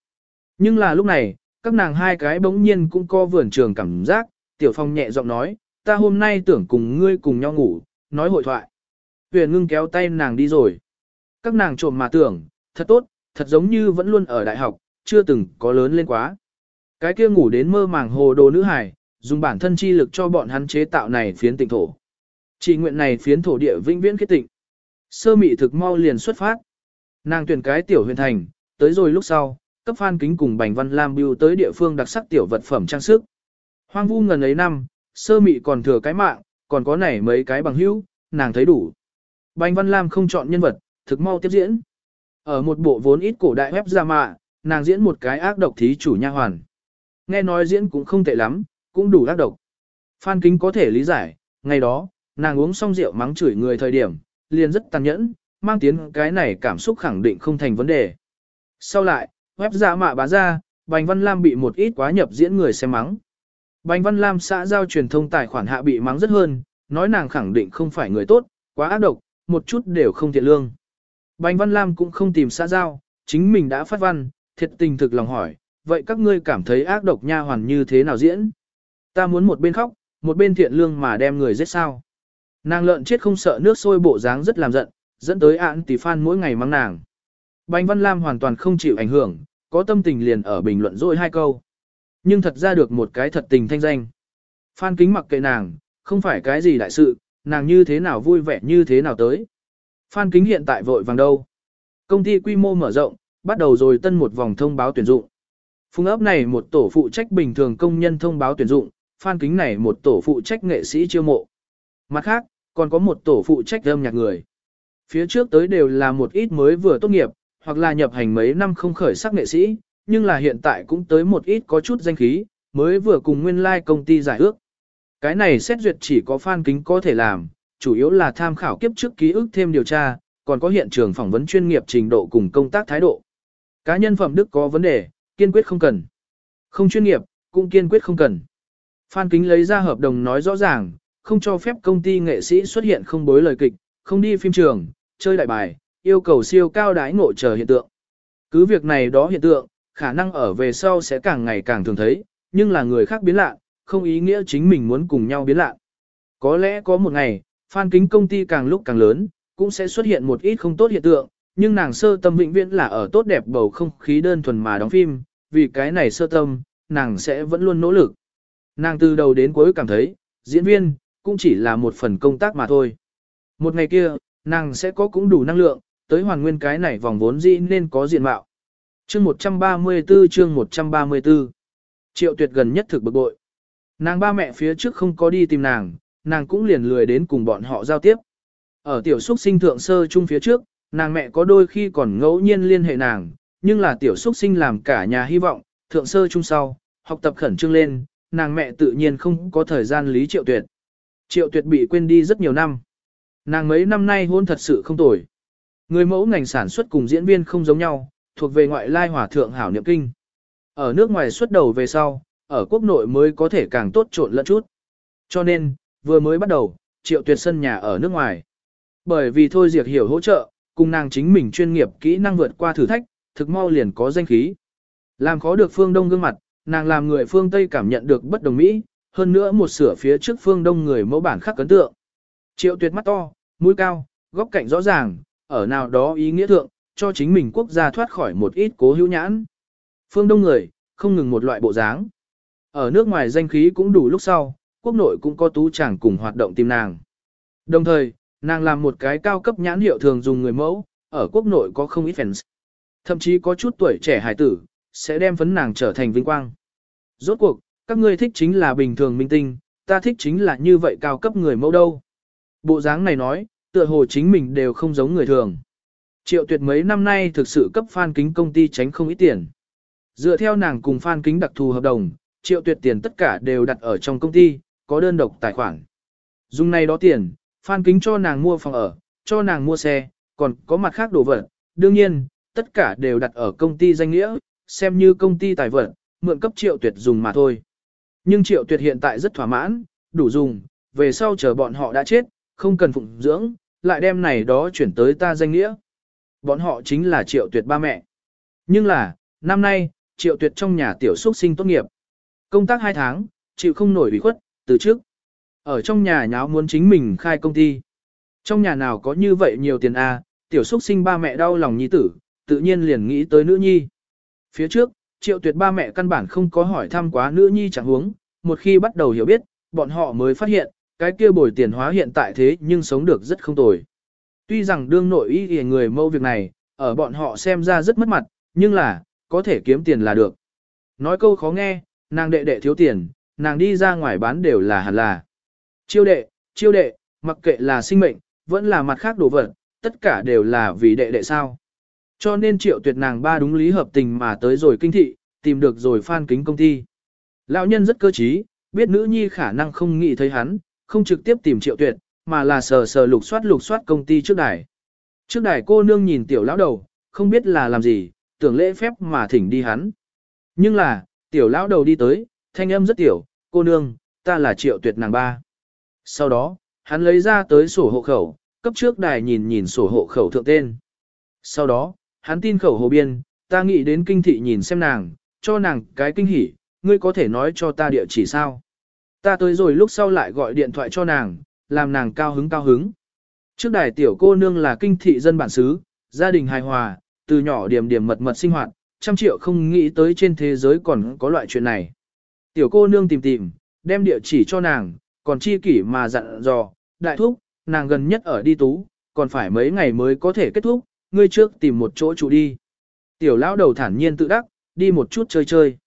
Nhưng là lúc này, các nàng hai cái bỗng nhiên cũng co vườn trường cảm giác, tiểu phong nhẹ giọng nói, ta hôm nay tưởng cùng ngươi cùng nhau ngủ, nói hội thoại. Huyền ngưng kéo tay nàng đi rồi. Các nàng trộm mà tưởng, thật tốt, thật giống như vẫn luôn ở đại học, chưa từng có lớn lên quá. Cái kia ngủ đến mơ màng hồ đồ nữ hải, dùng bản thân chi lực cho bọn hắn chế tạo này phiến tịnh thổ. Chỉ nguyện này phiến thổ địa vĩnh viễn kết tịnh. Sơ mị thực mau liền xuất phát. Nàng tuyển cái tiểu huyền thành, tới rồi lúc sau, cấp phan kính cùng bành văn lam bưu tới địa phương đặc sắc tiểu vật phẩm trang sức. Hoang vu ngần ấy năm, sơ mị còn thừa cái mạng, còn có nảy mấy cái bằng hữu, nàng thấy đủ. Bành văn lam không chọn nhân vật, thực mau tiếp diễn. Ở một bộ vốn ít cổ đại web ra mạ, nàng diễn một cái ác độc thí chủ nha hoàn. Nghe nói diễn cũng không tệ lắm, cũng đủ ác độc. Phan Kính có thể lý giải, ngày đó, nàng uống xong rượu mắng chửi người thời điểm, liền rất tàn nhẫn, mang tiến cái này cảm xúc khẳng định không thành vấn đề. Sau lại, web giả mạ bá ra, Bành Văn Lam bị một ít quá nhập diễn người xem mắng. Bành Văn Lam xã giao truyền thông tài khoản hạ bị mắng rất hơn, nói nàng khẳng định không phải người tốt, quá ác độc, một chút đều không thiện lương. Bành Văn Lam cũng không tìm xã giao, chính mình đã phát văn, thiệt tình thực lòng hỏi, vậy các ngươi cảm thấy ác độc nha hoàn như thế nào diễn? Ta muốn một bên khóc, một bên thiện lương mà đem người giết sao. Nàng lợn chết không sợ nước sôi bộ dáng rất làm giận, dẫn tới ạn tỷ phan mỗi ngày mắng nàng. Bành Văn Lam hoàn toàn không chịu ảnh hưởng, có tâm tình liền ở bình luận rồi hai câu. Nhưng thật ra được một cái thật tình thanh danh. Phan kính mặc kệ nàng, không phải cái gì đại sự, nàng như thế nào vui vẻ như thế nào tới. Phan kính hiện tại vội vàng đâu. Công ty quy mô mở rộng, bắt đầu rồi tân một vòng thông báo tuyển dụng. Phùng ấp này một tổ phụ trách bình thường công nhân thông báo tuyển dụng, phan kính này một tổ phụ trách nghệ sĩ chiêu mộ. Mặt khác, còn có một tổ phụ trách âm nhạc người. Phía trước tới đều là một ít mới vừa tốt nghiệp, hoặc là nhập hành mấy năm không khởi sắc nghệ sĩ, nhưng là hiện tại cũng tới một ít có chút danh khí, mới vừa cùng nguyên lai like công ty giải ước. Cái này xét duyệt chỉ có phan kính có thể làm, chủ yếu là tham khảo kiếp trước ký ức thêm điều tra, còn có hiện trường phỏng vấn chuyên nghiệp trình độ cùng công tác thái độ. Cá nhân phẩm đức có vấn đề, kiên quyết không cần. Không chuyên nghiệp, cũng kiên quyết không cần. Phan Kính lấy ra hợp đồng nói rõ ràng, không cho phép công ty nghệ sĩ xuất hiện không bối lời kịch, không đi phim trường, chơi đại bài, yêu cầu siêu cao đái ngộ chờ hiện tượng. Cứ việc này đó hiện tượng, khả năng ở về sau sẽ càng ngày càng thường thấy, nhưng là người khác biến lạ, không ý nghĩa chính mình muốn cùng nhau biến lạ. Có lẽ có một ngày, Phan Kính công ty càng lúc càng lớn, cũng sẽ xuất hiện một ít không tốt hiện tượng, nhưng nàng sơ tâm vĩnh viễn là ở tốt đẹp bầu không khí đơn thuần mà đóng phim, vì cái này sơ tâm, nàng sẽ vẫn luôn nỗ lực. Nàng từ đầu đến cuối cảm thấy, diễn viên, cũng chỉ là một phần công tác mà thôi. Một ngày kia, nàng sẽ có cũng đủ năng lượng, tới hoàn nguyên cái này vòng vốn dĩ nên có diện mạo. Chương 134 chương 134 Triệu tuyệt gần nhất thực bực bội. Nàng ba mẹ phía trước không có đi tìm nàng, nàng cũng liền lười đến cùng bọn họ giao tiếp. Ở tiểu xúc sinh thượng sơ chung phía trước, nàng mẹ có đôi khi còn ngẫu nhiên liên hệ nàng, nhưng là tiểu xúc sinh làm cả nhà hy vọng, thượng sơ chung sau, học tập khẩn trương lên, nàng mẹ tự nhiên không có thời gian lý triệu tuyệt. Triệu tuyệt bị quên đi rất nhiều năm. Nàng mấy năm nay hôn thật sự không tồi. Người mẫu ngành sản xuất cùng diễn viên không giống nhau, thuộc về ngoại lai hỏa thượng hảo niệm kinh. Ở nước ngoài xuất đầu về sau, ở quốc nội mới có thể càng tốt trộn lẫn chút. Cho nên, vừa mới bắt đầu, triệu tuyệt sân nhà ở nước ngoài. Bởi vì thôi diệt hiểu hỗ trợ, cùng nàng chính mình chuyên nghiệp kỹ năng vượt qua thử thách, thực mau liền có danh khí. Làm khó được phương Đông gương mặt, nàng làm người phương Tây cảm nhận được bất đồng Mỹ, hơn nữa một sửa phía trước phương Đông người mẫu bản khắc ấn tượng. Triệu tuyệt mắt to, mũi cao, góc cạnh rõ ràng, ở nào đó ý nghĩa thượng, cho chính mình quốc gia thoát khỏi một ít cố hữu nhãn. Phương Đông người, không ngừng một loại bộ dáng. Ở nước ngoài danh khí cũng đủ lúc sau, quốc nội cũng có tú chẳng cùng hoạt động tìm nàng. Đồng thời, nàng làm một cái cao cấp nhãn hiệu thường dùng người mẫu, ở quốc nội có không ít fans. Thậm chí có chút tuổi trẻ hải tử, sẽ đem phấn nàng trở thành vinh quang. Rốt cuộc, các ngươi thích chính là bình thường minh tinh, ta thích chính là như vậy cao cấp người mẫu đâu. Bộ dáng này nói, tựa hồ chính mình đều không giống người thường. Triệu tuyệt mấy năm nay thực sự cấp fan kính công ty tránh không ít tiền. Dựa theo nàng cùng fan kính đặc thù hợp đồng, triệu tuyệt tiền tất cả đều đặt ở trong công ty, có đơn độc tài khoản. Dùng này đó tiền, fan kính cho nàng mua phòng ở, cho nàng mua xe, còn có mặt khác đồ vật. Đương nhiên, tất cả đều đặt ở công ty danh nghĩa, xem như công ty tài vật, mượn cấp triệu tuyệt dùng mà thôi. Nhưng triệu tuyệt hiện tại rất thỏa mãn, đủ dùng, về sau chờ bọn họ đã chết, không cần phụng dưỡng, lại đem này đó chuyển tới ta danh nghĩa. Bọn họ chính là triệu tuyệt ba mẹ. Nhưng là, năm nay, triệu tuyệt trong nhà tiểu xuất sinh tốt nghiệp. Công tác 2 tháng, chịu không nổi bị khuất, từ trước. Ở trong nhà nháo muốn chính mình khai công ty. Trong nhà nào có như vậy nhiều tiền a, à, tiểu xuất sinh ba mẹ đau lòng nhi tử, tự nhiên liền nghĩ tới nữ nhi. Phía trước, triệu tuyệt ba mẹ căn bản không có hỏi thăm quá nữ nhi chẳng huống, một khi bắt đầu hiểu biết, bọn họ mới phát hiện, cái kia bồi tiền hóa hiện tại thế nhưng sống được rất không tồi. Tuy rằng đương nội ý thì người mâu việc này, ở bọn họ xem ra rất mất mặt, nhưng là, có thể kiếm tiền là được. Nói câu khó nghe, nàng đệ đệ thiếu tiền, nàng đi ra ngoài bán đều là hẳn là. Chiêu đệ, chiêu đệ, mặc kệ là sinh mệnh, vẫn là mặt khác đồ vật, tất cả đều là vì đệ đệ sao. Cho nên triệu tuyệt nàng ba đúng lý hợp tình mà tới rồi kinh thị, tìm được rồi phan kính công ty. Lão nhân rất cơ trí, biết nữ nhi khả năng không nghĩ thấy hắn, không trực tiếp tìm triệu tuyệt, mà là sờ sờ lục soát lục soát công ty trước đài. Trước đài cô nương nhìn tiểu lão đầu, không biết là làm gì, tưởng lễ phép mà thỉnh đi hắn. Nhưng là, tiểu lão đầu đi tới, thanh âm rất tiểu, cô nương, ta là triệu tuyệt nàng ba. Sau đó, hắn lấy ra tới sổ hộ khẩu, cấp trước đài nhìn nhìn sổ hộ khẩu thượng tên. Sau đó, hắn tin khẩu hồ biên, ta nghĩ đến kinh thị nhìn xem nàng, cho nàng cái kinh hỉ, ngươi có thể nói cho ta địa chỉ sao. Ta tới rồi lúc sau lại gọi điện thoại cho nàng, làm nàng cao hứng cao hứng. Trước đài tiểu cô nương là kinh thị dân bản xứ, gia đình hài hòa, từ nhỏ điểm điểm mật mật sinh hoạt, trăm triệu không nghĩ tới trên thế giới còn có loại chuyện này. Tiểu cô nương tìm tìm, đem địa chỉ cho nàng, còn chi kỷ mà dặn dò, đại thúc, nàng gần nhất ở đi tú, còn phải mấy ngày mới có thể kết thúc, ngươi trước tìm một chỗ trụ đi. Tiểu lão đầu thản nhiên tự đắc, đi một chút chơi chơi.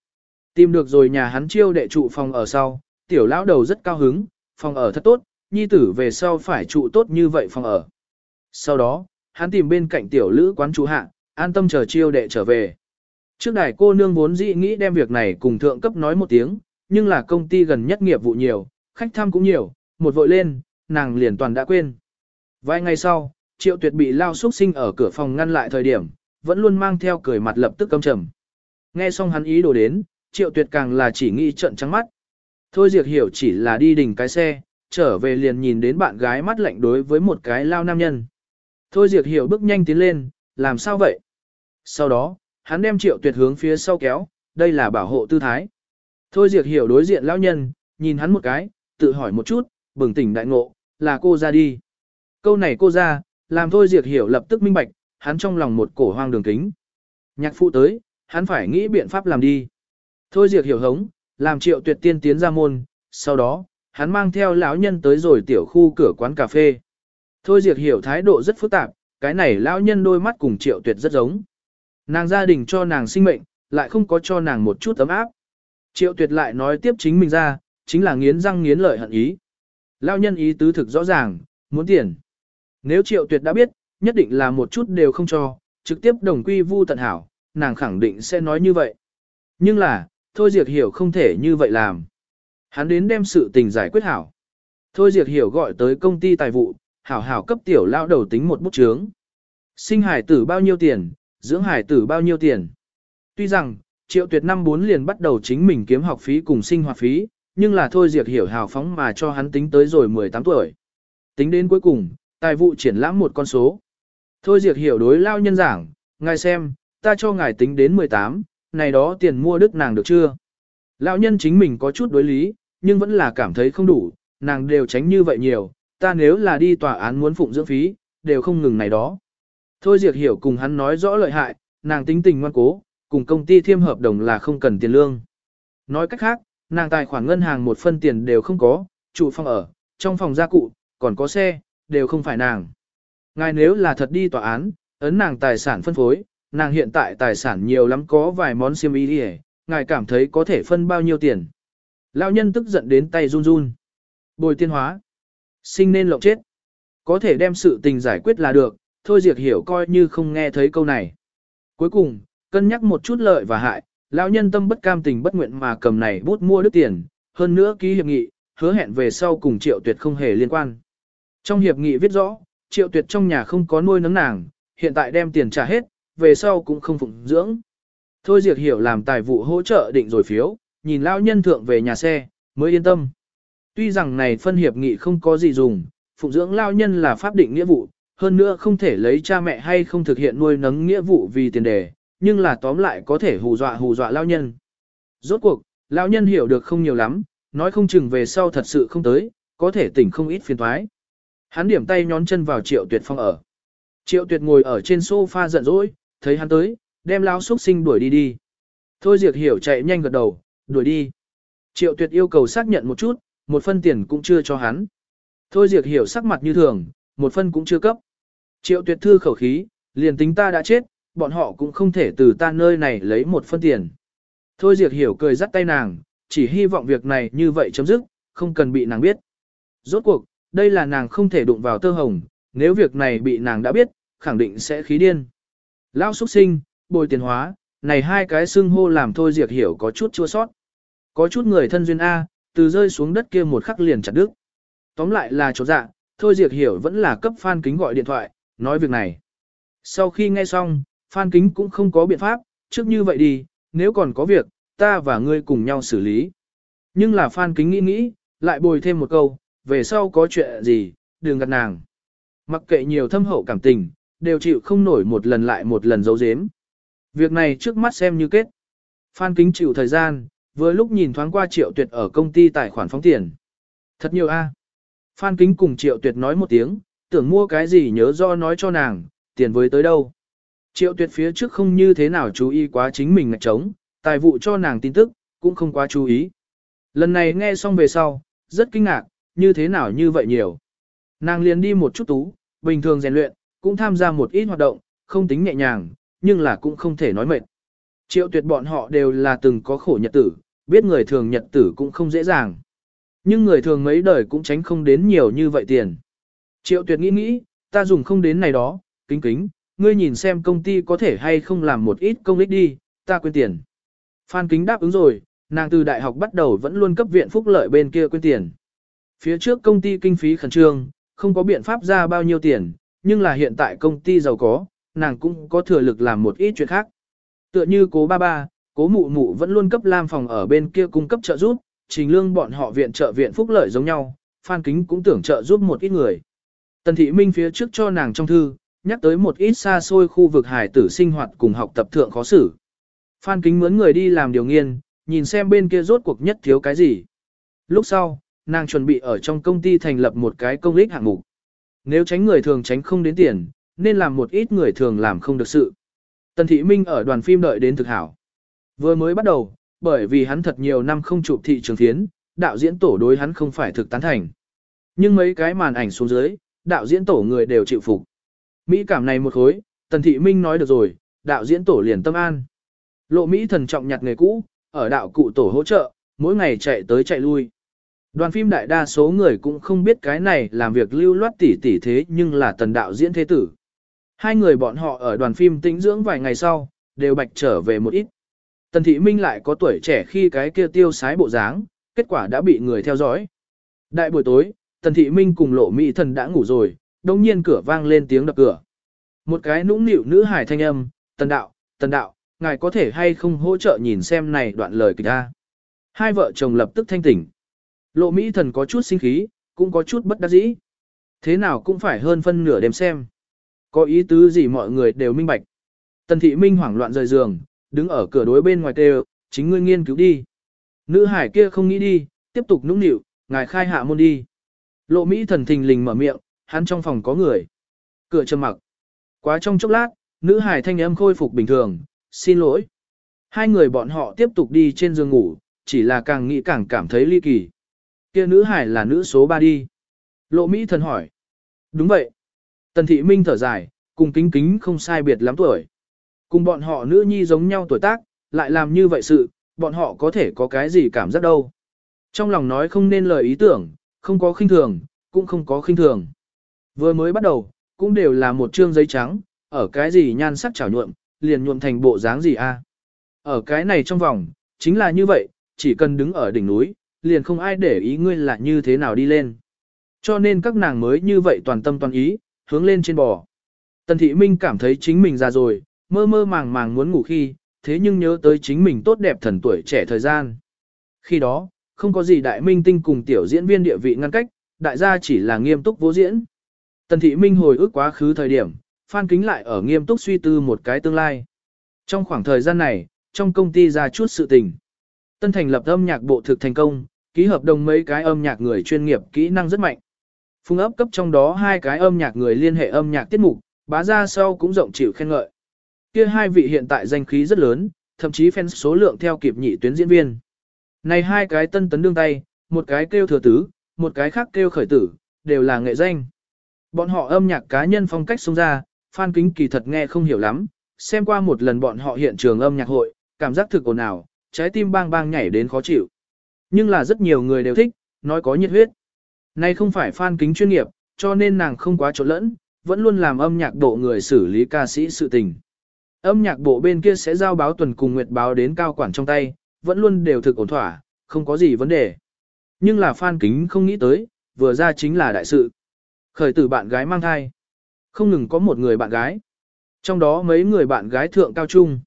Tìm được rồi nhà hắn chiêu đệ trụ phòng ở sau, tiểu lão đầu rất cao hứng, phòng ở thật tốt, nhi tử về sau phải trụ tốt như vậy phòng ở. Sau đó, hắn tìm bên cạnh tiểu lữ quán trụ hạ, an tâm chờ chiêu đệ trở về. Trước đài cô nương vốn dĩ nghĩ đem việc này cùng thượng cấp nói một tiếng, nhưng là công ty gần nhất nghiệp vụ nhiều, khách thăm cũng nhiều, một vội lên, nàng liền toàn đã quên. Vài ngày sau, triệu tuyệt bị lao xuất sinh ở cửa phòng ngăn lại thời điểm, vẫn luôn mang theo cười mặt lập tức câm trầm. Nghe xong hắn ý đồ đến, triệu tuyệt càng là chỉ nghĩ trận trắng mắt. Thôi Diệc hiểu chỉ là đi đỉnh cái xe, trở về liền nhìn đến bạn gái mắt lạnh đối với một cái lao nam nhân. Thôi Diệc hiểu bước nhanh tiến lên, làm sao vậy? Sau đó, hắn đem triệu tuyệt hướng phía sau kéo, đây là bảo hộ tư thái. Thôi Diệc hiểu đối diện lão nhân, nhìn hắn một cái, tự hỏi một chút, bừng tỉnh đại ngộ, là cô ra đi. Câu này cô ra, làm thôi Diệc hiểu lập tức minh bạch, hắn trong lòng một cổ hoang đường kính. Nhạc phụ tới, hắn phải nghĩ biện pháp làm đi. Thôi Diệc hiểu hống, làm triệu tuyệt tiên tiến ra môn, sau đó, hắn mang theo lão nhân tới rồi tiểu khu cửa quán cà phê. Thôi diệt hiểu thái độ rất phức tạp, cái này lão nhân đôi mắt cùng triệu tuyệt rất giống. Nàng gia đình cho nàng sinh mệnh, lại không có cho nàng một chút ấm áp. Triệu tuyệt lại nói tiếp chính mình ra, chính là nghiến răng nghiến lợi hận ý. Lão nhân ý tứ thực rõ ràng, muốn tiền. Nếu triệu tuyệt đã biết, nhất định là một chút đều không cho, trực tiếp đồng quy vu tận hảo, nàng khẳng định sẽ nói như vậy. Nhưng là, thôi diệt hiểu không thể như vậy làm. Hắn đến đem sự tình giải quyết hảo. Thôi diệt hiểu gọi tới công ty tài vụ, hảo hảo cấp tiểu lao đầu tính một bút chướng. Sinh hải tử bao nhiêu tiền, dưỡng hải tử bao nhiêu tiền. Tuy rằng, triệu tuyệt năm bốn liền bắt đầu chính mình kiếm học phí cùng sinh hoạt phí, nhưng là thôi diệt hiểu hào phóng mà cho hắn tính tới rồi 18 tuổi. Tính đến cuối cùng, tài vụ triển lãm một con số. Thôi diệt hiểu đối lao nhân giảng, ngài xem, ta cho ngài tính đến 18, này đó tiền mua đức nàng được chưa? Lão nhân chính mình có chút đối lý, nhưng vẫn là cảm thấy không đủ, nàng đều tránh như vậy nhiều, ta nếu là đi tòa án muốn phụng dưỡng phí, đều không ngừng này đó. Thôi Diệt hiểu cùng hắn nói rõ lợi hại, nàng tính tình ngoan cố, cùng công ty thiêm hợp đồng là không cần tiền lương. Nói cách khác, nàng tài khoản ngân hàng một phân tiền đều không có, trụ phòng ở, trong phòng gia cụ, còn có xe, đều không phải nàng. Ngài nếu là thật đi tòa án, ấn nàng tài sản phân phối, nàng hiện tại tài sản nhiều lắm có vài món xiêm y đi ngài cảm thấy có thể phân bao nhiêu tiền. Lão nhân tức giận đến tay run run. Bồi tiên hóa. Sinh nên lộng chết. Có thể đem sự tình giải quyết là được, thôi diệt hiểu coi như không nghe thấy câu này. Cuối cùng, cân nhắc một chút lợi và hại, lão nhân tâm bất cam tình bất nguyện mà cầm này bút mua đứt tiền, hơn nữa ký hiệp nghị, hứa hẹn về sau cùng triệu tuyệt không hề liên quan. Trong hiệp nghị viết rõ, triệu tuyệt trong nhà không có nuôi nấng nàng, hiện tại đem tiền trả hết, về sau cũng không phụng dưỡng. Thôi diệt hiểu làm tài vụ hỗ trợ định rồi phiếu, nhìn lão nhân thượng về nhà xe, mới yên tâm. Tuy rằng này phân hiệp nghị không có gì dùng, phụng dưỡng lao nhân là pháp định nghĩa vụ, hơn nữa không thể lấy cha mẹ hay không thực hiện nuôi nấng nghĩa vụ vì tiền đề, nhưng là tóm lại có thể hù dọa hù dọa lao nhân. Rốt cuộc, lao nhân hiểu được không nhiều lắm, nói không chừng về sau thật sự không tới, có thể tỉnh không ít phiền thoái. Hắn điểm tay nhón chân vào triệu tuyệt phong ở. Triệu tuyệt ngồi ở trên sofa giận dỗi, thấy hắn tới, đem lão xuất sinh đuổi đi đi. Thôi diệt hiểu chạy nhanh gật đầu, đuổi đi. Triệu tuyệt yêu cầu xác nhận một chút, một phân tiền cũng chưa cho hắn. Thôi diệt hiểu sắc mặt như thường, một phân cũng chưa cấp. Triệu tuyệt thư khẩu khí, liền tính ta đã chết, bọn họ cũng không thể từ ta nơi này lấy một phân tiền. Thôi diệt hiểu cười dắt tay nàng, chỉ hy vọng việc này như vậy chấm dứt, không cần bị nàng biết. Rốt cuộc, đây là nàng không thể đụng vào tơ hồng, nếu việc này bị nàng đã biết, khẳng định sẽ khí điên lão xuất sinh, bồi tiền hóa, này hai cái xưng hô làm thôi diệt hiểu có chút chua sót. Có chút người thân duyên A, từ rơi xuống đất kia một khắc liền chặt đứt. Tóm lại là chỗ dạ, thôi diệt hiểu vẫn là cấp Phan Kính gọi điện thoại, nói việc này. Sau khi nghe xong, Phan Kính cũng không có biện pháp, trước như vậy đi, nếu còn có việc, ta và ngươi cùng nhau xử lý. Nhưng là Phan Kính nghĩ nghĩ, lại bồi thêm một câu, về sau có chuyện gì, đừng gạt nàng. Mặc kệ nhiều thâm hậu cảm tình, đều chịu không nổi một lần lại một lần giấu giếm. Việc này trước mắt xem như kết. Phan Kính chịu thời gian, vừa lúc nhìn thoáng qua Triệu Tuyệt ở công ty tài khoản phóng tiền. Thật nhiều a. Phan Kính cùng Triệu Tuyệt nói một tiếng, tưởng mua cái gì nhớ do nói cho nàng, tiền với tới đâu. Triệu Tuyệt phía trước không như thế nào chú ý quá chính mình ngạch trống, tài vụ cho nàng tin tức, cũng không quá chú ý. Lần này nghe xong về sau, rất kinh ngạc, như thế nào như vậy nhiều. Nàng liền đi một chút tú, bình thường rèn luyện, cũng tham gia một ít hoạt động, không tính nhẹ nhàng, nhưng là cũng không thể nói mệt. Triệu tuyệt bọn họ đều là từng có khổ nhật tử, biết người thường nhật tử cũng không dễ dàng. Nhưng người thường mấy đời cũng tránh không đến nhiều như vậy tiền. Triệu tuyệt nghĩ nghĩ, ta dùng không đến này đó, kính kính, ngươi nhìn xem công ty có thể hay không làm một ít công ích đi, ta quên tiền. Phan kính đáp ứng rồi, nàng từ đại học bắt đầu vẫn luôn cấp viện phúc lợi bên kia quên tiền. Phía trước công ty kinh phí khẩn trương, không có biện pháp ra bao nhiêu tiền, nhưng là hiện tại công ty giàu có, nàng cũng có thừa lực làm một ít chuyện khác. Tựa như cố ba ba, cố mụ mụ vẫn luôn cấp lam phòng ở bên kia cung cấp trợ giúp, trình lương bọn họ viện trợ viện phúc lợi giống nhau, Phan Kính cũng tưởng trợ giúp một ít người. Tần Thị Minh phía trước cho nàng trong thư, nhắc tới một ít xa xôi khu vực hải tử sinh hoạt cùng học tập thượng khó xử. Phan Kính mướn người đi làm điều nghiên, nhìn xem bên kia rốt cuộc nhất thiếu cái gì. Lúc sau, nàng chuẩn bị ở trong công ty thành lập một cái công ích hạng mục. Nếu tránh người thường tránh không đến tiền, nên làm một ít người thường làm không được sự. Tần Thị Minh ở đoàn phim đợi đến thực hảo. Vừa mới bắt đầu, bởi vì hắn thật nhiều năm không chụp thị trường phiến, đạo diễn tổ đối hắn không phải thực tán thành. Nhưng mấy cái màn ảnh xuống dưới, đạo diễn tổ người đều chịu phục. Mỹ cảm này một khối, Tần Thị Minh nói được rồi, đạo diễn tổ liền tâm an. Lộ Mỹ thần trọng nhặt nghề cũ, ở đạo cụ tổ hỗ trợ, mỗi ngày chạy tới chạy lui. Đoàn phim đại đa số người cũng không biết cái này làm việc lưu loát tỉ tỉ thế nhưng là tần đạo diễn thế tử. Hai người bọn họ ở đoàn phim tĩnh dưỡng vài ngày sau, đều bạch trở về một ít. Tần thị minh lại có tuổi trẻ khi cái kia tiêu sái bộ dáng, kết quả đã bị người theo dõi. Đại buổi tối, tần thị minh cùng lộ mỹ thần đã ngủ rồi, đồng nhiên cửa vang lên tiếng đập cửa. Một cái nũng nịu nữ hài thanh âm, tần đạo, tần đạo, ngài có thể hay không hỗ trợ nhìn xem này đoạn lời kịch ta. Hai vợ chồng lập tức thanh tỉnh. Lộ Mỹ thần có chút sinh khí, cũng có chút bất đắc dĩ. Thế nào cũng phải hơn phân nửa đêm xem. Có ý tứ gì mọi người đều minh bạch. Tần thị minh hoảng loạn rời giường, đứng ở cửa đối bên ngoài kêu, chính ngươi nghiên cứu đi. Nữ hải kia không nghĩ đi, tiếp tục nũng nịu, ngài khai hạ môn đi. Lộ Mỹ thần thình lình mở miệng, hắn trong phòng có người. Cửa trầm mặc. Quá trong chốc lát, nữ hải thanh âm khôi phục bình thường, xin lỗi. Hai người bọn họ tiếp tục đi trên giường ngủ, chỉ là càng nghĩ càng cảm thấy ly kỳ. Kia nữ hải là nữ số 3 đi. Lộ Mỹ thần hỏi. Đúng vậy. Tần thị minh thở dài, cùng kính kính không sai biệt lắm tuổi. Cùng bọn họ nữ nhi giống nhau tuổi tác, lại làm như vậy sự, bọn họ có thể có cái gì cảm giác đâu. Trong lòng nói không nên lời ý tưởng, không có khinh thường, cũng không có khinh thường. Vừa mới bắt đầu, cũng đều là một trương giấy trắng, ở cái gì nhan sắc chảo nhuộm, liền nhuộm thành bộ dáng gì a? Ở cái này trong vòng, chính là như vậy, chỉ cần đứng ở đỉnh núi, liền không ai để ý ngươi là như thế nào đi lên. Cho nên các nàng mới như vậy toàn tâm toàn ý, hướng lên trên bò. Tần thị minh cảm thấy chính mình già rồi, mơ mơ màng màng muốn ngủ khi, thế nhưng nhớ tới chính mình tốt đẹp thần tuổi trẻ thời gian. Khi đó, không có gì đại minh tinh cùng tiểu diễn viên địa vị ngăn cách, đại gia chỉ là nghiêm túc vô diễn. Tần thị minh hồi ức quá khứ thời điểm, Phan Kính lại ở nghiêm túc suy tư một cái tương lai. Trong khoảng thời gian này, trong công ty ra chút sự tình. Tân thành lập âm nhạc bộ thực thành công, ký hợp đồng mấy cái âm nhạc người chuyên nghiệp kỹ năng rất mạnh. Phung ấp cấp trong đó hai cái âm nhạc người liên hệ âm nhạc tiết mục, bá ra sau cũng rộng chịu khen ngợi. Kia hai vị hiện tại danh khí rất lớn, thậm chí fan số lượng theo kịp nhị tuyến diễn viên. Này hai cái tân tấn đương tay, một cái kêu thừa tứ, một cái khác kêu khởi tử, đều là nghệ danh. Bọn họ âm nhạc cá nhân phong cách xông ra, Phan Kính kỳ thật nghe không hiểu lắm, xem qua một lần bọn họ hiện trường âm nhạc hội, cảm giác thực ồn ào, trái tim bang bang nhảy đến khó chịu. Nhưng là rất nhiều người đều thích, nói có nhiệt huyết. nay không phải fan Kính chuyên nghiệp, cho nên nàng không quá trộn lẫn, vẫn luôn làm âm nhạc bộ người xử lý ca sĩ sự tình. Âm nhạc bộ bên kia sẽ giao báo tuần cùng nguyệt báo đến cao quản trong tay, vẫn luôn đều thực ổn thỏa, không có gì vấn đề. Nhưng là fan Kính không nghĩ tới, vừa ra chính là đại sự. Khởi tử bạn gái mang thai. Không ngừng có một người bạn gái. Trong đó mấy người bạn gái thượng cao trung.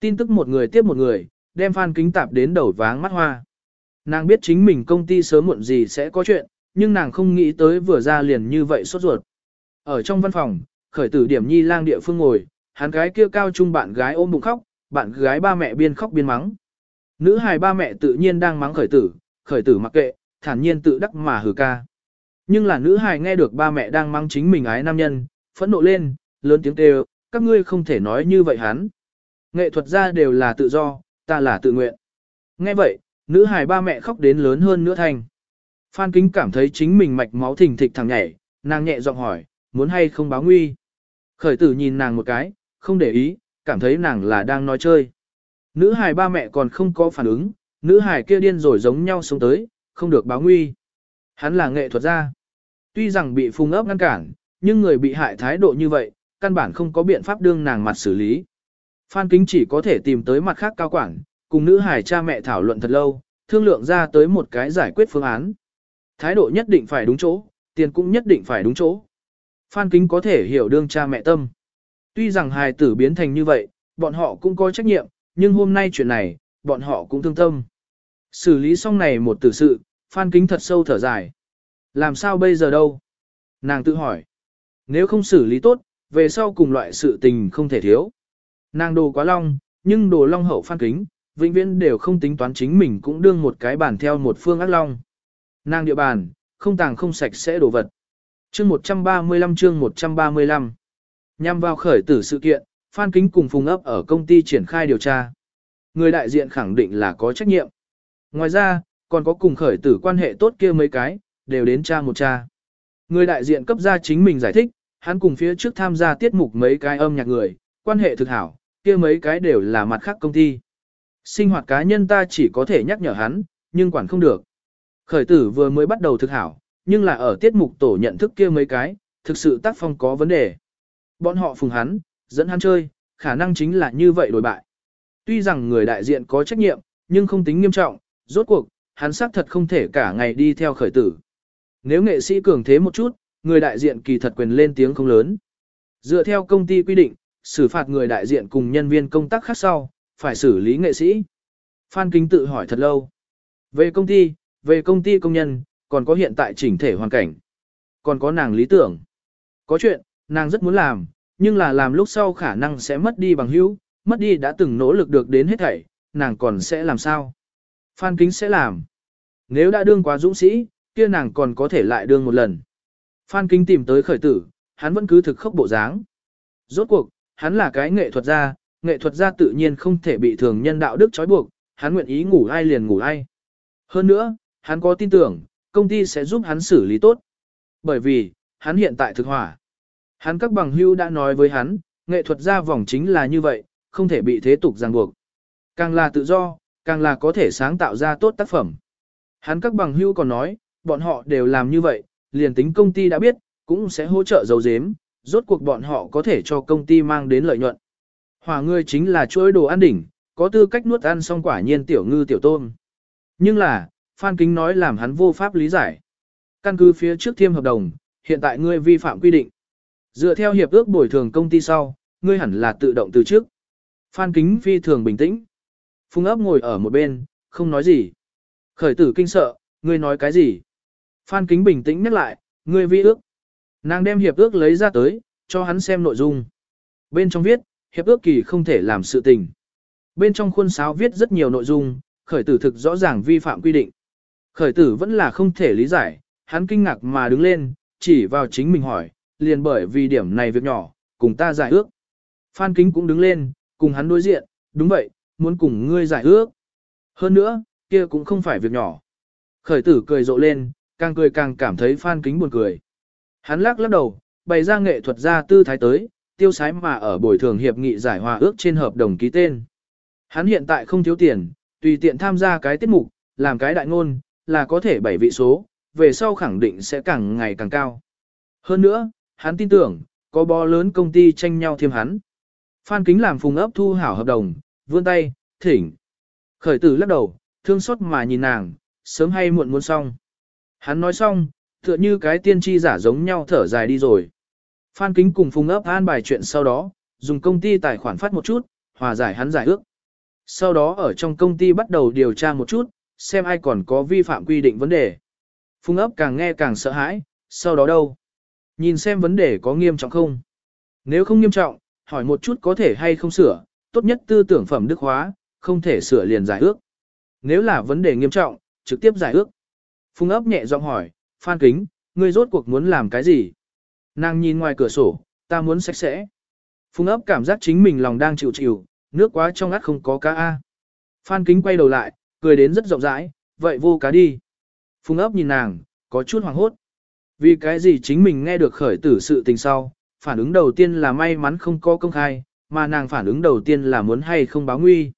Tin tức một người tiếp một người, đem fan Kính tạp đến đầu váng mắt hoa. Nàng biết chính mình công ty sớm muộn gì sẽ có chuyện, nhưng nàng không nghĩ tới vừa ra liền như vậy sốt ruột. Ở trong văn phòng, khởi tử điểm nhi lang địa phương ngồi, hắn gái kia cao trung bạn gái ôm bụng khóc, bạn gái ba mẹ biên khóc biên mắng. Nữ hài ba mẹ tự nhiên đang mắng khởi tử, khởi tử mặc kệ, thản nhiên tự đắc mà hừ ca. Nhưng là nữ hài nghe được ba mẹ đang mắng chính mình ái nam nhân, phẫn nộ lên, lớn tiếng kêu, các ngươi không thể nói như vậy hắn. Nghệ thuật gia đều là tự do, ta là tự nguyện. Nghe vậy, nữ hài ba mẹ khóc đến lớn hơn nữa thành. Phan Kính cảm thấy chính mình mạch máu thình thịch thằng nhảy, nàng nhẹ giọng hỏi, muốn hay không báo nguy. Khởi tử nhìn nàng một cái, không để ý, cảm thấy nàng là đang nói chơi. Nữ hài ba mẹ còn không có phản ứng, nữ hài kia điên rồi giống nhau sống tới, không được báo nguy. Hắn là nghệ thuật gia. Tuy rằng bị phung ấp ngăn cản, nhưng người bị hại thái độ như vậy, căn bản không có biện pháp đương nàng mặt xử lý. Phan Kính chỉ có thể tìm tới mặt khác cao quản, cùng nữ hài cha mẹ thảo luận thật lâu, thương lượng ra tới một cái giải quyết phương án. Thái độ nhất định phải đúng chỗ, tiền cũng nhất định phải đúng chỗ. Phan Kính có thể hiểu đương cha mẹ tâm. Tuy rằng hài tử biến thành như vậy, bọn họ cũng có trách nhiệm, nhưng hôm nay chuyện này, bọn họ cũng thương tâm. Xử lý xong này một tử sự, Phan Kính thật sâu thở dài. Làm sao bây giờ đâu? Nàng tự hỏi. Nếu không xử lý tốt, về sau cùng loại sự tình không thể thiếu. Nàng đồ quá long, nhưng đồ long hậu Phan Kính, vĩnh viễn đều không tính toán chính mình cũng đương một cái bản theo một phương ác long. Nàng địa bàn, không tàng không sạch sẽ đổ vật. Chương 135 chương 135 Nhằm vào khởi tử sự kiện, Phan Kính cùng Phùng ấp ở công ty triển khai điều tra. Người đại diện khẳng định là có trách nhiệm. Ngoài ra, còn có cùng khởi tử quan hệ tốt kia mấy cái, đều đến tra một tra. Người đại diện cấp ra chính mình giải thích, hắn cùng phía trước tham gia tiết mục mấy cái âm nhạc người, quan hệ thực hảo, kia mấy cái đều là mặt khác công ty. Sinh hoạt cá nhân ta chỉ có thể nhắc nhở hắn, nhưng quản không được. Khởi tử vừa mới bắt đầu thực hảo, nhưng là ở tiết mục tổ nhận thức kia mấy cái, thực sự tác phong có vấn đề. Bọn họ phùng hắn, dẫn hắn chơi, khả năng chính là như vậy đổi bại. Tuy rằng người đại diện có trách nhiệm, nhưng không tính nghiêm trọng, rốt cuộc, hắn xác thật không thể cả ngày đi theo khởi tử. Nếu nghệ sĩ cường thế một chút, người đại diện kỳ thật quyền lên tiếng không lớn. Dựa theo công ty quy định, xử phạt người đại diện cùng nhân viên công tác khác sau, phải xử lý nghệ sĩ. Phan Kính tự hỏi thật lâu. Về công ty, về công ty công nhân, còn có hiện tại chỉnh thể hoàn cảnh. Còn có nàng lý tưởng. Có chuyện, nàng rất muốn làm, nhưng là làm lúc sau khả năng sẽ mất đi bằng hữu, mất đi đã từng nỗ lực được đến hết thảy, nàng còn sẽ làm sao? Phan Kính sẽ làm. Nếu đã đương quá dũng sĩ, kia nàng còn có thể lại đương một lần. Phan Kính tìm tới khởi tử, hắn vẫn cứ thực khốc bộ dáng. Rốt cuộc, hắn là cái nghệ thuật gia, nghệ thuật gia tự nhiên không thể bị thường nhân đạo đức trói buộc, hắn nguyện ý ngủ ai liền ngủ ai. Hơn nữa, hắn có tin tưởng, công ty sẽ giúp hắn xử lý tốt. Bởi vì, hắn hiện tại thực hỏa. Hắn các bằng hưu đã nói với hắn, nghệ thuật gia vòng chính là như vậy, không thể bị thế tục ràng buộc. Càng là tự do, càng là có thể sáng tạo ra tốt tác phẩm. Hắn các bằng hữu còn nói, bọn họ đều làm như vậy, liền tính công ty đã biết, cũng sẽ hỗ trợ dấu dếm, rốt cuộc bọn họ có thể cho công ty mang đến lợi nhuận. Hỏa ngươi chính là chuỗi đồ ăn đỉnh, có tư cách nuốt ăn xong quả nhiên tiểu ngư tiểu tôm. Nhưng là, Phan Kính nói làm hắn vô pháp lý giải. Căn cứ phía trước thiêm hợp đồng, hiện tại ngươi vi phạm quy định. Dựa theo hiệp ước bồi thường công ty sau, ngươi hẳn là tự động từ trước. Phan Kính phi thường bình tĩnh. Phùng ấp ngồi ở một bên, không nói gì. Khởi tử kinh sợ, ngươi nói cái gì? Phan Kính bình tĩnh nhắc lại, ngươi vi ước. Nàng đem hiệp ước lấy ra tới, cho hắn xem nội dung. Bên trong viết, hiệp ước kỳ không thể làm sự tình. Bên trong khuôn sáo viết rất nhiều nội dung, khởi tử thực rõ ràng vi phạm quy định. Khởi tử vẫn là không thể lý giải, hắn kinh ngạc mà đứng lên, chỉ vào chính mình hỏi, liền bởi vì điểm này việc nhỏ, cùng ta giải ước. Phan Kính cũng đứng lên, cùng hắn đối diện, đúng vậy, muốn cùng ngươi giải ước. Hơn nữa, kia cũng không phải việc nhỏ. Khởi tử cười rộ lên, càng cười càng cảm thấy Phan Kính buồn cười. Hắn lắc lắc đầu, bày ra nghệ thuật ra tư thái tới, tiêu sái mà ở bồi thường hiệp nghị giải hòa ước trên hợp đồng ký tên. Hắn hiện tại không thiếu tiền, tùy tiện tham gia cái tiết mục, làm cái đại ngôn, là có thể bảy vị số, về sau khẳng định sẽ càng ngày càng cao. Hơn nữa, hắn tin tưởng, có bó lớn công ty tranh nhau thêm hắn. Phan Kính làm phùng ấp thu hảo hợp đồng, vươn tay, thỉnh. Khởi tử lắc đầu, thương xót mà nhìn nàng, sớm hay muộn muốn xong. Hắn nói xong, tựa như cái tiên tri giả giống nhau thở dài đi rồi. Phan Kính cùng phùng ấp an bài chuyện sau đó, dùng công ty tài khoản phát một chút, hòa giải hắn giải ước. Sau đó ở trong công ty bắt đầu điều tra một chút, xem ai còn có vi phạm quy định vấn đề. Phùng ấp càng nghe càng sợ hãi, sau đó đâu? Nhìn xem vấn đề có nghiêm trọng không? Nếu không nghiêm trọng, hỏi một chút có thể hay không sửa, tốt nhất tư tưởng phẩm đức hóa, không thể sửa liền giải ước. Nếu là vấn đề nghiêm trọng, trực tiếp giải ước. Phùng ấp nhẹ giọng hỏi, Phan Kính, ngươi rốt cuộc muốn làm cái gì? Nàng nhìn ngoài cửa sổ, ta muốn sạch sẽ. Phùng ấp cảm giác chính mình lòng đang chịu chịu, nước quá trong ngắt không có cá A. Phan Kính quay đầu lại, cười đến rất rộng rãi, vậy vô cá đi. Phùng ấp nhìn nàng, có chút hoảng hốt. Vì cái gì chính mình nghe được khởi tử sự tình sau, phản ứng đầu tiên là may mắn không có công khai, mà nàng phản ứng đầu tiên là muốn hay không báo nguy.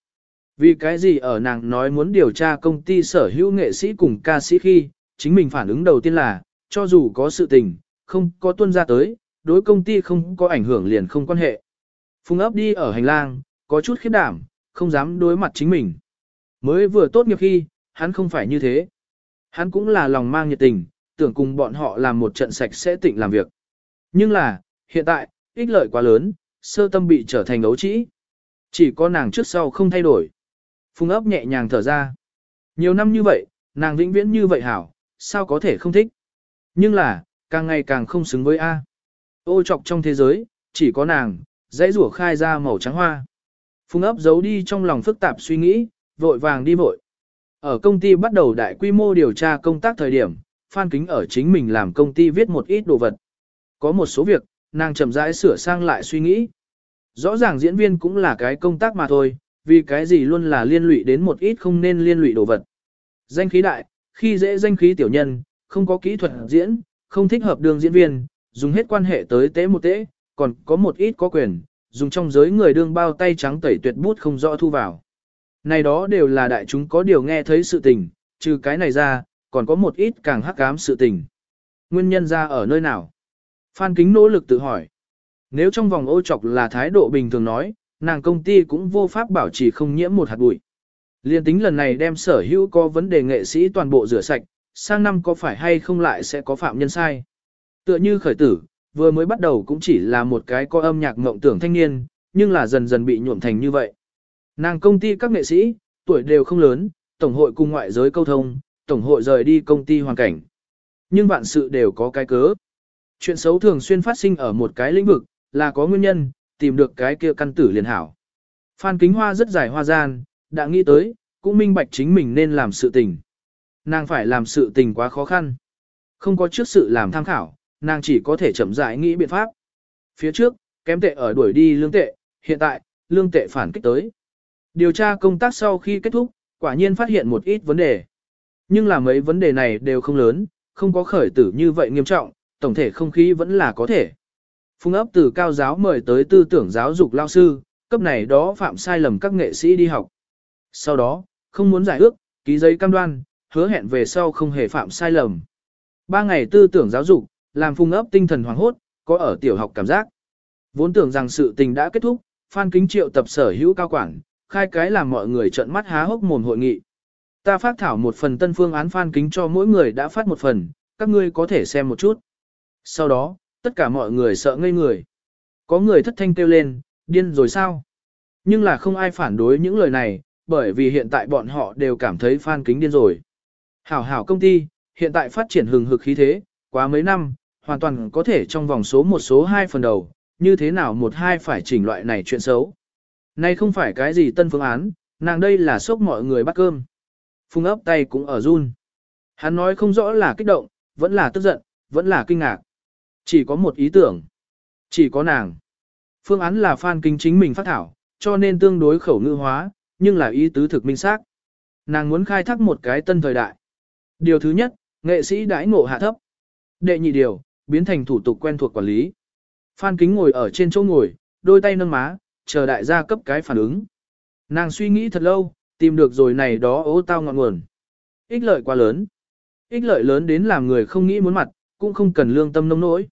Vì cái gì ở nàng nói muốn điều tra công ty sở hữu nghệ sĩ cùng ca sĩ khi, chính mình phản ứng đầu tiên là, cho dù có sự tình, không có tuân ra tới, đối công ty không có ảnh hưởng liền không quan hệ. Phùng ấp đi ở hành lang, có chút khiếp đảm, không dám đối mặt chính mình. Mới vừa tốt nghiệp khi, hắn không phải như thế. Hắn cũng là lòng mang nhiệt tình, tưởng cùng bọn họ làm một trận sạch sẽ tịnh làm việc. Nhưng là, hiện tại, ích lợi quá lớn, sơ tâm bị trở thành ấu trĩ. Chỉ có nàng trước sau không thay đổi. Phùng ấp nhẹ nhàng thở ra. Nhiều năm như vậy, nàng vĩnh viễn như vậy hảo, sao có thể không thích. Nhưng là, càng ngày càng không xứng với A. Ô trọc trong thế giới, chỉ có nàng, dãy rủa khai ra màu trắng hoa. Phùng ấp giấu đi trong lòng phức tạp suy nghĩ, vội vàng đi vội. Ở công ty bắt đầu đại quy mô điều tra công tác thời điểm, Phan Kính ở chính mình làm công ty viết một ít đồ vật. Có một số việc, nàng chậm rãi sửa sang lại suy nghĩ. Rõ ràng diễn viên cũng là cái công tác mà thôi, vì cái gì luôn là liên lụy đến một ít không nên liên lụy đồ vật. Danh khí đại, khi dễ danh khí tiểu nhân, không có kỹ thuật diễn, không thích hợp đường diễn viên, dùng hết quan hệ tới tế một tế, còn có một ít có quyền, dùng trong giới người đương bao tay trắng tẩy tuyệt bút không rõ thu vào. Này đó đều là đại chúng có điều nghe thấy sự tình, trừ cái này ra, còn có một ít càng hắc ám sự tình. Nguyên nhân ra ở nơi nào? Phan Kính nỗ lực tự hỏi. Nếu trong vòng ô chọc là thái độ bình thường nói, nàng công ty cũng vô pháp bảo trì không nhiễm một hạt bụi. Liên tính lần này đem sở hữu có vấn đề nghệ sĩ toàn bộ rửa sạch, sang năm có phải hay không lại sẽ có phạm nhân sai. Tựa như khởi tử, vừa mới bắt đầu cũng chỉ là một cái có âm nhạc ngộng tưởng thanh niên, nhưng là dần dần bị nhuộm thành như vậy. Nàng công ty các nghệ sĩ, tuổi đều không lớn, tổng hội cùng ngoại giới câu thông, tổng hội rời đi công ty hoàn cảnh. Nhưng vạn sự đều có cái cớ. Chuyện xấu thường xuyên phát sinh ở một cái lĩnh vực, là có nguyên nhân, tìm được cái kia căn tử liền hảo. Phan Kính Hoa rất dài hoa gian, đã nghĩ tới, cũng minh bạch chính mình nên làm sự tình. Nàng phải làm sự tình quá khó khăn. Không có trước sự làm tham khảo, nàng chỉ có thể chậm rãi nghĩ biện pháp. Phía trước, kém tệ ở đuổi đi lương tệ, hiện tại, lương tệ phản kích tới. Điều tra công tác sau khi kết thúc, quả nhiên phát hiện một ít vấn đề. Nhưng là mấy vấn đề này đều không lớn, không có khởi tử như vậy nghiêm trọng, tổng thể không khí vẫn là có thể. Phung ấp từ cao giáo mời tới tư tưởng giáo dục lao sư, cấp này đó phạm sai lầm các nghệ sĩ đi học. Sau đó, không muốn giải ước, ký giấy cam đoan, hứa hẹn về sau không hề phạm sai lầm. Ba ngày tư tưởng giáo dục, làm phung ấp tinh thần hoàng hốt, có ở tiểu học cảm giác. Vốn tưởng rằng sự tình đã kết thúc, Phan Kính Triệu tập sở hữu cao quản, khai cái làm mọi người trợn mắt há hốc mồm hội nghị. Ta phát thảo một phần tân phương án Phan Kính cho mỗi người đã phát một phần, các ngươi có thể xem một chút. Sau đó, tất cả mọi người sợ ngây người. Có người thất thanh kêu lên, điên rồi sao? Nhưng là không ai phản đối những lời này, bởi vì hiện tại bọn họ đều cảm thấy Phan Kính điên rồi. Hảo hảo công ty, hiện tại phát triển hừng hực khí thế, quá mấy năm, hoàn toàn có thể trong vòng số một số hai phần đầu, như thế nào một hai phải chỉnh loại này chuyện xấu. Này không phải cái gì tân phương án, nàng đây là sốc mọi người bắt cơm. Phung ấp tay cũng ở run. Hắn nói không rõ là kích động, vẫn là tức giận, vẫn là kinh ngạc. Chỉ có một ý tưởng. Chỉ có nàng. Phương án là Phan Kính chính mình phát thảo, cho nên tương đối khẩu ngữ hóa, nhưng là ý tứ thực minh xác. Nàng muốn khai thác một cái tân thời đại. Điều thứ nhất, nghệ sĩ đãi ngộ hạ thấp. Đệ nhị điều, biến thành thủ tục quen thuộc quản lý. Phan Kính ngồi ở trên chỗ ngồi, đôi tay nâng má, chờ đại gia cấp cái phản ứng. Nàng suy nghĩ thật lâu, tìm được rồi này đó ố tao ngọn nguồn. Ích lợi quá lớn. Ích lợi lớn đến làm người không nghĩ muốn mặt, cũng không cần lương tâm nông nỗi.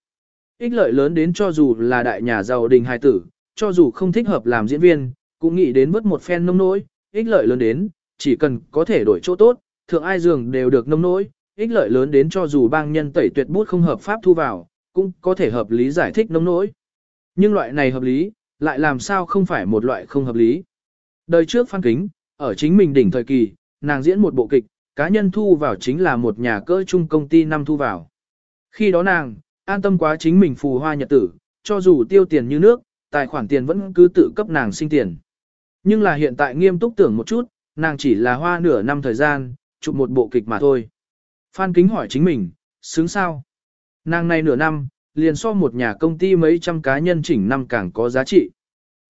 Ích lợi lớn đến cho dù là đại nhà giàu đình hài tử, cho dù không thích hợp làm diễn viên, cũng nghĩ đến vớt một phen nông nỗi. Ích lợi lớn đến, chỉ cần có thể đổi chỗ tốt, thượng ai dường đều được nông nỗi. Ích lợi lớn đến cho dù bang nhân tẩy tuyệt bút không hợp pháp thu vào, cũng có thể hợp lý giải thích nông nỗi. Nhưng loại này hợp lý, lại làm sao không phải một loại không hợp lý. Đời trước Phan Kính, ở chính mình đỉnh thời kỳ, nàng diễn một bộ kịch, cá nhân thu vào chính là một nhà cỡ chung công ty năm thu vào. Khi đó nàng, an tâm quá chính mình phù hoa nhật tử, cho dù tiêu tiền như nước, tài khoản tiền vẫn cứ tự cấp nàng sinh tiền. Nhưng là hiện tại nghiêm túc tưởng một chút, nàng chỉ là hoa nửa năm thời gian, chụp một bộ kịch mà thôi. Phan Kính hỏi chính mình, xứng sao? Nàng này nửa năm, liền so một nhà công ty mấy trăm cá nhân chỉnh năm càng có giá trị.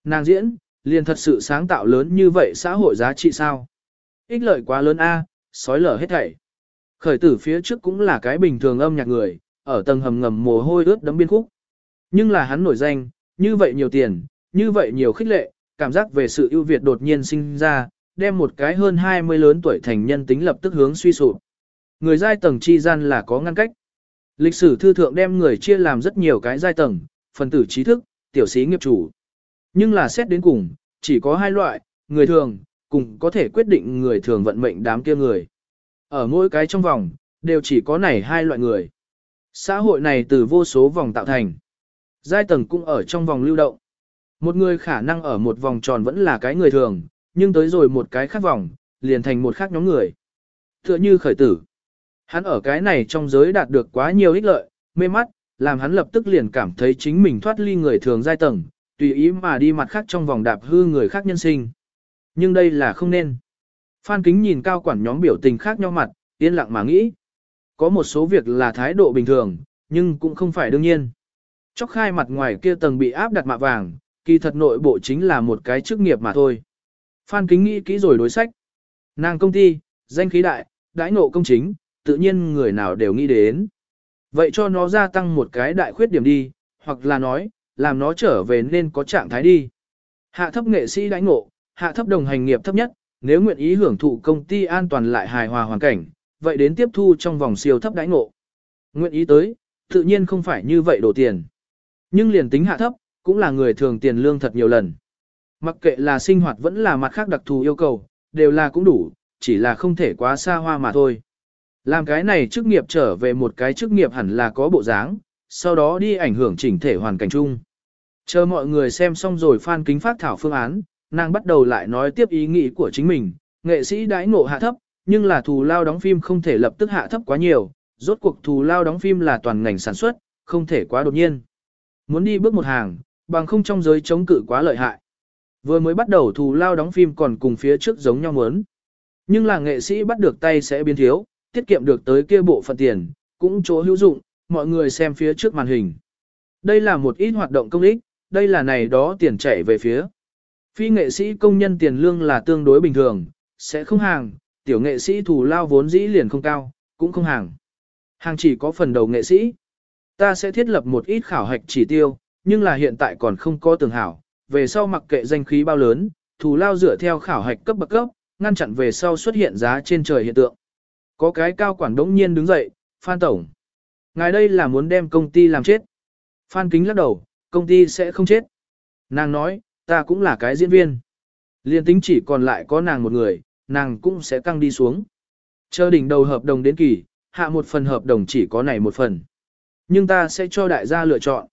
Nàng diễn, liền thật sự sáng tạo lớn như vậy xã hội giá trị sao? Ích lợi quá lớn a, sói lở hết thảy. Khởi tử phía trước cũng là cái bình thường âm nhạc người, ở tầng hầm ngầm mồ hôi ướt đấm biên khúc. Nhưng là hắn nổi danh, như vậy nhiều tiền, như vậy nhiều khích lệ, cảm giác về sự ưu việt đột nhiên sinh ra, đem một cái hơn 20 lớn tuổi thành nhân tính lập tức hướng suy sụp. Người giai tầng chi gian là có ngăn cách. Lịch sử thư thượng đem người chia làm rất nhiều cái giai tầng, phần tử trí thức, tiểu sĩ nghiệp chủ. Nhưng là xét đến cùng, chỉ có hai loại, người thường, cùng có thể quyết định người thường vận mệnh đám kia người. Ở mỗi cái trong vòng, đều chỉ có này hai loại người. Xã hội này từ vô số vòng tạo thành. Giai tầng cũng ở trong vòng lưu động. Một người khả năng ở một vòng tròn vẫn là cái người thường, nhưng tới rồi một cái khác vòng, liền thành một khác nhóm người. Tựa như khởi tử. Hắn ở cái này trong giới đạt được quá nhiều ích lợi, mê mắt, làm hắn lập tức liền cảm thấy chính mình thoát ly người thường giai tầng, tùy ý mà đi mặt khác trong vòng đạp hư người khác nhân sinh. Nhưng đây là không nên. Phan Kính nhìn cao quản nhóm biểu tình khác nhau mặt, yên lặng mà nghĩ. Có một số việc là thái độ bình thường, nhưng cũng không phải đương nhiên. Chóc khai mặt ngoài kia tầng bị áp đặt mạ vàng, kỳ thật nội bộ chính là một cái chức nghiệp mà thôi. Phan Kính nghĩ kỹ rồi đối sách. Nàng công ty, danh khí đại, đãi ngộ công chính, tự nhiên người nào đều nghĩ đến. Vậy cho nó gia tăng một cái đại khuyết điểm đi, hoặc là nói, làm nó trở về nên có trạng thái đi. Hạ thấp nghệ sĩ đãi ngộ, hạ thấp đồng hành nghiệp thấp nhất, nếu nguyện ý hưởng thụ công ty an toàn lại hài hòa hoàn cảnh, vậy đến tiếp thu trong vòng siêu thấp đãi ngộ. Nguyện ý tới, tự nhiên không phải như vậy đổ tiền. Nhưng liền tính hạ thấp, cũng là người thường tiền lương thật nhiều lần. Mặc kệ là sinh hoạt vẫn là mặt khác đặc thù yêu cầu, đều là cũng đủ, chỉ là không thể quá xa hoa mà thôi. Làm cái này chức nghiệp trở về một cái chức nghiệp hẳn là có bộ dáng, sau đó đi ảnh hưởng chỉnh thể hoàn cảnh chung. Chờ mọi người xem xong rồi phan kính phát thảo phương án, nàng bắt đầu lại nói tiếp ý nghĩ của chính mình, nghệ sĩ đãi ngộ hạ thấp, nhưng là thù lao đóng phim không thể lập tức hạ thấp quá nhiều, rốt cuộc thù lao đóng phim là toàn ngành sản xuất, không thể quá đột nhiên. Muốn đi bước một hàng, bằng không trong giới chống cự quá lợi hại. Vừa mới bắt đầu thù lao đóng phim còn cùng phía trước giống nhau muốn. Nhưng là nghệ sĩ bắt được tay sẽ biến thiếu, tiết kiệm được tới kia bộ phận tiền, cũng chỗ hữu dụng, mọi người xem phía trước màn hình. Đây là một ít hoạt động công ích, đây là này đó tiền chạy về phía. Phi nghệ sĩ công nhân tiền lương là tương đối bình thường, sẽ không hàng, tiểu nghệ sĩ thù lao vốn dĩ liền không cao, cũng không hàng. Hàng chỉ có phần đầu nghệ sĩ. Ta sẽ thiết lập một ít khảo hạch chỉ tiêu, nhưng là hiện tại còn không có tường hảo, về sau mặc kệ danh khí bao lớn, thù lao dựa theo khảo hạch cấp bậc cấp, ngăn chặn về sau xuất hiện giá trên trời hiện tượng. Có cái cao quản đống nhiên đứng dậy, Phan Tổng. Ngài đây là muốn đem công ty làm chết. Phan Kính lắc đầu, công ty sẽ không chết. Nàng nói, ta cũng là cái diễn viên. Liên tính chỉ còn lại có nàng một người, nàng cũng sẽ căng đi xuống. Chờ đỉnh đầu hợp đồng đến kỳ, hạ một phần hợp đồng chỉ có này một phần. Nhưng ta sẽ cho đại gia lựa chọn.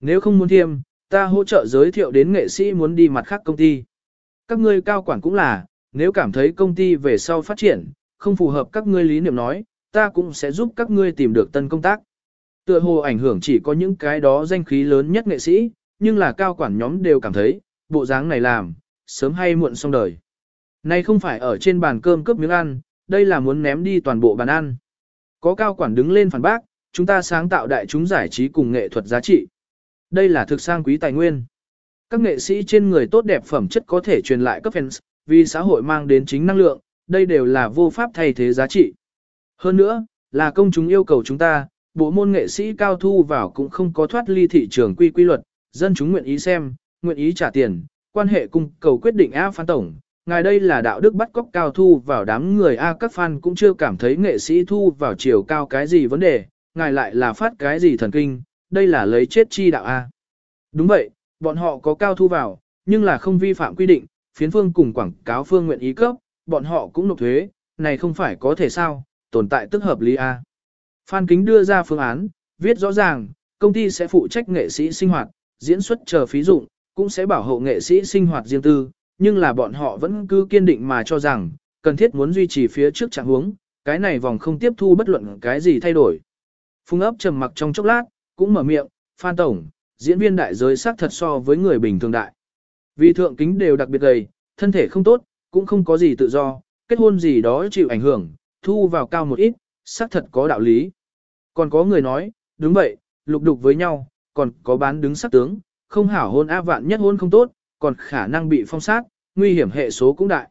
Nếu không muốn thiêm, ta hỗ trợ giới thiệu đến nghệ sĩ muốn đi mặt khác công ty. Các ngươi cao quản cũng là, nếu cảm thấy công ty về sau phát triển, không phù hợp các ngươi lý niệm nói, ta cũng sẽ giúp các ngươi tìm được tân công tác. Tựa hồ ảnh hưởng chỉ có những cái đó danh khí lớn nhất nghệ sĩ, nhưng là cao quản nhóm đều cảm thấy, bộ dáng này làm, sớm hay muộn xong đời. Này không phải ở trên bàn cơm cướp miếng ăn, đây là muốn ném đi toàn bộ bàn ăn. Có cao quản đứng lên phản bác, chúng ta sáng tạo đại chúng giải trí cùng nghệ thuật giá trị. Đây là thực sang quý tài nguyên. Các nghệ sĩ trên người tốt đẹp phẩm chất có thể truyền lại cấp fans, vì xã hội mang đến chính năng lượng, đây đều là vô pháp thay thế giá trị. Hơn nữa, là công chúng yêu cầu chúng ta, bộ môn nghệ sĩ cao thu vào cũng không có thoát ly thị trường quy quy luật, dân chúng nguyện ý xem, nguyện ý trả tiền, quan hệ cung cầu quyết định A Phan Tổng. Ngài đây là đạo đức bắt cóc cao thu vào đám người A các fan cũng chưa cảm thấy nghệ sĩ thu vào chiều cao cái gì vấn đề, ngài lại là phát cái gì thần kinh, đây là lấy chết chi đạo A. Đúng vậy, bọn họ có cao thu vào, nhưng là không vi phạm quy định, phiến phương cùng quảng cáo phương nguyện ý cấp, bọn họ cũng nộp thuế, này không phải có thể sao, tồn tại tức hợp lý A. Phan Kính đưa ra phương án, viết rõ ràng, công ty sẽ phụ trách nghệ sĩ sinh hoạt, diễn xuất chờ phí dụng, cũng sẽ bảo hộ nghệ sĩ sinh hoạt riêng tư, nhưng là bọn họ vẫn cứ kiên định mà cho rằng, cần thiết muốn duy trì phía trước trạng huống, cái này vòng không tiếp thu bất luận cái gì thay đổi. Phung ấp trầm mặc trong chốc lát, cũng mở miệng, Phan Tổng, diễn viên đại giới xác thật so với người bình thường đại. Vì thượng kính đều đặc biệt gầy, thân thể không tốt, cũng không có gì tự do, kết hôn gì đó chịu ảnh hưởng, thu vào cao một ít, xác thật có đạo lý. Còn có người nói, đúng vậy, lục đục với nhau, còn có bán đứng sắc tướng, không hảo hôn a vạn nhất hôn không tốt, còn khả năng bị phong sát, nguy hiểm hệ số cũng đại.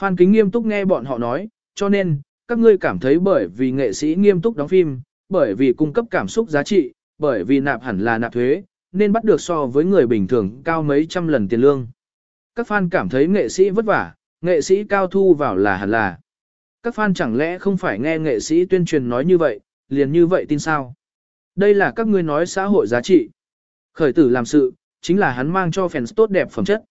Phan Kính nghiêm túc nghe bọn họ nói, cho nên, các ngươi cảm thấy bởi vì nghệ sĩ nghiêm túc đóng phim, bởi vì cung cấp cảm xúc giá trị, bởi vì nạp hẳn là nạp thuế, nên bắt được so với người bình thường cao mấy trăm lần tiền lương. Các fan cảm thấy nghệ sĩ vất vả, nghệ sĩ cao thu vào là hẳn là. Các fan chẳng lẽ không phải nghe nghệ sĩ tuyên truyền nói như vậy, liền như vậy tin sao? Đây là các ngươi nói xã hội giá trị. Khởi tử làm sự, chính là hắn mang cho fans tốt đẹp phẩm chất.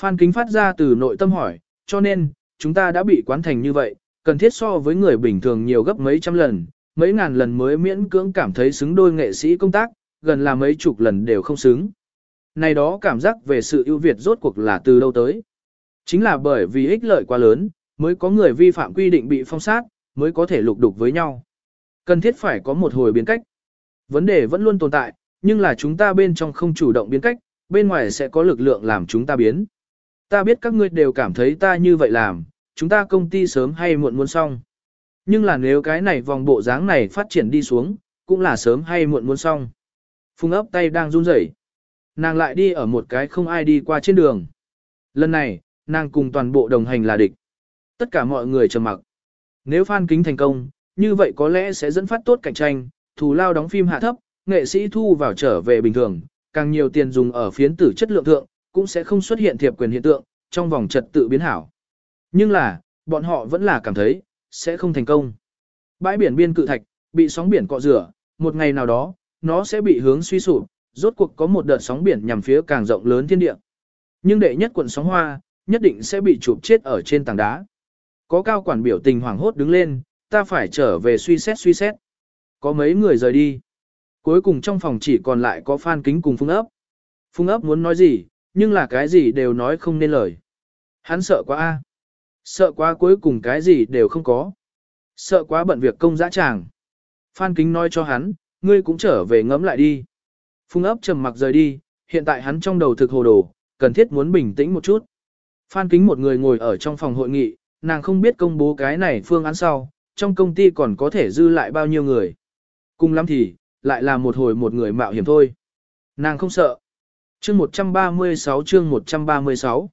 Phan Kính phát ra từ nội tâm hỏi, cho nên, chúng ta đã bị quán thành như vậy, cần thiết so với người bình thường nhiều gấp mấy trăm lần, mấy ngàn lần mới miễn cưỡng cảm thấy xứng đôi nghệ sĩ công tác, gần là mấy chục lần đều không xứng. Này đó cảm giác về sự ưu việt rốt cuộc là từ đâu tới. Chính là bởi vì ích lợi quá lớn, mới có người vi phạm quy định bị phong sát, mới có thể lục đục với nhau. Cần thiết phải có một hồi biến cách. Vấn đề vẫn luôn tồn tại, nhưng là chúng ta bên trong không chủ động biến cách, bên ngoài sẽ có lực lượng làm chúng ta biến. Ta biết các ngươi đều cảm thấy ta như vậy làm, chúng ta công ty sớm hay muộn muốn xong. Nhưng là nếu cái này vòng bộ dáng này phát triển đi xuống, cũng là sớm hay muộn muốn xong. Phùng ấp tay đang run rẩy, Nàng lại đi ở một cái không ai đi qua trên đường. Lần này, nàng cùng toàn bộ đồng hành là địch. Tất cả mọi người trầm mặc. Nếu Phan Kính thành công, như vậy có lẽ sẽ dẫn phát tốt cạnh tranh, thù lao đóng phim hạ thấp, nghệ sĩ thu vào trở về bình thường, càng nhiều tiền dùng ở phiến tử chất lượng thượng, cũng sẽ không xuất hiện thiệp quyền hiện tượng, trong vòng trật tự biến hảo. Nhưng là, bọn họ vẫn là cảm thấy, sẽ không thành công. Bãi biển biên cự thạch, bị sóng biển cọ rửa, một ngày nào đó, nó sẽ bị hướng suy sụp, rốt cuộc có một đợt sóng biển nhằm phía càng rộng lớn thiên địa. Nhưng đệ nhất quận sóng hoa, nhất định sẽ bị chụp chết ở trên tảng đá. Có cao quản biểu tình hoảng hốt đứng lên, ta phải trở về suy xét suy xét. Có mấy người rời đi. Cuối cùng trong phòng chỉ còn lại có Phan Kính cùng Phung ấp. Phung ấp muốn nói gì, nhưng là cái gì đều nói không nên lời. Hắn sợ quá a, Sợ quá cuối cùng cái gì đều không có. Sợ quá bận việc công dã tràng. Phan Kính nói cho hắn, ngươi cũng trở về ngẫm lại đi. Phung ấp trầm mặc rời đi, hiện tại hắn trong đầu thực hồ đồ, cần thiết muốn bình tĩnh một chút. Phan Kính một người ngồi ở trong phòng hội nghị, nàng không biết công bố cái này phương án sau, trong công ty còn có thể dư lại bao nhiêu người. Cùng lắm thì, lại là một hồi một người mạo hiểm thôi. Nàng không sợ. Chương 136 chương 136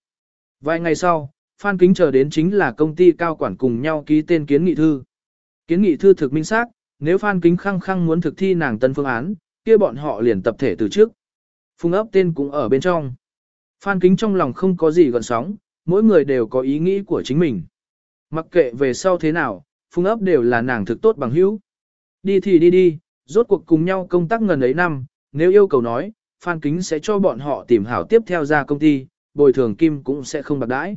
Vài ngày sau, Phan Kính chờ đến chính là công ty cao quản cùng nhau ký tên kiến nghị thư. Kiến nghị thư thực minh xác, nếu Phan Kính khăng khăng muốn thực thi nàng tân phương án, kia bọn họ liền tập thể từ trước. Phung ấp tên cũng ở bên trong. Phan Kính trong lòng không có gì gần sóng, mỗi người đều có ý nghĩ của chính mình. Mặc kệ về sau thế nào, Phùng ấp đều là nàng thực tốt bằng hữu. Đi thì đi đi, rốt cuộc cùng nhau công tác ngần ấy năm, nếu yêu cầu nói, Phan Kính sẽ cho bọn họ tìm hảo tiếp theo ra công ty, bồi thường kim cũng sẽ không bạc đãi.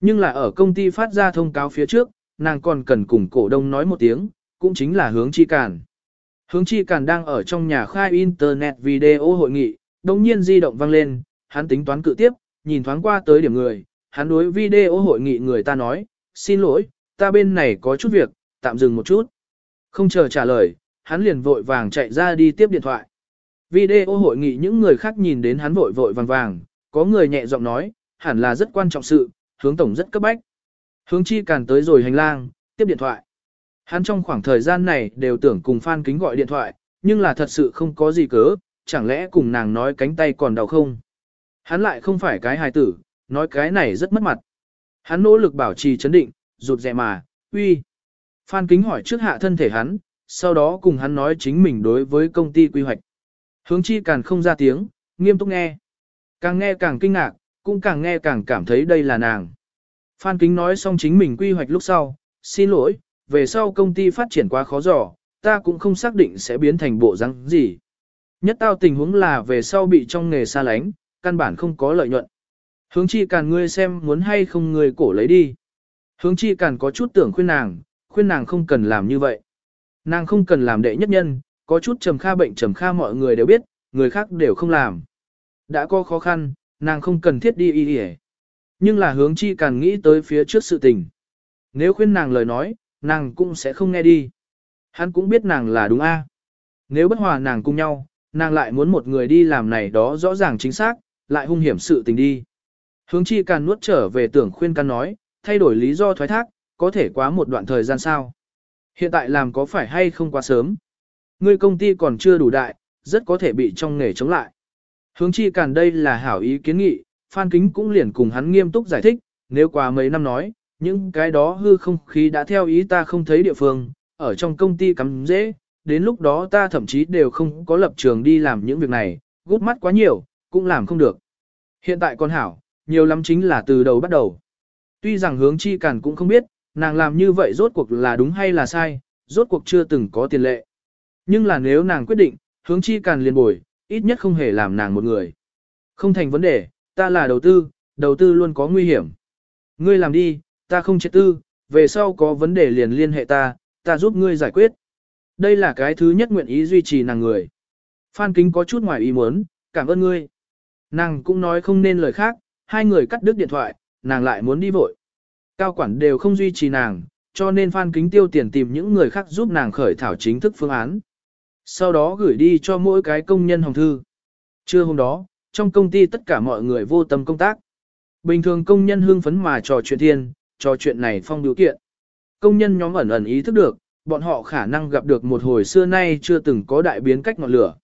Nhưng là ở công ty phát ra thông cáo phía trước, nàng còn cần cùng cổ đông nói một tiếng, cũng chính là hướng chi càn. Hướng chi càn đang ở trong nhà khai internet video hội nghị, đồng nhiên di động vang lên, hắn tính toán cự tiếp, nhìn thoáng qua tới điểm người, hắn đối video hội nghị người ta nói, xin lỗi, ta bên này có chút việc, tạm dừng một chút. Không chờ trả lời, hắn liền vội vàng chạy ra đi tiếp điện thoại. Video hội nghị những người khác nhìn đến hắn vội vội vàng vàng, có người nhẹ giọng nói, hẳn là rất quan trọng sự, hướng tổng rất cấp bách. Hướng chi càn tới rồi hành lang, tiếp điện thoại. Hắn trong khoảng thời gian này đều tưởng cùng Phan Kính gọi điện thoại, nhưng là thật sự không có gì cớ, chẳng lẽ cùng nàng nói cánh tay còn đau không? Hắn lại không phải cái hài tử, nói cái này rất mất mặt. Hắn nỗ lực bảo trì chấn định, rụt rè mà, uy. Phan Kính hỏi trước hạ thân thể hắn, sau đó cùng hắn nói chính mình đối với công ty quy hoạch. Hướng chi càng không ra tiếng, nghiêm túc nghe. Càng nghe càng kinh ngạc, cũng càng nghe càng cảm thấy đây là nàng. Phan Kính nói xong chính mình quy hoạch lúc sau, xin lỗi, về sau công ty phát triển quá khó dò, ta cũng không xác định sẽ biến thành bộ răng gì. Nhất tao tình huống là về sau bị trong nghề xa lánh, căn bản không có lợi nhuận. Hướng chi càn ngươi xem muốn hay không ngươi cổ lấy đi. Hướng chi càn có chút tưởng khuyên nàng, khuyên nàng không cần làm như vậy. Nàng không cần làm đệ nhất nhân, có chút trầm kha bệnh trầm kha mọi người đều biết, người khác đều không làm. Đã có khó khăn, nàng không cần thiết đi y y Nhưng là hướng chi càng nghĩ tới phía trước sự tình. Nếu khuyên nàng lời nói, nàng cũng sẽ không nghe đi. Hắn cũng biết nàng là đúng a. Nếu bất hòa nàng cùng nhau, nàng lại muốn một người đi làm này đó rõ ràng chính xác, lại hung hiểm sự tình đi. Hướng chi càng nuốt trở về tưởng khuyên can nói, thay đổi lý do thoái thác, có thể quá một đoạn thời gian sao. Hiện tại làm có phải hay không quá sớm. Ngươi công ty còn chưa đủ đại, rất có thể bị trong nghề chống lại. Hướng chi càn đây là hảo ý kiến nghị, Phan Kính cũng liền cùng hắn nghiêm túc giải thích, nếu qua mấy năm nói, những cái đó hư không khí đã theo ý ta không thấy địa phương, ở trong công ty cắm dễ, đến lúc đó ta thậm chí đều không có lập trường đi làm những việc này, gút mắt quá nhiều, cũng làm không được. Hiện tại con hảo, nhiều lắm chính là từ đầu bắt đầu. Tuy rằng hướng chi càn cũng không biết, nàng làm như vậy rốt cuộc là đúng hay là sai, rốt cuộc chưa từng có tiền lệ. Nhưng là nếu nàng quyết định, hướng chi càn liền bồi, ít nhất không hề làm nàng một người. Không thành vấn đề, ta là đầu tư, đầu tư luôn có nguy hiểm. Ngươi làm đi, ta không chết tư, về sau có vấn đề liền liên hệ ta, ta giúp ngươi giải quyết. Đây là cái thứ nhất nguyện ý duy trì nàng người. Phan Kính có chút ngoài ý muốn, cảm ơn ngươi. Nàng cũng nói không nên lời khác, hai người cắt đứt điện thoại, nàng lại muốn đi vội. Cao quản đều không duy trì nàng, cho nên Phan Kính tiêu tiền tìm những người khác giúp nàng khởi thảo chính thức phương án. Sau đó gửi đi cho mỗi cái công nhân hồng thư. Trưa hôm đó, trong công ty tất cả mọi người vô tâm công tác. Bình thường công nhân hưng phấn mà trò chuyện thiên, trò chuyện này phong biểu kiện. Công nhân nhóm ẩn ẩn ý thức được, bọn họ khả năng gặp được một hồi xưa nay chưa từng có đại biến cách ngọn lửa.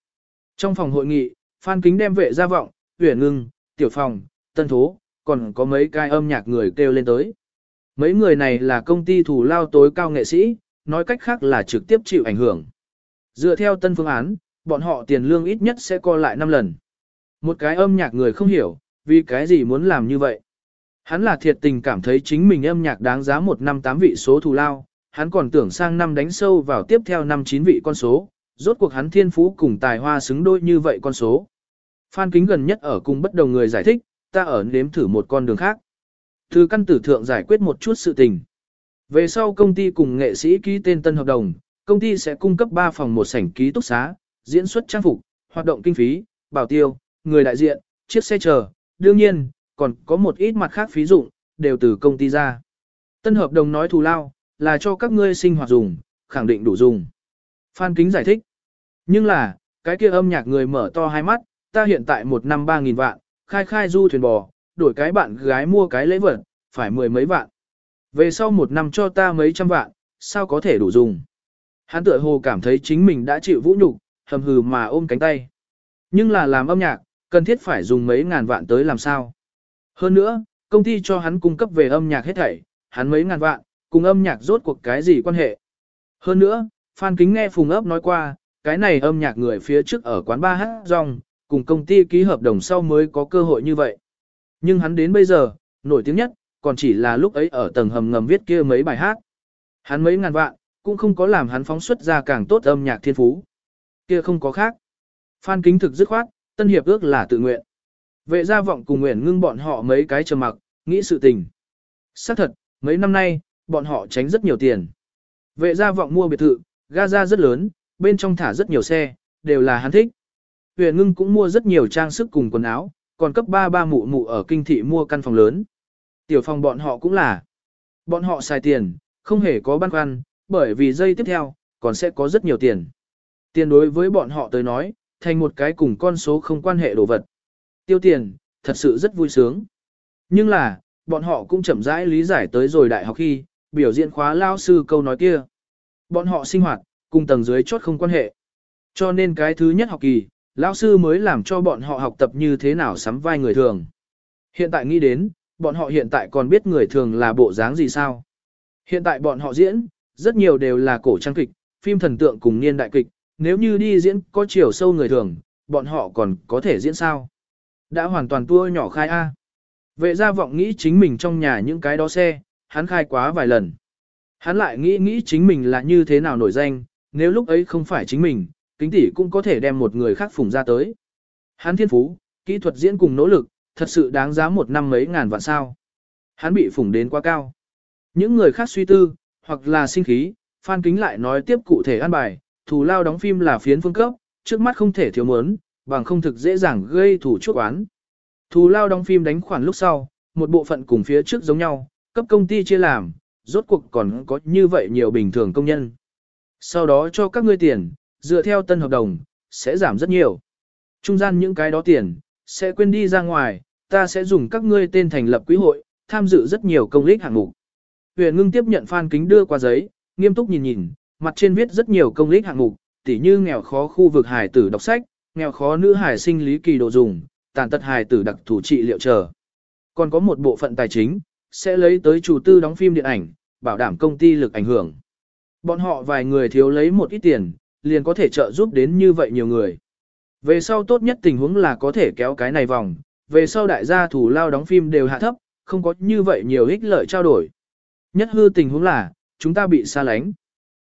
Trong phòng hội nghị, Phan Kính đem vệ gia vọng, huyền ngưng, tiểu phòng, tân thố, còn có mấy cái âm nhạc người kêu lên tới. Mấy người này là công ty thủ lao tối cao nghệ sĩ, nói cách khác là trực tiếp chịu ảnh hưởng. Dựa theo tân phương án, bọn họ tiền lương ít nhất sẽ co lại 5 lần. Một cái âm nhạc người không hiểu, vì cái gì muốn làm như vậy. Hắn là thiệt tình cảm thấy chính mình âm nhạc đáng giá một năm tám vị số thù lao, hắn còn tưởng sang năm đánh sâu vào tiếp theo năm chín vị con số, rốt cuộc hắn thiên phú cùng tài hoa xứng đôi như vậy con số. Phan Kính gần nhất ở cùng bất đồng người giải thích, ta ở nếm thử một con đường khác. Từ căn tử thượng giải quyết một chút sự tình. Về sau công ty cùng nghệ sĩ ký tên tân hợp đồng, công ty sẽ cung cấp 3 phòng một sảnh ký túc xá, diễn xuất trang phục, hoạt động kinh phí, bảo tiêu, người đại diện, chiếc xe chờ, đương nhiên, còn có một ít mặt khác phí dụng, đều từ công ty ra. Tân hợp đồng nói thù lao, là cho các ngươi sinh hoạt dùng, khẳng định đủ dùng. Phan Kính giải thích. Nhưng là, cái kia âm nhạc người mở to hai mắt, ta hiện tại một năm ba nghìn vạn, khai khai du thuyền bò, đổi cái bạn gái mua cái lễ vật, phải mười mấy vạn. Về sau một năm cho ta mấy trăm vạn, sao có thể đủ dùng. Hắn tựa hồ cảm thấy chính mình đã chịu vũ nhục, hầm hừ mà ôm cánh tay. Nhưng là làm âm nhạc, cần thiết phải dùng mấy ngàn vạn tới làm sao. Hơn nữa, công ty cho hắn cung cấp về âm nhạc hết thảy, hắn mấy ngàn vạn, cùng âm nhạc rốt cuộc cái gì quan hệ. Hơn nữa, Phan Kính nghe Phùng ấp nói qua, cái này âm nhạc người phía trước ở quán ba hát rong, cùng công ty ký hợp đồng sau mới có cơ hội như vậy. Nhưng hắn đến bây giờ, nổi tiếng nhất, còn chỉ là lúc ấy ở tầng hầm ngầm viết kia mấy bài hát. Hắn mấy ngàn vạn, cũng không có làm hắn phóng xuất ra càng tốt âm nhạc thiên phú. Kia không có khác. Phan kính thực dứt khoát, tân hiệp ước là tự nguyện. Vệ gia vọng cùng nguyện ngưng bọn họ mấy cái trầm mặc, nghĩ sự tình. Xác thật, mấy năm nay, bọn họ tránh rất nhiều tiền. Vệ gia vọng mua biệt thự, Gaza rất lớn, bên trong thả rất nhiều xe, đều là hắn thích. Huyền ngưng cũng mua rất nhiều trang sức cùng quần áo, còn cấp ba ba mụ mụ ở kinh thị mua căn phòng lớn. Tiểu phòng bọn họ cũng là. Bọn họ xài tiền, không hề có băn khoăn, bởi vì dây tiếp theo, còn sẽ có rất nhiều tiền. Tiền đối với bọn họ tới nói, thành một cái cùng con số không quan hệ đồ vật. Tiêu tiền, thật sự rất vui sướng. Nhưng là, bọn họ cũng chậm rãi lý giải tới rồi đại học khi, biểu diễn khóa lao sư câu nói kia. Bọn họ sinh hoạt, cùng tầng dưới chốt không quan hệ. Cho nên cái thứ nhất học kỳ, lao sư mới làm cho bọn họ học tập như thế nào sắm vai người thường. Hiện tại nghĩ đến, bọn họ hiện tại còn biết người thường là bộ dáng gì sao. Hiện tại bọn họ diễn, rất nhiều đều là cổ trang kịch, phim thần tượng cùng niên đại kịch, nếu như đi diễn có chiều sâu người thường, bọn họ còn có thể diễn sao. Đã hoàn toàn tua nhỏ khai A. Vệ gia vọng nghĩ chính mình trong nhà những cái đó xe, hắn khai quá vài lần. Hắn lại nghĩ nghĩ chính mình là như thế nào nổi danh, nếu lúc ấy không phải chính mình, kính tỷ cũng có thể đem một người khác phủng ra tới. Hắn thiên phú, kỹ thuật diễn cùng nỗ lực, thật sự đáng giá một năm mấy ngàn vạn sao. Hắn bị phủng đến quá cao. Những người khác suy tư, hoặc là sinh khí, Phan Kính lại nói tiếp cụ thể an bài, thủ lao đóng phim là phiến phương cấp, trước mắt không thể thiếu muốn, bằng không thực dễ dàng gây thủ chuốc oán. Thù lao đóng phim đánh khoản lúc sau, một bộ phận cùng phía trước giống nhau, cấp công ty chia làm, rốt cuộc còn có như vậy nhiều bình thường công nhân. Sau đó cho các ngươi tiền, dựa theo tân hợp đồng, sẽ giảm rất nhiều. Trung gian những cái đó tiền, sẽ quên đi ra ngoài, ta sẽ dùng các ngươi tên thành lập quỹ hội, tham dự rất nhiều công lích hạng mục. Huyền ngưng tiếp nhận Phan Kính đưa qua giấy, nghiêm túc nhìn nhìn, mặt trên viết rất nhiều công lý hạng mục, tỉ như nghèo khó khu vực hải tử đọc sách, nghèo khó nữ hải sinh lý kỳ độ dùng, tàn tật hải tử đặc thủ trị liệu chờ. Còn có một bộ phận tài chính, sẽ lấy tới chủ tư đóng phim điện ảnh, bảo đảm công ty lực ảnh hưởng. Bọn họ vài người thiếu lấy một ít tiền, liền có thể trợ giúp đến như vậy nhiều người. Về sau tốt nhất tình huống là có thể kéo cái này vòng, về sau đại gia thủ lao đóng phim đều hạ thấp, không có như vậy nhiều ích lợi trao đổi. Nhất hư tình huống là, chúng ta bị xa lánh.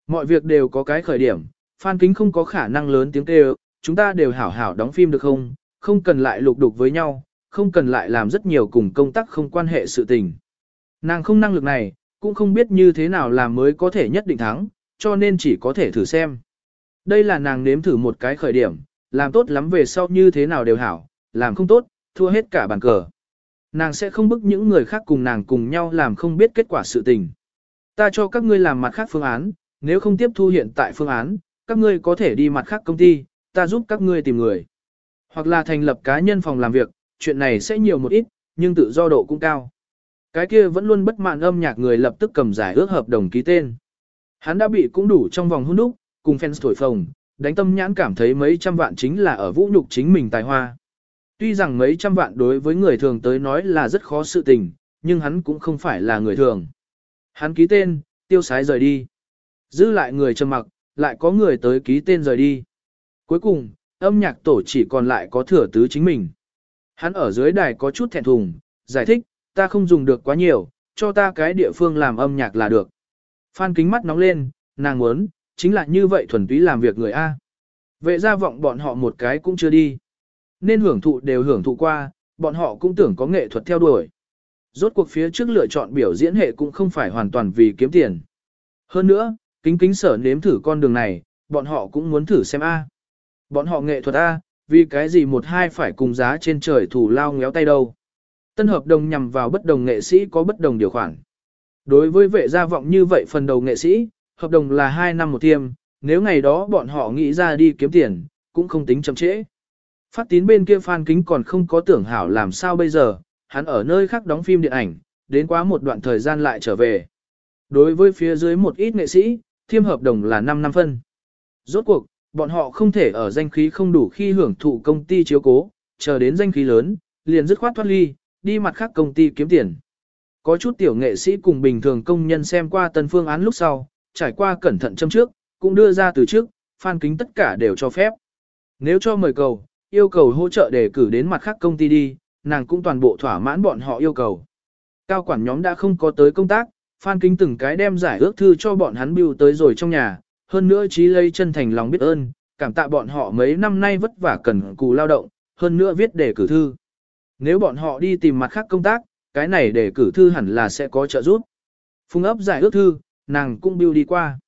Mọi việc đều có cái khởi điểm, Phan Kính không có khả năng lớn tiếng kêu, chúng ta đều hảo hảo đóng phim được không, không cần lại lục đục với nhau, không cần lại làm rất nhiều cùng công tác không quan hệ sự tình. Nàng không năng lực này, cũng không biết như thế nào làm mới có thể nhất định thắng, cho nên chỉ có thể thử xem. Đây là nàng nếm thử một cái khởi điểm, làm tốt lắm về sau như thế nào đều hảo, làm không tốt, thua hết cả bàn cờ. Nàng sẽ không bức những người khác cùng nàng cùng nhau làm không biết kết quả sự tình. Ta cho các ngươi làm mặt khác phương án, nếu không tiếp thu hiện tại phương án, các ngươi có thể đi mặt khác công ty, ta giúp các ngươi tìm người. Hoặc là thành lập cá nhân phòng làm việc, chuyện này sẽ nhiều một ít, nhưng tự do độ cũng cao. Cái kia vẫn luôn bất mãn âm nhạc người lập tức cầm giải ước hợp đồng ký tên. Hắn đã bị cũng đủ trong vòng hôn đúc, cùng fans thổi phồng, đánh tâm nhãn cảm thấy mấy trăm vạn chính là ở vũ nhục chính mình tài hoa. Tuy rằng mấy trăm vạn đối với người thường tới nói là rất khó sự tình, nhưng hắn cũng không phải là người thường. Hắn ký tên, tiêu sái rời đi. Giữ lại người trầm mặc, lại có người tới ký tên rời đi. Cuối cùng, âm nhạc tổ chỉ còn lại có thừa tứ chính mình. Hắn ở dưới đài có chút thẹn thùng, giải thích, ta không dùng được quá nhiều, cho ta cái địa phương làm âm nhạc là được. Phan kính mắt nóng lên, nàng muốn, chính là như vậy thuần túy làm việc người A. Vệ gia vọng bọn họ một cái cũng chưa đi. Nên hưởng thụ đều hưởng thụ qua, bọn họ cũng tưởng có nghệ thuật theo đuổi. Rốt cuộc phía trước lựa chọn biểu diễn hệ cũng không phải hoàn toàn vì kiếm tiền. Hơn nữa, kính kính sở nếm thử con đường này, bọn họ cũng muốn thử xem A. Bọn họ nghệ thuật A, vì cái gì một hai phải cùng giá trên trời thủ lao ngéo tay đâu. Tân hợp đồng nhằm vào bất đồng nghệ sĩ có bất đồng điều khoản. Đối với vệ gia vọng như vậy phần đầu nghệ sĩ, hợp đồng là 2 năm một tiêm, nếu ngày đó bọn họ nghĩ ra đi kiếm tiền, cũng không tính chậm trễ. Phát tín bên kia Phan Kính còn không có tưởng hảo làm sao bây giờ, hắn ở nơi khác đóng phim điện ảnh, đến quá một đoạn thời gian lại trở về. Đối với phía dưới một ít nghệ sĩ, thiêm hợp đồng là 5 năm phân. Rốt cuộc, Bọn họ không thể ở danh khí không đủ khi hưởng thụ công ty chiếu cố, chờ đến danh khí lớn, liền dứt khoát thoát ly, đi mặt khác công ty kiếm tiền. Có chút tiểu nghệ sĩ cùng bình thường công nhân xem qua tân phương án lúc sau, trải qua cẩn thận châm trước, cũng đưa ra từ trước, phan kính tất cả đều cho phép. Nếu cho mời cầu, yêu cầu hỗ trợ để cử đến mặt khác công ty đi, nàng cũng toàn bộ thỏa mãn bọn họ yêu cầu. Cao quản nhóm đã không có tới công tác, Phan Kính từng cái đem giải ước thư cho bọn hắn bưu tới rồi trong nhà, hơn nữa trí lây chân thành lòng biết ơn, cảm tạ bọn họ mấy năm nay vất vả cần cù lao động, hơn nữa viết để cử thư. Nếu bọn họ đi tìm mặt khác công tác, cái này để cử thư hẳn là sẽ có trợ giúp. phung ấp giải ước thư, nàng cũng bưu đi qua.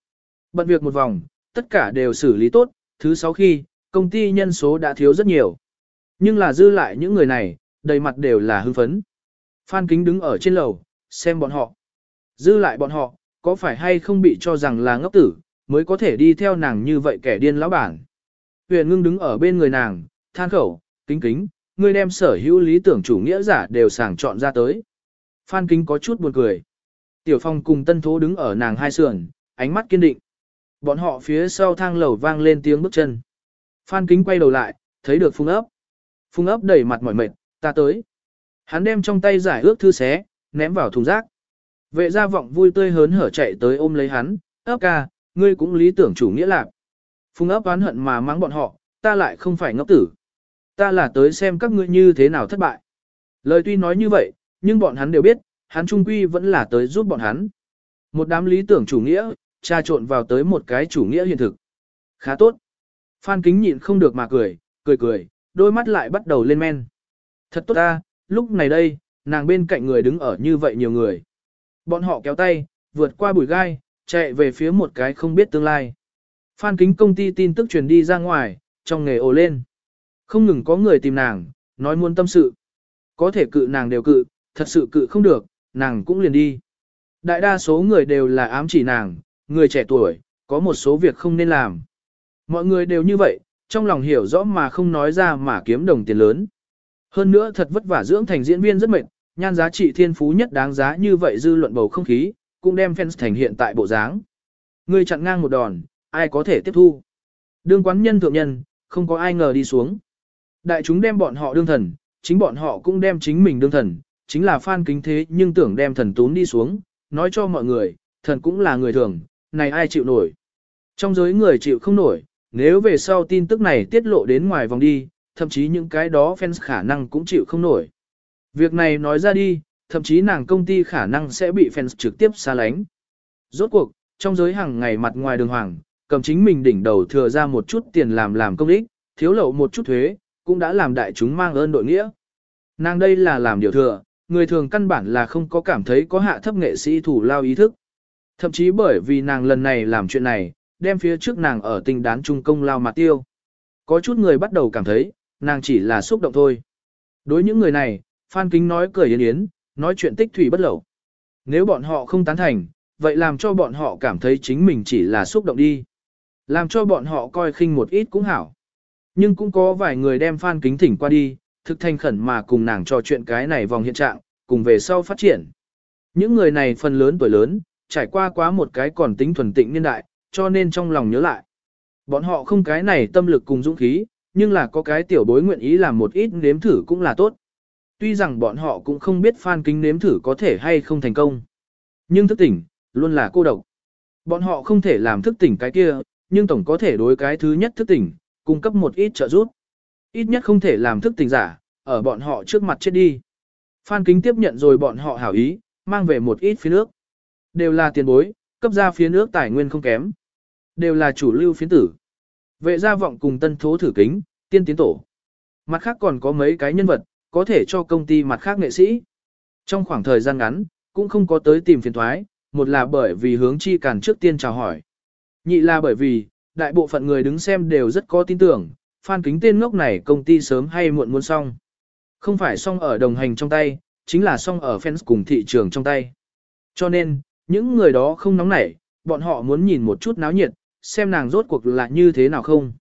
Bận việc một vòng, tất cả đều xử lý tốt, thứ sáu khi, công ty nhân số đã thiếu rất nhiều. Nhưng là dư lại những người này, đầy mặt đều là hưng phấn. Phan Kính đứng ở trên lầu, xem bọn họ. Dư lại bọn họ, có phải hay không bị cho rằng là ngốc tử, mới có thể đi theo nàng như vậy kẻ điên lão bản. Huyền ngưng đứng ở bên người nàng, than khẩu, kính kính, ngươi đem sở hữu lý tưởng chủ nghĩa giả đều sàng chọn ra tới. Phan kính có chút buồn cười. Tiểu phong cùng tân thố đứng ở nàng hai sườn, ánh mắt kiên định. Bọn họ phía sau thang lầu vang lên tiếng bước chân. Phan kính quay đầu lại, thấy được Phùng ấp. Phùng ấp đẩy mặt mỏi mệt, ta tới. Hắn đem trong tay giải ước thư xé, ném vào thùng rác. Vệ gia vọng vui tươi hớn hở chạy tới ôm lấy hắn, ấp ca, ngươi cũng lý tưởng chủ nghĩa lạc. Phùng ấp oán hận mà mắng bọn họ, ta lại không phải ngốc tử. Ta là tới xem các ngươi như thế nào thất bại. Lời tuy nói như vậy, nhưng bọn hắn đều biết, hắn trung quy vẫn là tới giúp bọn hắn. Một đám lý tưởng chủ nghĩa, tra trộn vào tới một cái chủ nghĩa hiện thực. Khá tốt. Phan kính nhịn không được mà cười, cười cười, đôi mắt lại bắt đầu lên men. Thật tốt ta, lúc này đây, nàng bên cạnh người đứng ở như vậy nhiều người. Bọn họ kéo tay, vượt qua bụi gai, chạy về phía một cái không biết tương lai. Phan kính công ty tin tức truyền đi ra ngoài, trong nghề ồ lên. Không ngừng có người tìm nàng, nói muốn tâm sự. Có thể cự nàng đều cự, thật sự cự không được, nàng cũng liền đi. Đại đa số người đều là ám chỉ nàng, người trẻ tuổi, có một số việc không nên làm. Mọi người đều như vậy, trong lòng hiểu rõ mà không nói ra mà kiếm đồng tiền lớn. Hơn nữa thật vất vả dưỡng thành diễn viên rất mệt, nhan giá trị thiên phú nhất đáng giá như vậy dư luận bầu không khí, cũng đem fans thành hiện tại bộ dáng. Người chặn ngang một đòn, ai có thể tiếp thu. Đương quán nhân thượng nhân, không có ai ngờ đi xuống. Đại chúng đem bọn họ đương thần, chính bọn họ cũng đem chính mình đương thần, chính là fan kính thế nhưng tưởng đem thần tún đi xuống, nói cho mọi người, thần cũng là người thường, này ai chịu nổi. Trong giới người chịu không nổi, nếu về sau tin tức này tiết lộ đến ngoài vòng đi, thậm chí những cái đó fans khả năng cũng chịu không nổi. Việc này nói ra đi, thậm chí nàng công ty khả năng sẽ bị fans trực tiếp xa lánh. Rốt cuộc, trong giới hàng ngày mặt ngoài đường hoàng, cầm chính mình đỉnh đầu thừa ra một chút tiền làm làm công ích, thiếu lậu một chút thuế, cũng đã làm đại chúng mang ơn đội nghĩa. Nàng đây là làm điều thừa, người thường căn bản là không có cảm thấy có hạ thấp nghệ sĩ thủ lao ý thức. Thậm chí bởi vì nàng lần này làm chuyện này, đem phía trước nàng ở tình đán trung công lao mặt tiêu. Có chút người bắt đầu cảm thấy, nàng chỉ là xúc động thôi. Đối những người này, Phan Kính nói cười yến yến, nói chuyện tích thủy bất lậu. Nếu bọn họ không tán thành, vậy làm cho bọn họ cảm thấy chính mình chỉ là xúc động đi. Làm cho bọn họ coi khinh một ít cũng hảo. Nhưng cũng có vài người đem Phan Kính thỉnh qua đi, thực thanh khẩn mà cùng nàng trò chuyện cái này vòng hiện trạng, cùng về sau phát triển. Những người này phần lớn tuổi lớn, trải qua quá một cái còn tính thuần tịnh niên đại, cho nên trong lòng nhớ lại. Bọn họ không cái này tâm lực cùng dũng khí, nhưng là có cái tiểu bối nguyện ý làm một ít nếm thử cũng là tốt. Tuy rằng bọn họ cũng không biết Phan Kính nếm thử có thể hay không thành công. Nhưng thức tỉnh, luôn là cô độc. Bọn họ không thể làm thức tỉnh cái kia, nhưng tổng có thể đối cái thứ nhất thức tỉnh, cung cấp một ít trợ giúp. Ít nhất không thể làm thức tỉnh giả, ở bọn họ trước mặt chết đi. Phan Kính tiếp nhận rồi bọn họ hảo ý, mang về một ít phía nước. Đều là tiền bối, cấp ra phía nước tài nguyên không kém. Đều là chủ lưu phiến tử. Vệ gia vọng cùng tân thố thử kính, tiên tiến tổ. Mặt khác còn có mấy cái nhân vật, có thể cho công ty mặt khác nghệ sĩ. Trong khoảng thời gian ngắn, cũng không có tới tìm phiền thoái, một là bởi vì hướng chi cản trước tiên chào hỏi. Nhị là bởi vì, đại bộ phận người đứng xem đều rất có tin tưởng, phan kính tên ngốc này công ty sớm hay muộn muốn xong. Không phải xong ở đồng hành trong tay, chính là xong ở fans cùng thị trường trong tay. Cho nên, những người đó không nóng nảy, bọn họ muốn nhìn một chút náo nhiệt, xem nàng rốt cuộc là như thế nào không.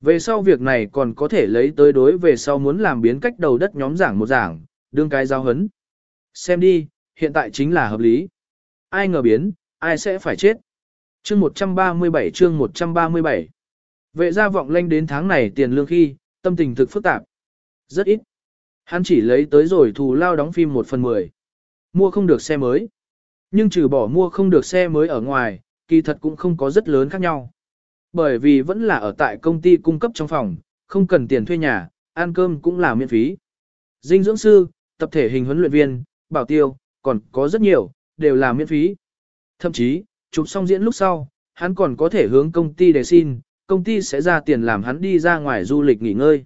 Về sau việc này còn có thể lấy tới đối về sau muốn làm biến cách đầu đất nhóm giảng một giảng, đương cái giao hấn. Xem đi, hiện tại chính là hợp lý. Ai ngờ biến, ai sẽ phải chết. Chương 137 chương 137 Vệ gia vọng lanh đến tháng này tiền lương khi, tâm tình thực phức tạp. Rất ít. Hắn chỉ lấy tới rồi thù lao đóng phim một phần mười. Mua không được xe mới. Nhưng trừ bỏ mua không được xe mới ở ngoài, kỳ thật cũng không có rất lớn khác nhau. Bởi vì vẫn là ở tại công ty cung cấp trong phòng, không cần tiền thuê nhà, ăn cơm cũng là miễn phí. dinh dưỡng sư, tập thể hình huấn luyện viên, bảo tiêu, còn có rất nhiều, đều là miễn phí. Thậm chí, chụp xong diễn lúc sau, hắn còn có thể hướng công ty để xin, công ty sẽ ra tiền làm hắn đi ra ngoài du lịch nghỉ ngơi.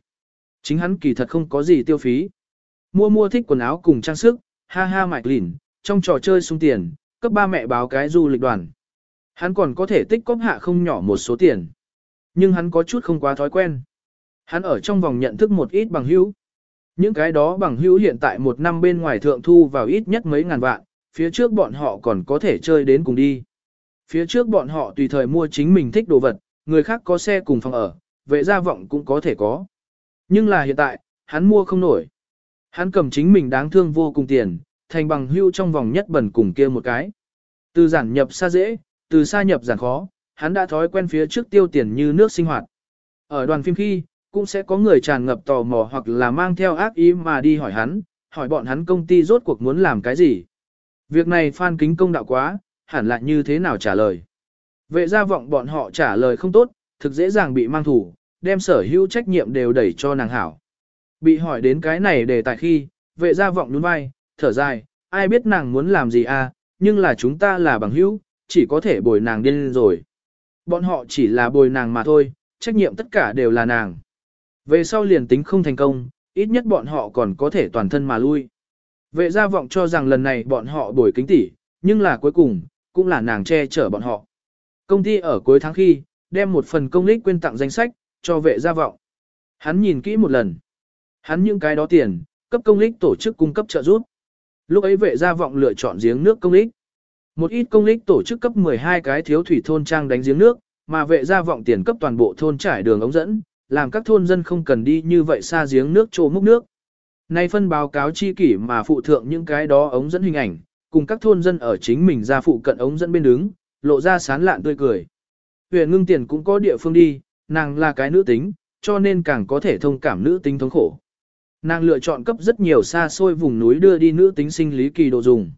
Chính hắn kỳ thật không có gì tiêu phí. Mua mua thích quần áo cùng trang sức, ha ha mạch lỉn, trong trò chơi sung tiền, cấp ba mẹ báo cái du lịch đoàn. Hắn còn có thể tích cóp hạ không nhỏ một số tiền. Nhưng hắn có chút không quá thói quen. Hắn ở trong vòng nhận thức một ít bằng hữu. Những cái đó bằng hữu hiện tại một năm bên ngoài thượng thu vào ít nhất mấy ngàn vạn, phía trước bọn họ còn có thể chơi đến cùng đi. Phía trước bọn họ tùy thời mua chính mình thích đồ vật, người khác có xe cùng phòng ở, vệ gia vọng cũng có thể có. Nhưng là hiện tại, hắn mua không nổi. Hắn cầm chính mình đáng thương vô cùng tiền, thành bằng hưu trong vòng nhất bẩn cùng kia một cái. Từ giản nhập xa dễ, từ xa nhập giản khó, hắn đã thói quen phía trước tiêu tiền như nước sinh hoạt. Ở đoàn phim khi, cũng sẽ có người tràn ngập tò mò hoặc là mang theo ác ý mà đi hỏi hắn, hỏi bọn hắn công ty rốt cuộc muốn làm cái gì. Việc này phan kính công đạo quá, hẳn là như thế nào trả lời. Vệ gia vọng bọn họ trả lời không tốt, thực dễ dàng bị mang thủ, đem sở hữu trách nhiệm đều đẩy cho nàng hảo. Bị hỏi đến cái này để tại khi, vệ gia vọng nhún vai, thở dài, ai biết nàng muốn làm gì à, nhưng là chúng ta là bằng hữu, chỉ có thể bồi nàng điên rồi. Bọn họ chỉ là bồi nàng mà thôi, trách nhiệm tất cả đều là nàng. Về sau liền tính không thành công, ít nhất bọn họ còn có thể toàn thân mà lui. Vệ gia vọng cho rằng lần này bọn họ bồi kính tỷ, nhưng là cuối cùng, cũng là nàng che chở bọn họ. Công ty ở cuối tháng khi, đem một phần công lích quyên tặng danh sách, cho vệ gia vọng. Hắn nhìn kỹ một lần. Hắn những cái đó tiền, cấp công lích tổ chức cung cấp trợ giúp. Lúc ấy vệ gia vọng lựa chọn giếng nước công lích. Một ít công lích tổ chức cấp 12 cái thiếu thủy thôn trang đánh giếng nước, mà vệ gia vọng tiền cấp toàn bộ thôn trải đường ống dẫn, làm các thôn dân không cần đi như vậy xa giếng nước trô múc nước. Nay phân báo cáo chi kỷ mà phụ thượng những cái đó ống dẫn hình ảnh, cùng các thôn dân ở chính mình ra phụ cận ống dẫn bên đứng, lộ ra sán lạn tươi cười. Huyền ngưng tiền cũng có địa phương đi, nàng là cái nữ tính, cho nên càng có thể thông cảm nữ tính thống khổ. Nàng lựa chọn cấp rất nhiều xa xôi vùng núi đưa đi nữ tính sinh lý kỳ đồ dùng.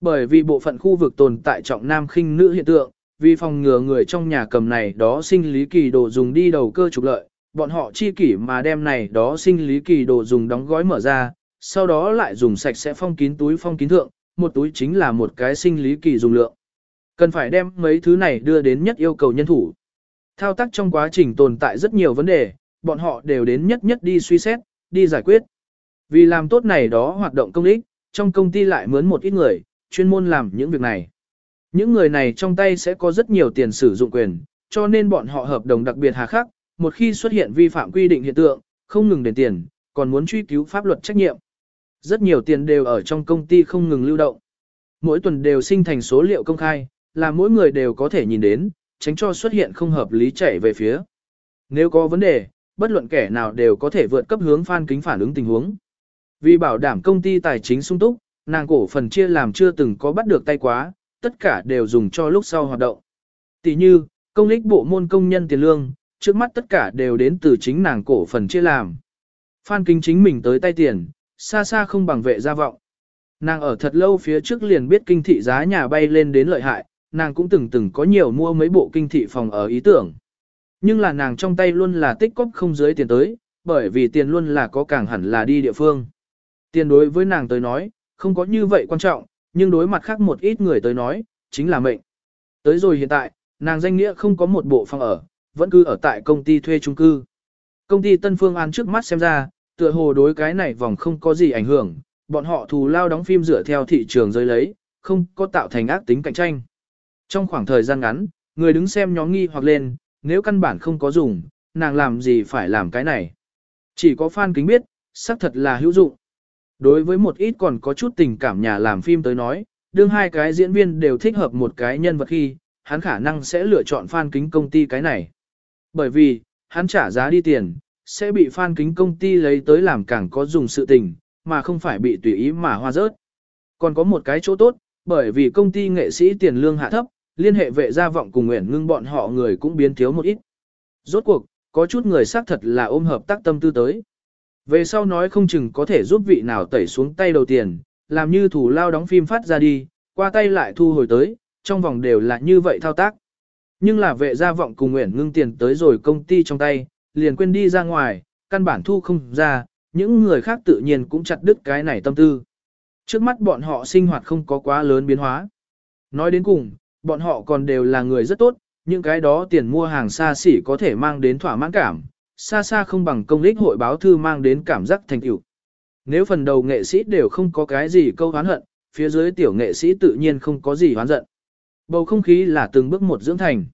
Bởi vì bộ phận khu vực tồn tại trọng nam khinh nữ hiện tượng, vì phòng ngừa người trong nhà cầm này đó sinh lý kỳ đồ dùng đi đầu cơ trục lợi, bọn họ chi kỷ mà đem này đó sinh lý kỳ đồ dùng đóng gói mở ra, sau đó lại dùng sạch sẽ phong kín túi phong kín thượng, một túi chính là một cái sinh lý kỳ dùng lượng. Cần phải đem mấy thứ này đưa đến nhất yêu cầu nhân thủ. Thao tác trong quá trình tồn tại rất nhiều vấn đề, bọn họ đều đến nhất nhất đi suy xét, đi giải quyết. Vì làm tốt này đó hoạt động công ích, trong công ty lại mướn một ít người, chuyên môn làm những việc này. Những người này trong tay sẽ có rất nhiều tiền sử dụng quyền, cho nên bọn họ hợp đồng đặc biệt hà khắc, một khi xuất hiện vi phạm quy định hiện tượng, không ngừng đền tiền, còn muốn truy cứu pháp luật trách nhiệm. Rất nhiều tiền đều ở trong công ty không ngừng lưu động. Mỗi tuần đều sinh thành số liệu công khai, là mỗi người đều có thể nhìn đến, tránh cho xuất hiện không hợp lý chảy về phía. Nếu có vấn đề, bất luận kẻ nào đều có thể vượt cấp hướng phan kính phản ứng tình huống. Vì bảo đảm công ty tài chính sung túc, nàng cổ phần chia làm chưa từng có bắt được tay quá, tất cả đều dùng cho lúc sau hoạt động. Tỷ như, công lích bộ môn công nhân tiền lương, trước mắt tất cả đều đến từ chính nàng cổ phần chia làm. Phan kính chính mình tới tay tiền, xa xa không bằng vệ gia vọng. Nàng ở thật lâu phía trước liền biết kinh thị giá nhà bay lên đến lợi hại, nàng cũng từng từng có nhiều mua mấy bộ kinh thị phòng ở ý tưởng. Nhưng là nàng trong tay luôn là tích cóp không dưới tiền tới, bởi vì tiền luôn là có càng hẳn là đi địa phương. Tiền đối với nàng tới nói, không có như vậy quan trọng, nhưng đối mặt khác một ít người tới nói, chính là mệnh. Tới rồi hiện tại, nàng danh nghĩa không có một bộ phòng ở, vẫn cứ ở tại công ty thuê chung cư. Công ty Tân Phương An trước mắt xem ra, tựa hồ đối cái này vòng không có gì ảnh hưởng, bọn họ thù lao đóng phim dựa theo thị trường rơi lấy, không có tạo thành ác tính cạnh tranh. Trong khoảng thời gian ngắn, người đứng xem nhóm nghi hoặc lên, nếu căn bản không có dùng, nàng làm gì phải làm cái này. Chỉ có fan kính biết, xác thật là hữu dụng. Đối với một ít còn có chút tình cảm nhà làm phim tới nói, đương hai cái diễn viên đều thích hợp một cái nhân vật khi, hắn khả năng sẽ lựa chọn fan kính công ty cái này. Bởi vì, hắn trả giá đi tiền, sẽ bị fan kính công ty lấy tới làm càng có dùng sự tình, mà không phải bị tùy ý mà hoa rớt. Còn có một cái chỗ tốt, bởi vì công ty nghệ sĩ tiền lương hạ thấp, liên hệ vệ gia vọng cùng nguyện ngưng bọn họ người cũng biến thiếu một ít. Rốt cuộc, có chút người xác thật là ôm hợp tác tâm tư tới. Về sau nói không chừng có thể giúp vị nào tẩy xuống tay đầu tiền, làm như thủ lao đóng phim phát ra đi, qua tay lại thu hồi tới, trong vòng đều là như vậy thao tác. Nhưng là vệ gia vọng cùng nguyện ngưng tiền tới rồi công ty trong tay, liền quên đi ra ngoài, căn bản thu không ra, những người khác tự nhiên cũng chặt đứt cái này tâm tư. Trước mắt bọn họ sinh hoạt không có quá lớn biến hóa. Nói đến cùng, bọn họ còn đều là người rất tốt, những cái đó tiền mua hàng xa xỉ có thể mang đến thỏa mãn cảm, xa xa không bằng công lích hội báo thư mang đến cảm giác thành tựu. Nếu phần đầu nghệ sĩ đều không có cái gì câu hán hận, phía dưới tiểu nghệ sĩ tự nhiên không có gì hoán giận. Bầu không khí là từng bước một dưỡng thành.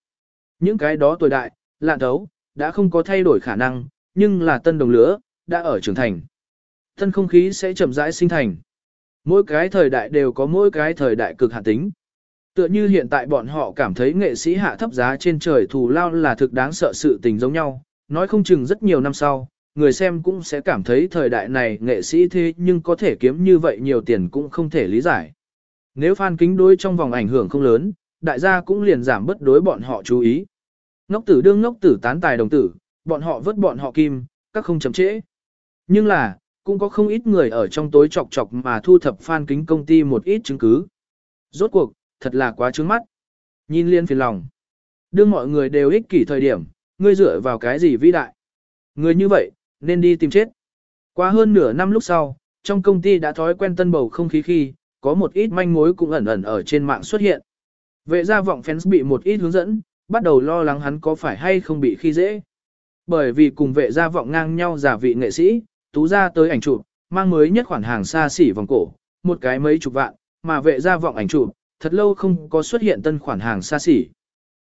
Những cái đó tuổi đại, lạ thấu, đã không có thay đổi khả năng, nhưng là tân đồng lửa, đã ở trưởng thành. Tân không khí sẽ chậm rãi sinh thành. Mỗi cái thời đại đều có mỗi cái thời đại cực hạn tính. Tựa như hiện tại bọn họ cảm thấy nghệ sĩ hạ thấp giá trên trời thù lao là thực đáng sợ sự tình giống nhau, nói không chừng rất nhiều năm sau, người xem cũng sẽ cảm thấy thời đại này nghệ sĩ thế nhưng có thể kiếm như vậy nhiều tiền cũng không thể lý giải. Nếu fan kính đối trong vòng ảnh hưởng không lớn, đại gia cũng liền giảm bất đối bọn họ chú ý. Ngốc tử đương ngốc tử tán tài đồng tử, bọn họ vớt bọn họ kim, các không chấm trễ. Nhưng là, cũng có không ít người ở trong tối chọc chọc mà thu thập fan kính công ty một ít chứng cứ. Rốt cuộc, thật là quá trướng mắt. Nhìn liên phiền lòng. Đương mọi người đều ích kỷ thời điểm, ngươi dựa vào cái gì vĩ đại. Người như vậy, nên đi tìm chết. Qua hơn nửa năm lúc sau, trong công ty đã thói quen tân bầu không khí khi, có một ít manh mối cũng ẩn ẩn ở trên mạng xuất hiện. Vệ gia vọng fans bị một ít hướng dẫn, bắt đầu lo lắng hắn có phải hay không bị khi dễ. Bởi vì cùng vệ gia vọng ngang nhau giả vị nghệ sĩ, tú ra tới ảnh chụp, mang mới nhất khoản hàng xa xỉ vòng cổ, một cái mấy chục vạn, mà vệ gia vọng ảnh chụp, thật lâu không có xuất hiện tân khoản hàng xa xỉ.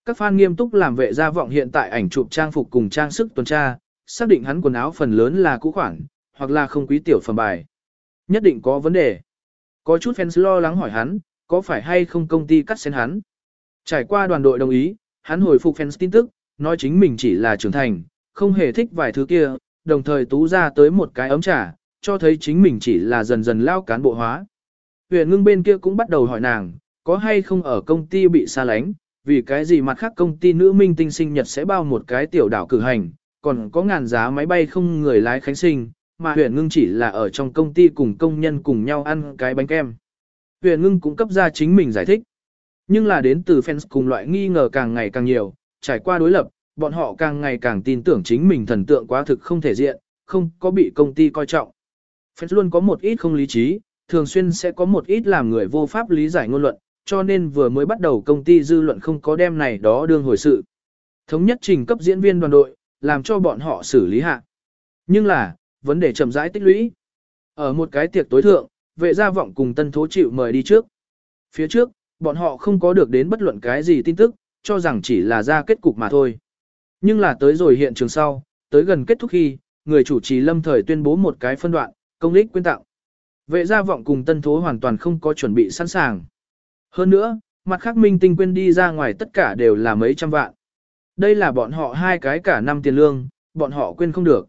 Các fan nghiêm túc làm vệ gia vọng hiện tại ảnh chụp trang phục cùng trang sức tuần tra, xác định hắn quần áo phần lớn là cũ khoản, hoặc là không quý tiểu phẩm bài. Nhất định có vấn đề. Có chút fans lo lắng hỏi hắn, có phải hay không công ty cắt xén hắn. Trải qua đoàn đội đồng ý, hắn hồi phục fans tin tức, nói chính mình chỉ là trưởng thành, không hề thích vài thứ kia, đồng thời tú ra tới một cái ấm trà, cho thấy chính mình chỉ là dần dần lao cán bộ hóa. Huyền ngưng bên kia cũng bắt đầu hỏi nàng, có hay không ở công ty bị xa lánh, vì cái gì mặt khác công ty nữ minh tinh sinh nhật sẽ bao một cái tiểu đảo cử hành, còn có ngàn giá máy bay không người lái khánh sinh, mà huyền ngưng chỉ là ở trong công ty cùng công nhân cùng nhau ăn cái bánh kem. Huyền ngưng cũng cấp ra chính mình giải thích. Nhưng là đến từ fans cùng loại nghi ngờ càng ngày càng nhiều, trải qua đối lập, bọn họ càng ngày càng tin tưởng chính mình thần tượng quá thực không thể diện, không có bị công ty coi trọng. Fans luôn có một ít không lý trí, thường xuyên sẽ có một ít làm người vô pháp lý giải ngôn luận, cho nên vừa mới bắt đầu công ty dư luận không có đem này đó đương hồi sự. Thống nhất trình cấp diễn viên đoàn đội, làm cho bọn họ xử lý hạ. Nhưng là, vấn đề chậm rãi tích lũy. Ở một cái tiệc tối thượng, vệ gia vọng cùng tân thố chịu mời đi trước. Phía trước, bọn họ không có được đến bất luận cái gì tin tức, cho rằng chỉ là ra kết cục mà thôi. Nhưng là tới rồi hiện trường sau, tới gần kết thúc khi, người chủ trì lâm thời tuyên bố một cái phân đoạn, công lích quyên tặng. Vệ gia vọng cùng tân thố hoàn toàn không có chuẩn bị sẵn sàng. Hơn nữa, mặt khác minh tinh quên đi ra ngoài tất cả đều là mấy trăm vạn. Đây là bọn họ hai cái cả năm tiền lương, bọn họ quên không được.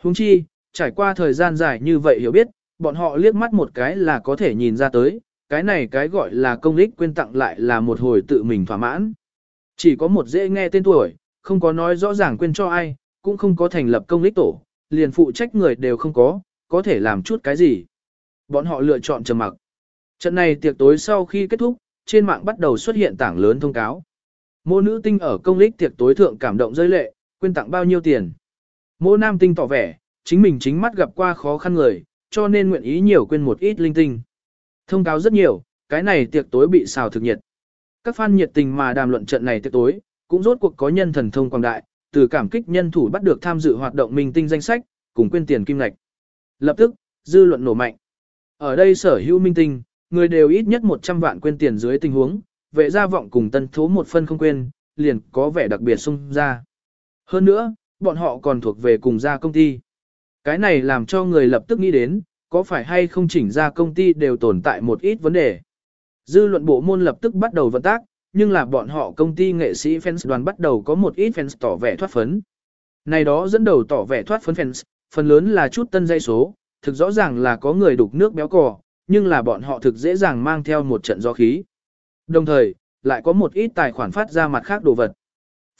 Huống chi, trải qua thời gian dài như vậy hiểu biết, bọn họ liếc mắt một cái là có thể nhìn ra tới, cái này cái gọi là công ích quên tặng lại là một hồi tự mình thỏa mãn. Chỉ có một dễ nghe tên tuổi, không có nói rõ ràng quên cho ai, cũng không có thành lập công ích tổ, liền phụ trách người đều không có, có thể làm chút cái gì. Bọn họ lựa chọn trầm mặc. Trận này tiệc tối sau khi kết thúc, trên mạng bắt đầu xuất hiện tảng lớn thông cáo. Mô nữ tinh ở công lích tiệc tối thượng cảm động rơi lệ, quên tặng bao nhiêu tiền. Mô nam tinh tỏ vẻ, chính mình chính mắt gặp qua khó khăn người, cho nên nguyện ý nhiều quên một ít linh tinh. Thông cáo rất nhiều, cái này tiệc tối bị xào thực nhiệt. Các fan nhiệt tình mà đàm luận trận này tiệc tối, cũng rốt cuộc có nhân thần thông quảng đại, từ cảm kích nhân thủ bắt được tham dự hoạt động minh tinh danh sách, cùng quên tiền kim ngạch. Lập tức, dư luận nổ mạnh. Ở đây sở hữu minh tinh, người đều ít nhất 100 vạn quên tiền dưới tình huống, vệ gia vọng cùng tân thố một phân không quên, liền có vẻ đặc biệt sung ra. Hơn nữa, bọn họ còn thuộc về cùng gia công ty. Cái này làm cho người lập tức nghĩ đến, có phải hay không chỉnh ra công ty đều tồn tại một ít vấn đề. Dư luận bộ môn lập tức bắt đầu vận tác, nhưng là bọn họ công ty nghệ sĩ fans đoàn bắt đầu có một ít fans tỏ vẻ thoát phấn. Này đó dẫn đầu tỏ vẻ thoát phấn fans, phần lớn là chút tân dây số, thực rõ ràng là có người đục nước béo cò, nhưng là bọn họ thực dễ dàng mang theo một trận gió khí. Đồng thời, lại có một ít tài khoản phát ra mặt khác đồ vật.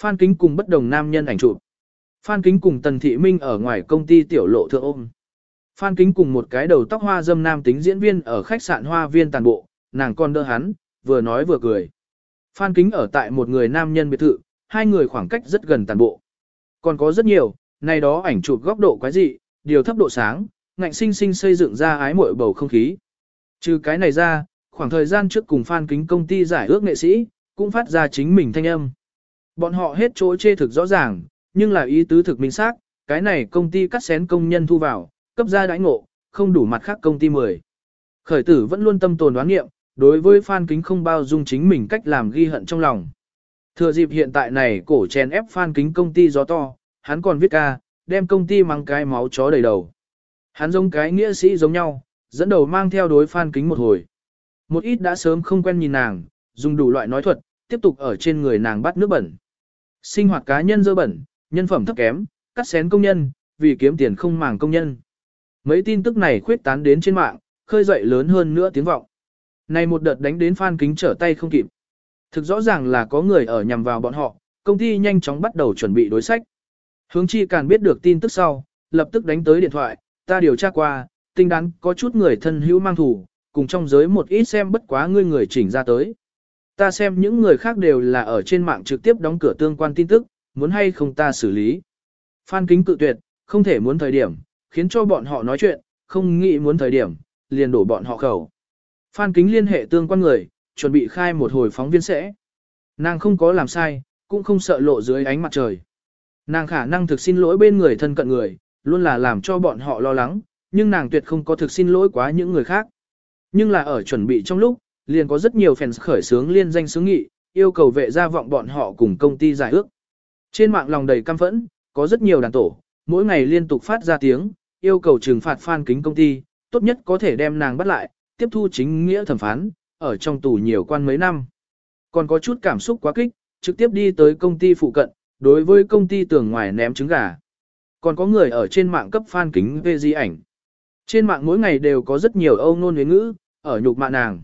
Phan Kính cùng bất đồng nam nhân ảnh chụp. Phan Kính cùng Tần Thị Minh ở ngoài công ty tiểu lộ thượng ôm. Phan Kính cùng một cái đầu tóc hoa dâm nam tính diễn viên ở khách sạn hoa viên tàn bộ, nàng con đỡ hắn, vừa nói vừa cười. Phan Kính ở tại một người nam nhân biệt thự, hai người khoảng cách rất gần tàn bộ. Còn có rất nhiều, này đó ảnh chụp góc độ quái dị, điều thấp độ sáng, ngạnh sinh sinh xây dựng ra ái muội bầu không khí. Trừ cái này ra, khoảng thời gian trước cùng Phan Kính công ty giải ước nghệ sĩ, cũng phát ra chính mình thanh âm. Bọn họ hết chỗ chê thực rõ ràng, nhưng là ý tứ thực minh xác, cái này công ty cắt xén công nhân thu vào, cấp ra đãi ngộ, không đủ mặt khác công ty 10. Khởi tử vẫn luôn tâm tồn đoán nghiệm, đối với Phan Kính không bao dung chính mình cách làm ghi hận trong lòng. Thừa dịp hiện tại này cổ chèn ép Phan Kính công ty gió to, hắn còn viết ca, đem công ty mang cái máu chó đầy đầu. Hắn giống cái nghĩa sĩ giống nhau, dẫn đầu mang theo đối Phan Kính một hồi. Một ít đã sớm không quen nhìn nàng, dùng đủ loại nói thuật, tiếp tục ở trên người nàng bắt nước bẩn. Sinh hoạt cá nhân dơ bẩn, nhân phẩm thấp kém, cắt xén công nhân, vì kiếm tiền không màng công nhân. Mấy tin tức này khuyết tán đến trên mạng, khơi dậy lớn hơn nữa tiếng vọng. Này một đợt đánh đến Phan Kính trở tay không kịp. Thực rõ ràng là có người ở nhằm vào bọn họ, công ty nhanh chóng bắt đầu chuẩn bị đối sách. Hướng chi càng biết được tin tức sau, lập tức đánh tới điện thoại, ta điều tra qua, tinh đắn có chút người thân hữu mang thủ, cùng trong giới một ít xem bất quá ngươi người chỉnh ra tới. Ta xem những người khác đều là ở trên mạng trực tiếp đóng cửa tương quan tin tức, muốn hay không ta xử lý. Phan kính cự tuyệt, không thể muốn thời điểm, khiến cho bọn họ nói chuyện, không nghĩ muốn thời điểm, liền đổ bọn họ khẩu. Phan kính liên hệ tương quan người, chuẩn bị khai một hồi phóng viên sẽ. Nàng không có làm sai, cũng không sợ lộ dưới ánh mặt trời. Nàng khả năng thực xin lỗi bên người thân cận người, luôn là làm cho bọn họ lo lắng, nhưng nàng tuyệt không có thực xin lỗi quá những người khác. Nhưng là ở chuẩn bị trong lúc, liền có rất nhiều fans khởi sướng liên danh sướng nghị, yêu cầu vệ gia vọng bọn họ cùng công ty giải ước. Trên mạng lòng đầy căm phẫn, có rất nhiều đàn tổ, mỗi ngày liên tục phát ra tiếng, yêu cầu trừng phạt Phan Kính công ty, tốt nhất có thể đem nàng bắt lại, tiếp thu chính nghĩa thẩm phán, ở trong tù nhiều quan mấy năm. Còn có chút cảm xúc quá kích, trực tiếp đi tới công ty phụ cận, đối với công ty tường ngoài ném trứng gà. Còn có người ở trên mạng cấp Phan Kính về di ảnh. Trên mạng mỗi ngày đều có rất nhiều âu nôn huyến ngữ, ở nhục mạ nàng.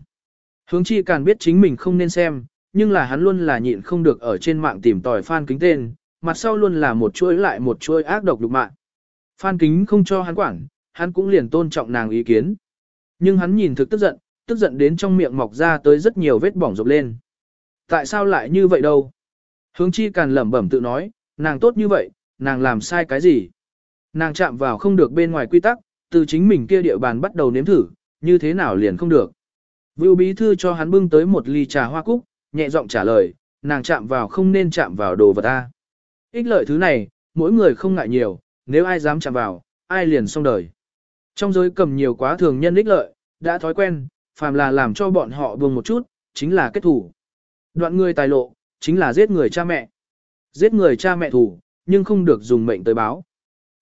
Hướng chi càng biết chính mình không nên xem, nhưng là hắn luôn là nhịn không được ở trên mạng tìm tòi Phan Kính tên, mặt sau luôn là một chuỗi lại một chuỗi ác độc nhục mạ. Phan Kính không cho hắn quản, hắn cũng liền tôn trọng nàng ý kiến. Nhưng hắn nhìn thực tức giận, tức giận đến trong miệng mọc ra tới rất nhiều vết bỏng rộp lên. Tại sao lại như vậy đâu? Hướng chi càng lẩm bẩm tự nói, nàng tốt như vậy, nàng làm sai cái gì? Nàng chạm vào không được bên ngoài quy tắc, từ chính mình kia địa bàn bắt đầu nếm thử, như thế nào liền không được. Vưu bí thư cho hắn bưng tới một ly trà hoa cúc, nhẹ giọng trả lời, nàng chạm vào không nên chạm vào đồ vật ta. Ích lợi thứ này, mỗi người không ngại nhiều, nếu ai dám chạm vào, ai liền xong đời. Trong giới cầm nhiều quá thường nhân ích lợi, đã thói quen, phàm là làm cho bọn họ buông một chút, chính là kết thủ. Đoạn người tài lộ, chính là giết người cha mẹ. Giết người cha mẹ thủ, nhưng không được dùng mệnh tới báo.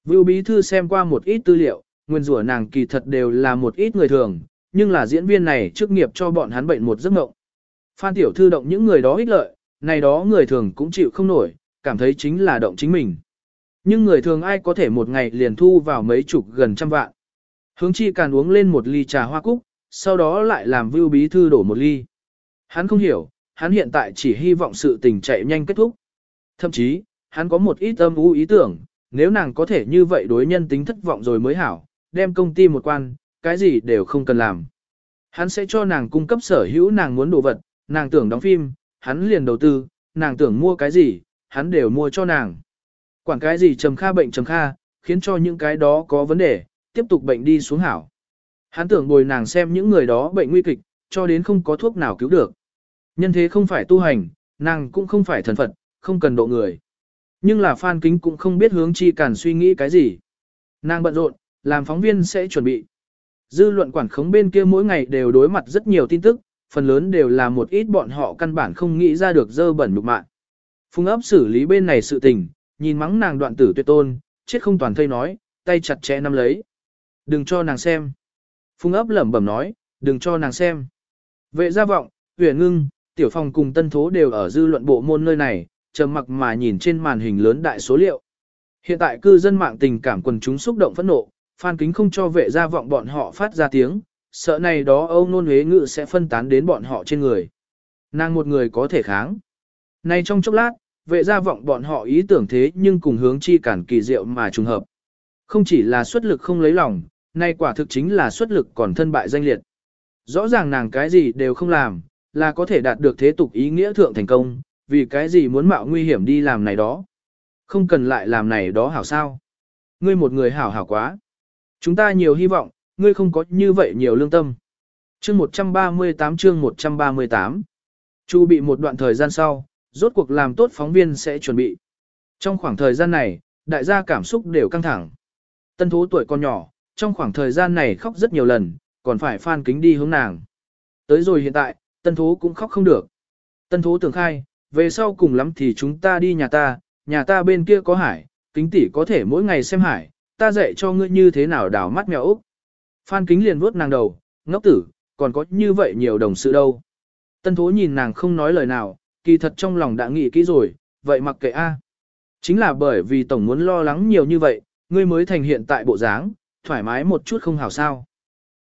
Vưu bí thư xem qua một ít tư liệu, nguyên rủa nàng kỳ thật đều là một ít người thường, nhưng là diễn viên này chức nghiệp cho bọn hắn bệnh một giấc mộng. Phan tiểu thư động những người đó ích lợi, này đó người thường cũng chịu không nổi, cảm thấy chính là động chính mình. Nhưng người thường ai có thể một ngày liền thu vào mấy chục gần trăm vạn. Hướng chi càn uống lên một ly trà hoa cúc, sau đó lại làm vưu bí thư đổ một ly. Hắn không hiểu, hắn hiện tại chỉ hy vọng sự tình chạy nhanh kết thúc. Thậm chí, hắn có một ít âm u ý tưởng, nếu nàng có thể như vậy đối nhân tính thất vọng rồi mới hảo, đem công ty một quan, cái gì đều không cần làm. Hắn sẽ cho nàng cung cấp sở hữu nàng muốn đồ vật, nàng tưởng đóng phim, hắn liền đầu tư, nàng tưởng mua cái gì, hắn đều mua cho nàng. Quản cái gì trầm kha bệnh trầm kha, khiến cho những cái đó có vấn đề, tiếp tục bệnh đi xuống hảo. Hắn tưởng bồi nàng xem những người đó bệnh nguy kịch, cho đến không có thuốc nào cứu được. Nhân thế không phải tu hành, nàng cũng không phải thần Phật, không cần độ người. Nhưng là Phan Kính cũng không biết hướng chi cản suy nghĩ cái gì. Nàng bận rộn, làm phóng viên sẽ chuẩn bị. Dư luận quản khống bên kia mỗi ngày đều đối mặt rất nhiều tin tức, phần lớn đều là một ít bọn họ căn bản không nghĩ ra được dơ bẩn nhục mạng. Phùng ấp xử lý bên này sự tình, nhìn mắng nàng đoạn tử tuyệt tôn, chết không toàn thây nói, tay chặt chẽ nắm lấy. Đừng cho nàng xem. Phùng ấp lẩm bẩm nói, đừng cho nàng xem. Vệ gia vọng, huyền ngưng, tiểu phòng cùng tân thố đều ở dư luận bộ môn nơi này, trầm mặc mà nhìn trên màn hình lớn đại số liệu. Hiện tại cư dân mạng tình cảm quần chúng xúc động phẫn nộ, Phan Kính không cho vệ gia vọng bọn họ phát ra tiếng, sợ này đó Âu nôn huế ngự sẽ phân tán đến bọn họ trên người. Nàng một người có thể kháng. Này trong chốc lát, vệ gia vọng bọn họ ý tưởng thế nhưng cùng hướng chi cản kỳ diệu mà trùng hợp. Không chỉ là xuất lực không lấy lòng, nay quả thực chính là xuất lực còn thân bại danh liệt. Rõ ràng nàng cái gì đều không làm, là có thể đạt được thế tục ý nghĩa thượng thành công, vì cái gì muốn mạo nguy hiểm đi làm này đó. Không cần lại làm này đó hảo sao. Ngươi một người hảo hảo quá. Chúng ta nhiều hy vọng, ngươi không có như vậy nhiều lương tâm. Chương 138 chương 138 Chu bị một đoạn thời gian sau, rốt cuộc làm tốt phóng viên sẽ chuẩn bị. Trong khoảng thời gian này, đại gia cảm xúc đều căng thẳng. Tân thú tuổi còn nhỏ, trong khoảng thời gian này khóc rất nhiều lần, còn phải phan kính đi hướng nàng. Tới rồi hiện tại, tân thú cũng khóc không được. Tân thú tưởng khai, về sau cùng lắm thì chúng ta đi nhà ta, nhà ta bên kia có hải, kính tỷ có thể mỗi ngày xem hải, ta dạy cho ngươi như thế nào đào mắt mèo Úc. Phan kính liền vuốt nàng đầu, ngốc tử, còn có như vậy nhiều đồng sự đâu. Tân thú nhìn nàng không nói lời nào, kỳ thật trong lòng đã nghĩ kỹ rồi, vậy mặc kệ a. Chính là bởi vì tổng muốn lo lắng nhiều như vậy, ngươi mới thành hiện tại bộ dáng, thoải mái một chút không hảo sao.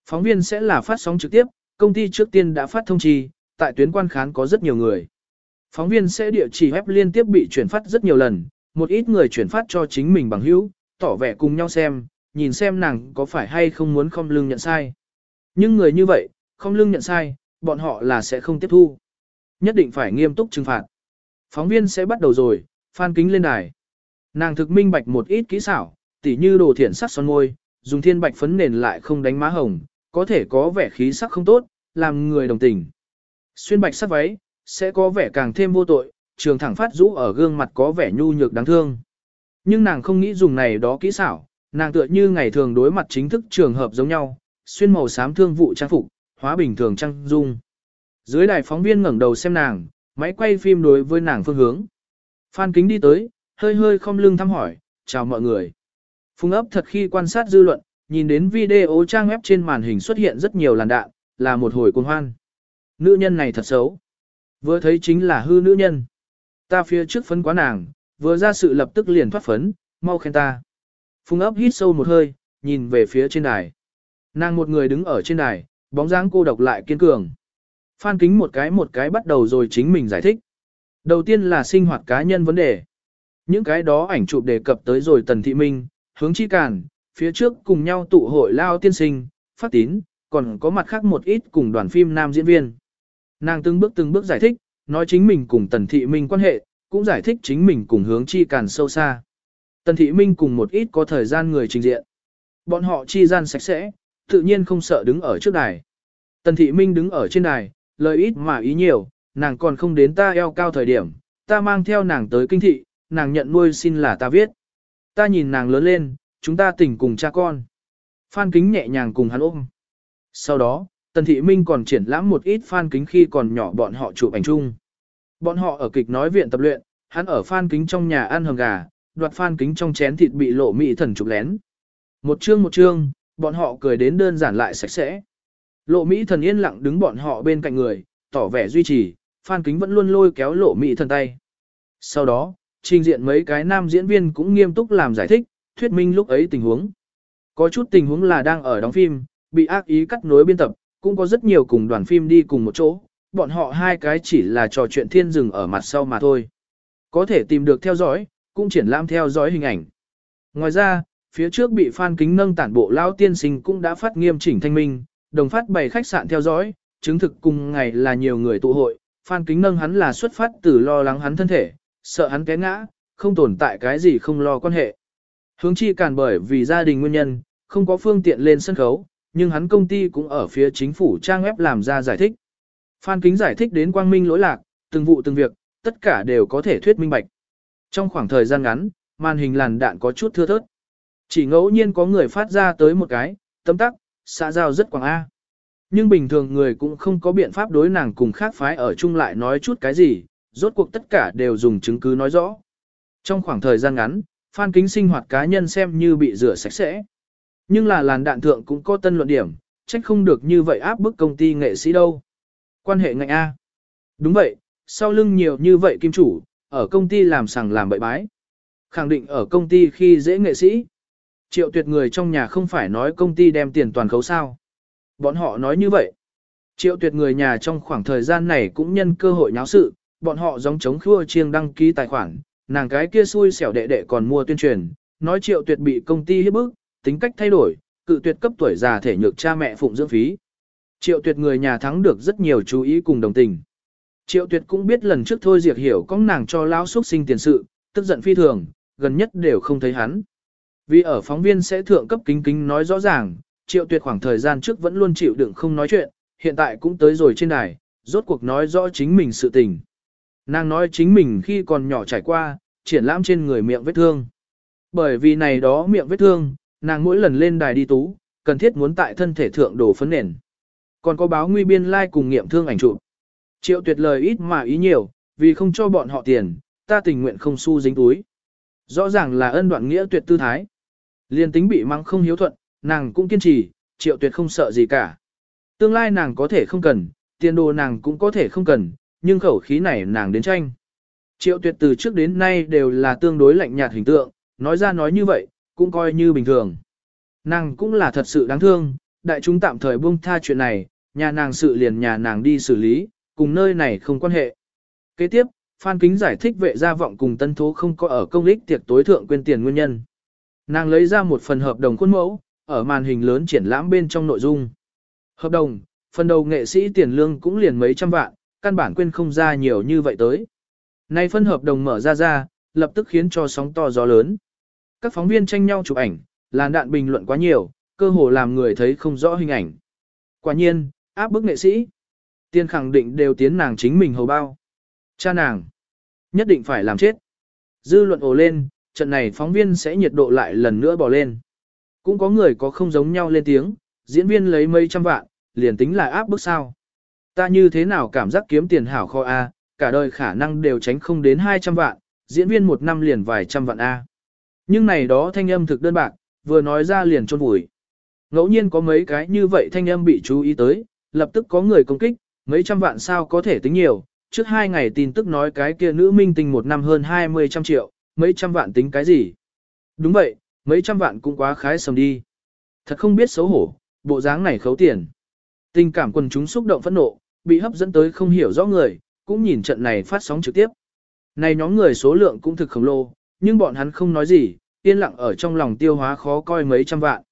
Phóng viên sẽ là phát sóng trực tiếp, công ty trước tiên đã phát thông chi, tại tuyến quan khán có rất nhiều người. Phóng viên sẽ địa chỉ web liên tiếp bị chuyển phát rất nhiều lần, một ít người chuyển phát cho chính mình bằng hữu, tỏ vẻ cùng nhau xem, nhìn xem nàng có phải hay không muốn không lưng nhận sai. Nhưng người như vậy, không lưng nhận sai, bọn họ là sẽ không tiếp thu. Nhất định phải nghiêm túc trừng phạt. Phóng viên sẽ bắt đầu rồi, phan kính lên đài. Nàng thực minh bạch một ít kỹ xảo, tỉ như đồ thiện sắc son môi, dùng thiên bạch phấn nền lại không đánh má hồng, có thể có vẻ khí sắc không tốt, làm người đồng tình. Xuyên bạch sắc váy, sẽ có vẻ càng thêm vô tội, trường thẳng phát rũ ở gương mặt có vẻ nhu nhược đáng thương. Nhưng nàng không nghĩ dùng này đó kỹ xảo, nàng tựa như ngày thường đối mặt chính thức trường hợp giống nhau, xuyên màu xám thương vụ trang phục, hóa bình thường trang dung. Dưới đài phóng viên ngẩng đầu xem nàng, máy quay phim đối với nàng phương hướng. Phan Kính đi tới, hơi hơi không lưng thăm hỏi, chào mọi người. Phung ấp thật khi quan sát dư luận, nhìn đến video trang web trên màn hình xuất hiện rất nhiều làn đạn, là một hồi cuồng hoan. Nữ nhân này thật xấu. Vừa thấy chính là hư nữ nhân. Ta phía trước phấn quá nàng, vừa ra sự lập tức liền thoát phấn, mau khen ta. Phùng ấp hít sâu một hơi, nhìn về phía trên đài. Nàng một người đứng ở trên đài, bóng dáng cô độc lại kiên cường. Phan kính một cái một cái bắt đầu rồi chính mình giải thích. Đầu tiên là sinh hoạt cá nhân vấn đề. Những cái đó ảnh chụp đề cập tới rồi Tần Thị Minh, hướng chi càn, phía trước cùng nhau tụ hội lao tiên sinh, phát tín, còn có mặt khác một ít cùng đoàn phim nam diễn viên. Nàng từng bước từng bước giải thích, nói chính mình cùng Tần Thị Minh quan hệ, cũng giải thích chính mình cùng hướng chi càn sâu xa. Tần Thị Minh cùng một ít có thời gian người trình diện. Bọn họ chi gian sạch sẽ, tự nhiên không sợ đứng ở trước đài. Tần Thị Minh đứng ở trên đài, lời ít mà ý nhiều, nàng còn không đến ta eo cao thời điểm, ta mang theo nàng tới kinh thị, nàng nhận nuôi xin là ta viết. Ta nhìn nàng lớn lên, chúng ta tỉnh cùng cha con. Phan Kính nhẹ nhàng cùng hắn ôm. Sau đó, Tần Thị Minh còn triển lãm một ít Phan Kính khi còn nhỏ bọn họ chụp ảnh chung. Bọn họ ở kịch nói viện tập luyện, hắn ở Phan Kính trong nhà ăn hầm gà, đoạt Phan Kính trong chén thịt bị lộ mị thần chụp lén. Một chương một chương, bọn họ cười đến đơn giản lại sạch sẽ. Lộ Mỹ thần yên lặng đứng bọn họ bên cạnh người, tỏ vẻ duy trì, Phan Kính vẫn luôn lôi kéo Lộ Mỹ thần tay. Sau đó, trình diện mấy cái nam diễn viên cũng nghiêm túc làm giải thích, thuyết minh lúc ấy tình huống. Có chút tình huống là đang ở đóng phim, bị ác ý cắt nối biên tập, cũng có rất nhiều cùng đoàn phim đi cùng một chỗ, bọn họ hai cái chỉ là trò chuyện thiên rừng ở mặt sau mà thôi. Có thể tìm được theo dõi, cũng triển lãm theo dõi hình ảnh. Ngoài ra, phía trước bị Phan Kính nâng tản bộ lao tiên sinh cũng đã phát nghiêm chỉnh thanh minh, đồng phát bày khách sạn theo dõi, chứng thực cùng ngày là nhiều người tụ hội, Phan Kính nâng hắn là xuất phát từ lo lắng hắn thân thể, sợ hắn té ngã, không tồn tại cái gì không lo quan hệ. Hướng chi cản bởi vì gia đình nguyên nhân, không có phương tiện lên sân khấu, nhưng hắn công ty cũng ở phía chính phủ trang web làm ra giải thích. Phan Kính giải thích đến quang minh lỗi lạc, từng vụ từng việc, tất cả đều có thể thuyết minh bạch. Trong khoảng thời gian ngắn, màn hình làn đạn có chút thưa thớt. Chỉ ngẫu nhiên có người phát ra tới một cái, tấm tắc, xã giao rất quảng A. Nhưng bình thường người cũng không có biện pháp đối nàng cùng khác phái ở chung lại nói chút cái gì, rốt cuộc tất cả đều dùng chứng cứ nói rõ. Trong khoảng thời gian ngắn, Phan Kính sinh hoạt cá nhân xem như bị rửa sạch sẽ. Nhưng là làn đạn thượng cũng có tân luận điểm, trách không được như vậy áp bức công ty nghệ sĩ đâu. Quan hệ ngạnh A. Đúng vậy, sau lưng nhiều như vậy kim chủ, ở công ty làm sằng làm bậy bái. Khẳng định ở công ty khi dễ nghệ sĩ. Triệu tuyệt người trong nhà không phải nói công ty đem tiền toàn khấu sao. Bọn họ nói như vậy. Triệu tuyệt người nhà trong khoảng thời gian này cũng nhân cơ hội nháo sự, bọn họ giống chống khua chiêng đăng ký tài khoản, nàng cái kia xui xẻo đệ đệ còn mua tuyên truyền, nói triệu tuyệt bị công ty hiếp bức, tính cách thay đổi, cự tuyệt cấp tuổi già thể nhược cha mẹ phụng dưỡng phí. Triệu tuyệt người nhà thắng được rất nhiều chú ý cùng đồng tình. Triệu tuyệt cũng biết lần trước thôi diệt hiểu có nàng cho lão xuất sinh tiền sự, tức giận phi thường, gần nhất đều không thấy hắn. Vì ở phóng viên sẽ thượng cấp kính kính nói rõ ràng, triệu tuyệt khoảng thời gian trước vẫn luôn chịu đựng không nói chuyện, hiện tại cũng tới rồi trên đài, rốt cuộc nói rõ chính mình sự tình. Nàng nói chính mình khi còn nhỏ trải qua, triển lãm trên người miệng vết thương. Bởi vì này đó miệng vết thương, nàng mỗi lần lên đài đi tú, cần thiết muốn tại thân thể thượng đổ phấn nền. Còn có báo nguy biên lai like cùng nghiệm thương ảnh chụp. Triệu tuyệt lời ít mà ý nhiều, vì không cho bọn họ tiền, ta tình nguyện không xu dính túi. Rõ ràng là ân đoạn nghĩa tuyệt tư thái. Liên tính bị mắng không hiếu thuận, nàng cũng kiên trì, triệu tuyệt không sợ gì cả. Tương lai nàng có thể không cần, tiền đồ nàng cũng có thể không cần, nhưng khẩu khí này nàng đến tranh. Triệu tuyệt từ trước đến nay đều là tương đối lạnh nhạt hình tượng, nói ra nói như vậy, cũng coi như bình thường. Nàng cũng là thật sự đáng thương, đại chúng tạm thời buông tha chuyện này, nhà nàng sự liền nhà nàng đi xử lý, cùng nơi này không quan hệ. Kế tiếp, Phan Kính giải thích vệ gia vọng cùng tân thố không có ở công lích tiệc tối thượng quên tiền nguyên nhân. Nàng lấy ra một phần hợp đồng khuôn mẫu, ở màn hình lớn triển lãm bên trong nội dung. Hợp đồng, phần đầu nghệ sĩ tiền lương cũng liền mấy trăm vạn, căn bản quên không ra nhiều như vậy tới. Nay phân hợp đồng mở ra ra, lập tức khiến cho sóng to gió lớn. Các phóng viên tranh nhau chụp ảnh, làn đạn bình luận quá nhiều, cơ hồ làm người thấy không rõ hình ảnh. Quả nhiên, áp bức nghệ sĩ. Tiên khẳng định đều tiến nàng chính mình hầu bao. Cha nàng, nhất định phải làm chết. Dư luận ồ lên, trận này phóng viên sẽ nhiệt độ lại lần nữa bỏ lên. Cũng có người có không giống nhau lên tiếng, diễn viên lấy mấy trăm vạn, liền tính là áp bức sao. Ta như thế nào cảm giác kiếm tiền hảo kho A, cả đời khả năng đều tránh không đến 200 vạn, diễn viên một năm liền vài trăm vạn A. Nhưng này đó thanh âm thực đơn bạc, vừa nói ra liền trôn vùi. Ngẫu nhiên có mấy cái như vậy thanh âm bị chú ý tới, lập tức có người công kích, mấy trăm vạn sao có thể tính nhiều, trước hai ngày tin tức nói cái kia nữ minh tinh một năm hơn 20 trăm triệu, mấy trăm vạn tính cái gì? Đúng vậy, mấy trăm vạn cũng quá khái sầm đi. Thật không biết xấu hổ, bộ dáng này khấu tiền. Tình cảm quần chúng xúc động phẫn nộ, bị hấp dẫn tới không hiểu rõ người, cũng nhìn trận này phát sóng trực tiếp. Này nhóm người số lượng cũng thực khổng lồ, nhưng bọn hắn không nói gì, yên lặng ở trong lòng tiêu hóa khó coi mấy trăm vạn.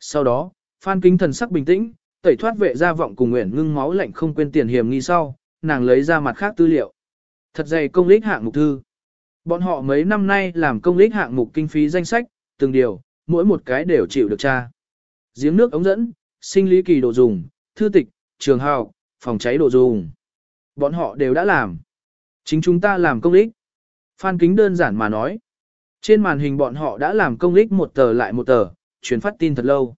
Sau đó, Phan Kính thần sắc bình tĩnh, tẩy thoát vệ gia vọng cùng nguyện ngưng máu lạnh không quên tiền hiểm nghi sau, nàng lấy ra mặt khác tư liệu. Thật dày công lý hạng mục thư. Bọn họ mấy năm nay làm công lý hạng mục kinh phí danh sách, từng điều, mỗi một cái đều chịu được tra. Giếng nước ống dẫn, sinh lý kỳ đồ dùng, thư tịch, trường học, phòng cháy đồ dùng. Bọn họ đều đã làm. Chính chúng ta làm công lý. Phan Kính đơn giản mà nói. Trên màn hình bọn họ đã làm công lý một tờ lại một tờ, truyền phát tin thật lâu.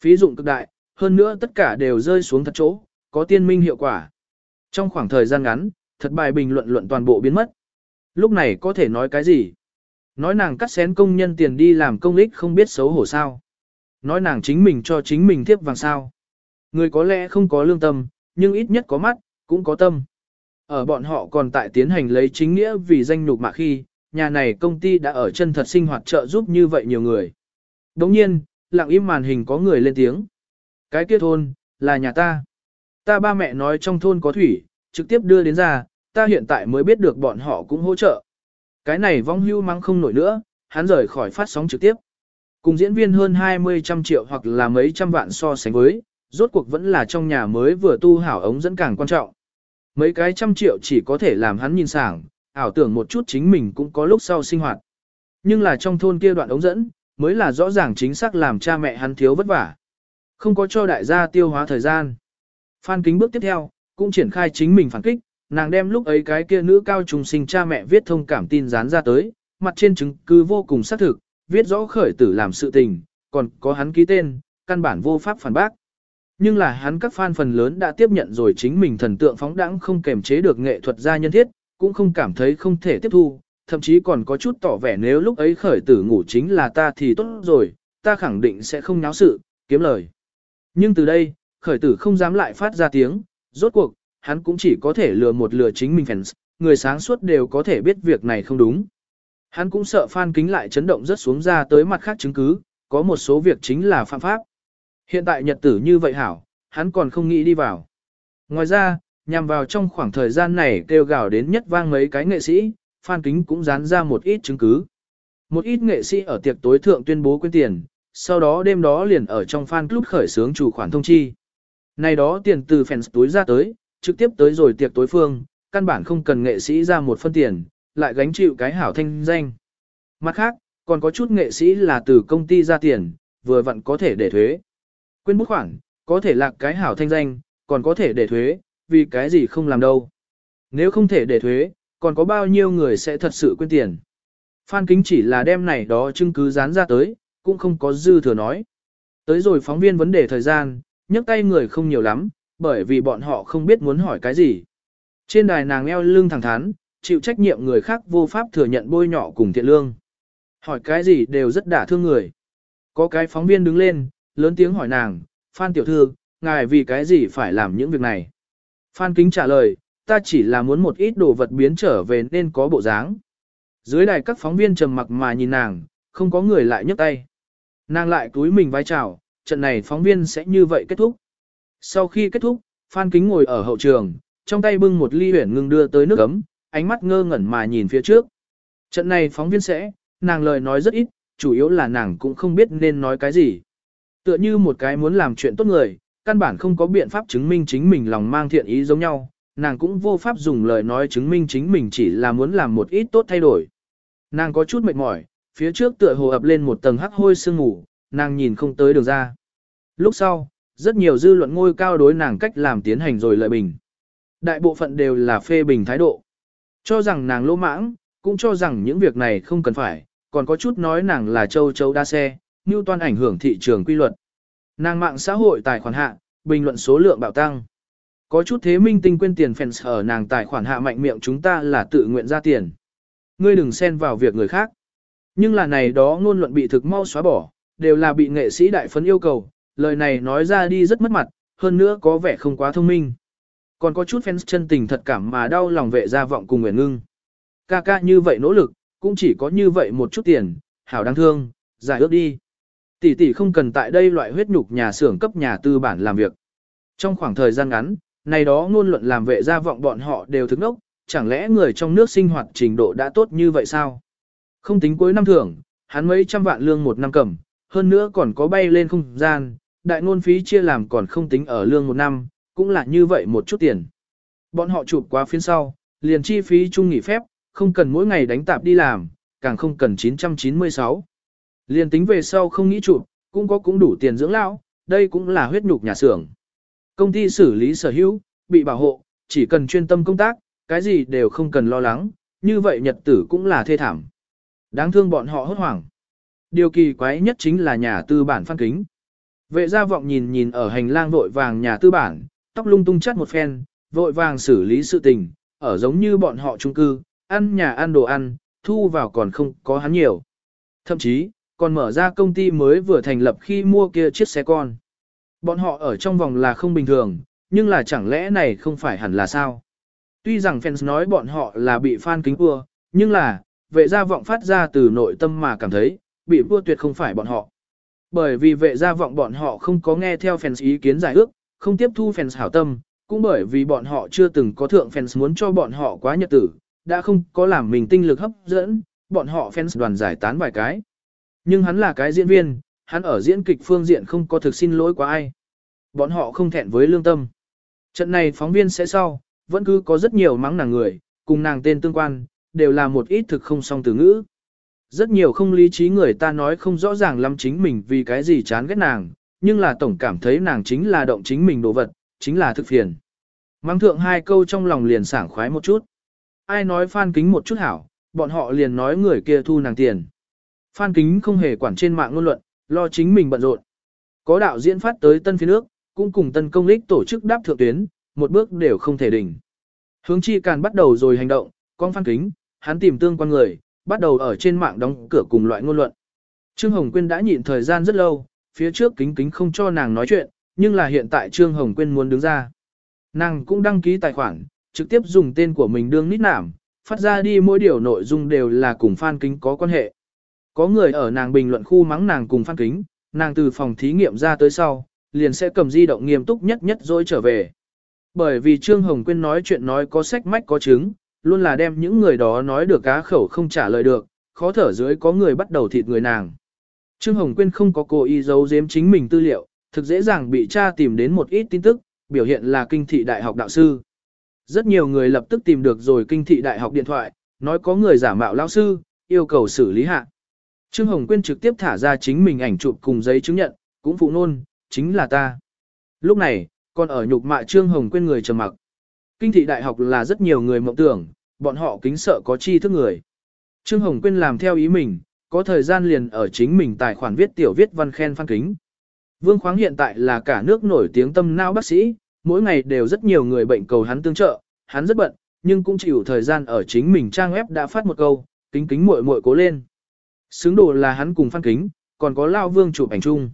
Phí dụng cực đại, hơn nữa tất cả đều rơi xuống thật chỗ, có tiên minh hiệu quả. Trong khoảng thời gian ngắn, thật bài bình luận luận toàn bộ biến mất. Lúc này có thể nói cái gì? Nói nàng cắt xén công nhân tiền đi làm công ích không biết xấu hổ sao. Nói nàng chính mình cho chính mình thiếp vàng sao. Người có lẽ không có lương tâm, nhưng ít nhất có mắt, cũng có tâm. Ở bọn họ còn tại tiến hành lấy chính nghĩa vì danh nhục mạ khi, nhà này công ty đã ở chân thật sinh hoạt trợ giúp như vậy nhiều người. Đồng nhiên, lặng im màn hình có người lên tiếng. Cái kia thôn, là nhà ta. Ta ba mẹ nói trong thôn có thủy, trực tiếp đưa đến ra, ta hiện tại mới biết được bọn họ cũng hỗ trợ. Cái này vong hưu mắng không nổi nữa, hắn rời khỏi phát sóng trực tiếp. Cùng diễn viên hơn 20 trăm triệu hoặc là mấy trăm vạn so sánh với, rốt cuộc vẫn là trong nhà mới vừa tu hảo ống dẫn càng quan trọng. Mấy cái trăm triệu chỉ có thể làm hắn nhìn sảng, ảo tưởng một chút chính mình cũng có lúc sau sinh hoạt. Nhưng là trong thôn kia đoạn ống dẫn, mới là rõ ràng chính xác làm cha mẹ hắn thiếu vất vả. Không có cho đại gia tiêu hóa thời gian. Phan kính bước tiếp theo, cũng triển khai chính mình phản kích, nàng đem lúc ấy cái kia nữ cao trùng sinh cha mẹ viết thông cảm tin dán ra tới, mặt trên chứng cứ vô cùng xác thực, viết rõ khởi tử làm sự tình, còn có hắn ký tên, căn bản vô pháp phản bác. Nhưng là hắn các fan phần lớn đã tiếp nhận rồi chính mình thần tượng phóng đãng không kềm chế được nghệ thuật gia nhân thiết, cũng không cảm thấy không thể tiếp thu, thậm chí còn có chút tỏ vẻ nếu lúc ấy khởi tử ngủ chính là ta thì tốt rồi, ta khẳng định sẽ không náo sự, kiếm lời. Nhưng từ đây, khởi tử không dám lại phát ra tiếng, rốt cuộc, hắn cũng chỉ có thể lừa một lừa chính mình fans, người sáng suốt đều có thể biết việc này không đúng. Hắn cũng sợ fan kính lại chấn động rất xuống ra tới mặt khác chứng cứ, có một số việc chính là phạm pháp. Hiện tại nhật tử như vậy hảo, hắn còn không nghĩ đi vào. Ngoài ra, nhằm vào trong khoảng thời gian này kêu gào đến nhất vang mấy cái nghệ sĩ, Phan Kính cũng dán ra một ít chứng cứ. Một ít nghệ sĩ ở tiệc tối thượng tuyên bố quyên tiền, sau đó đêm đó liền ở trong fan club khởi xướng chủ khoản thông chi. Này đó tiền từ fans túi ra tới, trực tiếp tới rồi tiệc tối phương, căn bản không cần nghệ sĩ ra một phân tiền, lại gánh chịu cái hảo thanh danh. Mặt khác, còn có chút nghệ sĩ là từ công ty ra tiền, vừa vặn có thể để thuế. Quên bút khoản, có thể lạc cái hảo thanh danh, còn có thể để thuế, vì cái gì không làm đâu. Nếu không thể để thuế, còn có bao nhiêu người sẽ thật sự quên tiền. Phan Kính chỉ là đem này đó chứng cứ dán ra tới, cũng không có dư thừa nói. Tới rồi phóng viên vấn đề thời gian, nhấc tay người không nhiều lắm, bởi vì bọn họ không biết muốn hỏi cái gì. Trên đài nàng eo lưng thẳng thắn, chịu trách nhiệm người khác vô pháp thừa nhận bôi nhọ cùng thiện lương. Hỏi cái gì đều rất đả thương người. Có cái phóng viên đứng lên, lớn tiếng hỏi nàng, Phan tiểu thư, ngài vì cái gì phải làm những việc này? Phan kính trả lời, ta chỉ là muốn một ít đồ vật biến trở về nên có bộ dáng. Dưới đài các phóng viên trầm mặc mà nhìn nàng, không có người lại nhấc tay. Nàng lại túi mình vai chào, trận này phóng viên sẽ như vậy kết thúc. Sau khi kết thúc, Phan Kính ngồi ở hậu trường, trong tay bưng một ly huyển ngưng đưa tới nước ấm, ánh mắt ngơ ngẩn mà nhìn phía trước. Trận này phóng viên sẽ, nàng lời nói rất ít, chủ yếu là nàng cũng không biết nên nói cái gì. Tựa như một cái muốn làm chuyện tốt người, căn bản không có biện pháp chứng minh chính mình lòng mang thiện ý giống nhau, nàng cũng vô pháp dùng lời nói chứng minh chính mình chỉ là muốn làm một ít tốt thay đổi. Nàng có chút mệt mỏi, phía trước tựa hồ ập lên một tầng hắc hôi sương ngủ, nàng nhìn không tới đường ra. Lúc sau, rất nhiều dư luận ngôi cao đối nàng cách làm tiến hành rồi lợi bình. Đại bộ phận đều là phê bình thái độ. Cho rằng nàng lỗ mãng, cũng cho rằng những việc này không cần phải, còn có chút nói nàng là châu châu đa xe, như toàn ảnh hưởng thị trường quy luật. Nàng mạng xã hội tài khoản hạ, bình luận số lượng bạo tăng. Có chút thế minh tinh quên tiền fans ở nàng tài khoản hạ mạnh miệng chúng ta là tự nguyện ra tiền. Ngươi đừng xen vào việc người khác. Nhưng là này đó ngôn luận bị thực mau xóa bỏ, đều là bị nghệ sĩ đại phấn yêu cầu, lời này nói ra đi rất mất mặt, hơn nữa có vẻ không quá thông minh. Còn có chút fans chân tình thật cảm mà đau lòng vệ gia vọng cùng Nguyễn Ngưng. Ca ca như vậy nỗ lực, cũng chỉ có như vậy một chút tiền, hảo đáng thương, giải ước đi. Tỷ tỷ không cần tại đây loại huyết nhục nhà xưởng cấp nhà tư bản làm việc. Trong khoảng thời gian ngắn, này đó ngôn luận làm vệ gia vọng bọn họ đều thức nốc, chẳng lẽ người trong nước sinh hoạt trình độ đã tốt như vậy sao? Không tính cuối năm thưởng, hắn mấy trăm vạn lương một năm cầm, hơn nữa còn có bay lên không gian, đại ngôn phí chia làm còn không tính ở lương một năm, cũng là như vậy một chút tiền. Bọn họ chụp qua phiên sau, liền chi phí chung nghỉ phép, không cần mỗi ngày đánh tạp đi làm, càng không cần 996. Liền tính về sau không nghĩ chụp, cũng có cũng đủ tiền dưỡng lão, đây cũng là huyết nhục nhà xưởng. Công ty xử lý sở hữu, bị bảo hộ, chỉ cần chuyên tâm công tác, cái gì đều không cần lo lắng, như vậy nhật tử cũng là thê thảm. Đáng thương bọn họ hốt hoảng. Điều kỳ quái nhất chính là nhà tư bản phan kính. Vệ gia vọng nhìn nhìn ở hành lang vội vàng nhà tư bản, tóc lung tung chắt một phen, vội vàng xử lý sự tình, ở giống như bọn họ trung cư, ăn nhà ăn đồ ăn, thu vào còn không có hắn nhiều. Thậm chí, còn mở ra công ty mới vừa thành lập khi mua kia chiếc xe con. Bọn họ ở trong vòng là không bình thường, nhưng là chẳng lẽ này không phải hẳn là sao? Tuy rằng fans nói bọn họ là bị fan kính vua, nhưng là, vệ gia vọng phát ra từ nội tâm mà cảm thấy, bị vua tuyệt không phải bọn họ. Bởi vì vệ gia vọng bọn họ không có nghe theo fans ý kiến giải ước, không tiếp thu fans hảo tâm, cũng bởi vì bọn họ chưa từng có thượng fans muốn cho bọn họ quá nhật tử, đã không có làm mình tinh lực hấp dẫn, bọn họ fans đoàn giải tán vài cái. Nhưng hắn là cái diễn viên, hắn ở diễn kịch phương diện không có thực xin lỗi quá ai. Bọn họ không thẹn với lương tâm. Trận này phóng viên sẽ sau, vẫn cứ có rất nhiều mắng nàng người, cùng nàng tên tương quan, đều là một ít thực không song từ ngữ. Rất nhiều không lý trí người ta nói không rõ ràng lắm chính mình vì cái gì chán ghét nàng, nhưng là tổng cảm thấy nàng chính là động chính mình đồ vật, chính là thực phiền. Mang thượng hai câu trong lòng liền sảng khoái một chút. Ai nói phan kính một chút hảo, bọn họ liền nói người kia thu nàng tiền. Phan kính không hề quản trên mạng ngôn luận, lo chính mình bận rộn. Có đạo diễn phát tới tân phía nước, cũng cùng tân công lích tổ chức đáp thượng tuyến, một bước đều không thể đỉnh. Hướng chi càn bắt đầu rồi hành động, con phan kính, hắn tìm tương quan người, bắt đầu ở trên mạng đóng cửa cùng loại ngôn luận. Trương Hồng Quyên đã nhịn thời gian rất lâu, phía trước kính kính không cho nàng nói chuyện, nhưng là hiện tại Trương Hồng Quyên muốn đứng ra. Nàng cũng đăng ký tài khoản, trực tiếp dùng tên của mình đương nít nảm, phát ra đi mỗi điều nội dung đều là cùng Phan Kính có quan hệ. Có người ở nàng bình luận khu mắng nàng cùng Phan Kính, nàng từ phòng thí nghiệm ra tới sau, liền sẽ cầm di động nghiêm túc nhất nhất rồi trở về. Bởi vì Trương Hồng Quyên nói chuyện nói có sách mách có chứng, luôn là đem những người đó nói được cá khẩu không trả lời được, khó thở dưới có người bắt đầu thịt người nàng. Trương Hồng Quyên không có cố ý giấu giếm chính mình tư liệu, thực dễ dàng bị cha tìm đến một ít tin tức, biểu hiện là kinh thị đại học đạo sư. Rất nhiều người lập tức tìm được rồi kinh thị đại học điện thoại, nói có người giả mạo lão sư, yêu cầu xử lý hạ. Trương Hồng Quyên trực tiếp thả ra chính mình ảnh chụp cùng giấy chứng nhận, cũng phụ nôn, chính là ta. Lúc này, còn ở nhục mạ Trương Hồng Quyên người trầm mặc. Kinh thị đại học là rất nhiều người mộng tưởng, bọn họ kính sợ có chi thức người. Trương Hồng Quyên làm theo ý mình, có thời gian liền ở chính mình tài khoản viết tiểu viết văn khen phan kính. Vương Khoáng hiện tại là cả nước nổi tiếng tâm não bác sĩ, mỗi ngày đều rất nhiều người bệnh cầu hắn tương trợ, hắn rất bận, nhưng cũng chịu thời gian ở chính mình trang web đã phát một câu, kính kính muội muội cố lên. Xứng đồ là hắn cùng phan kính, còn có Lao Vương chụp ảnh chung.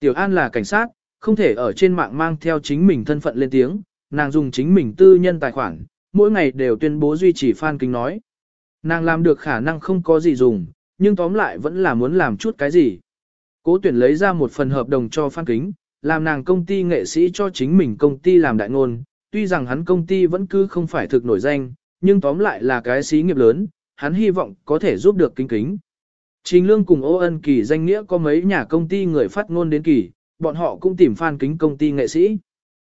Tiểu An là cảnh sát, không thể ở trên mạng mang theo chính mình thân phận lên tiếng, nàng dùng chính mình tư nhân tài khoản, mỗi ngày đều tuyên bố duy trì phan kính nói. Nàng làm được khả năng không có gì dùng, nhưng tóm lại vẫn là muốn làm chút cái gì. Cố tuyển lấy ra một phần hợp đồng cho Phan Kính, làm nàng công ty nghệ sĩ cho chính mình công ty làm đại ngôn, tuy rằng hắn công ty vẫn cứ không phải thực nổi danh, nhưng tóm lại là cái xí nghiệp lớn, hắn hy vọng có thể giúp được kính kính. Trình Lương cùng Ô Ân Kỳ danh nghĩa có mấy nhà công ty người phát ngôn đến kỳ, bọn họ cũng tìm Phan Kính công ty nghệ sĩ.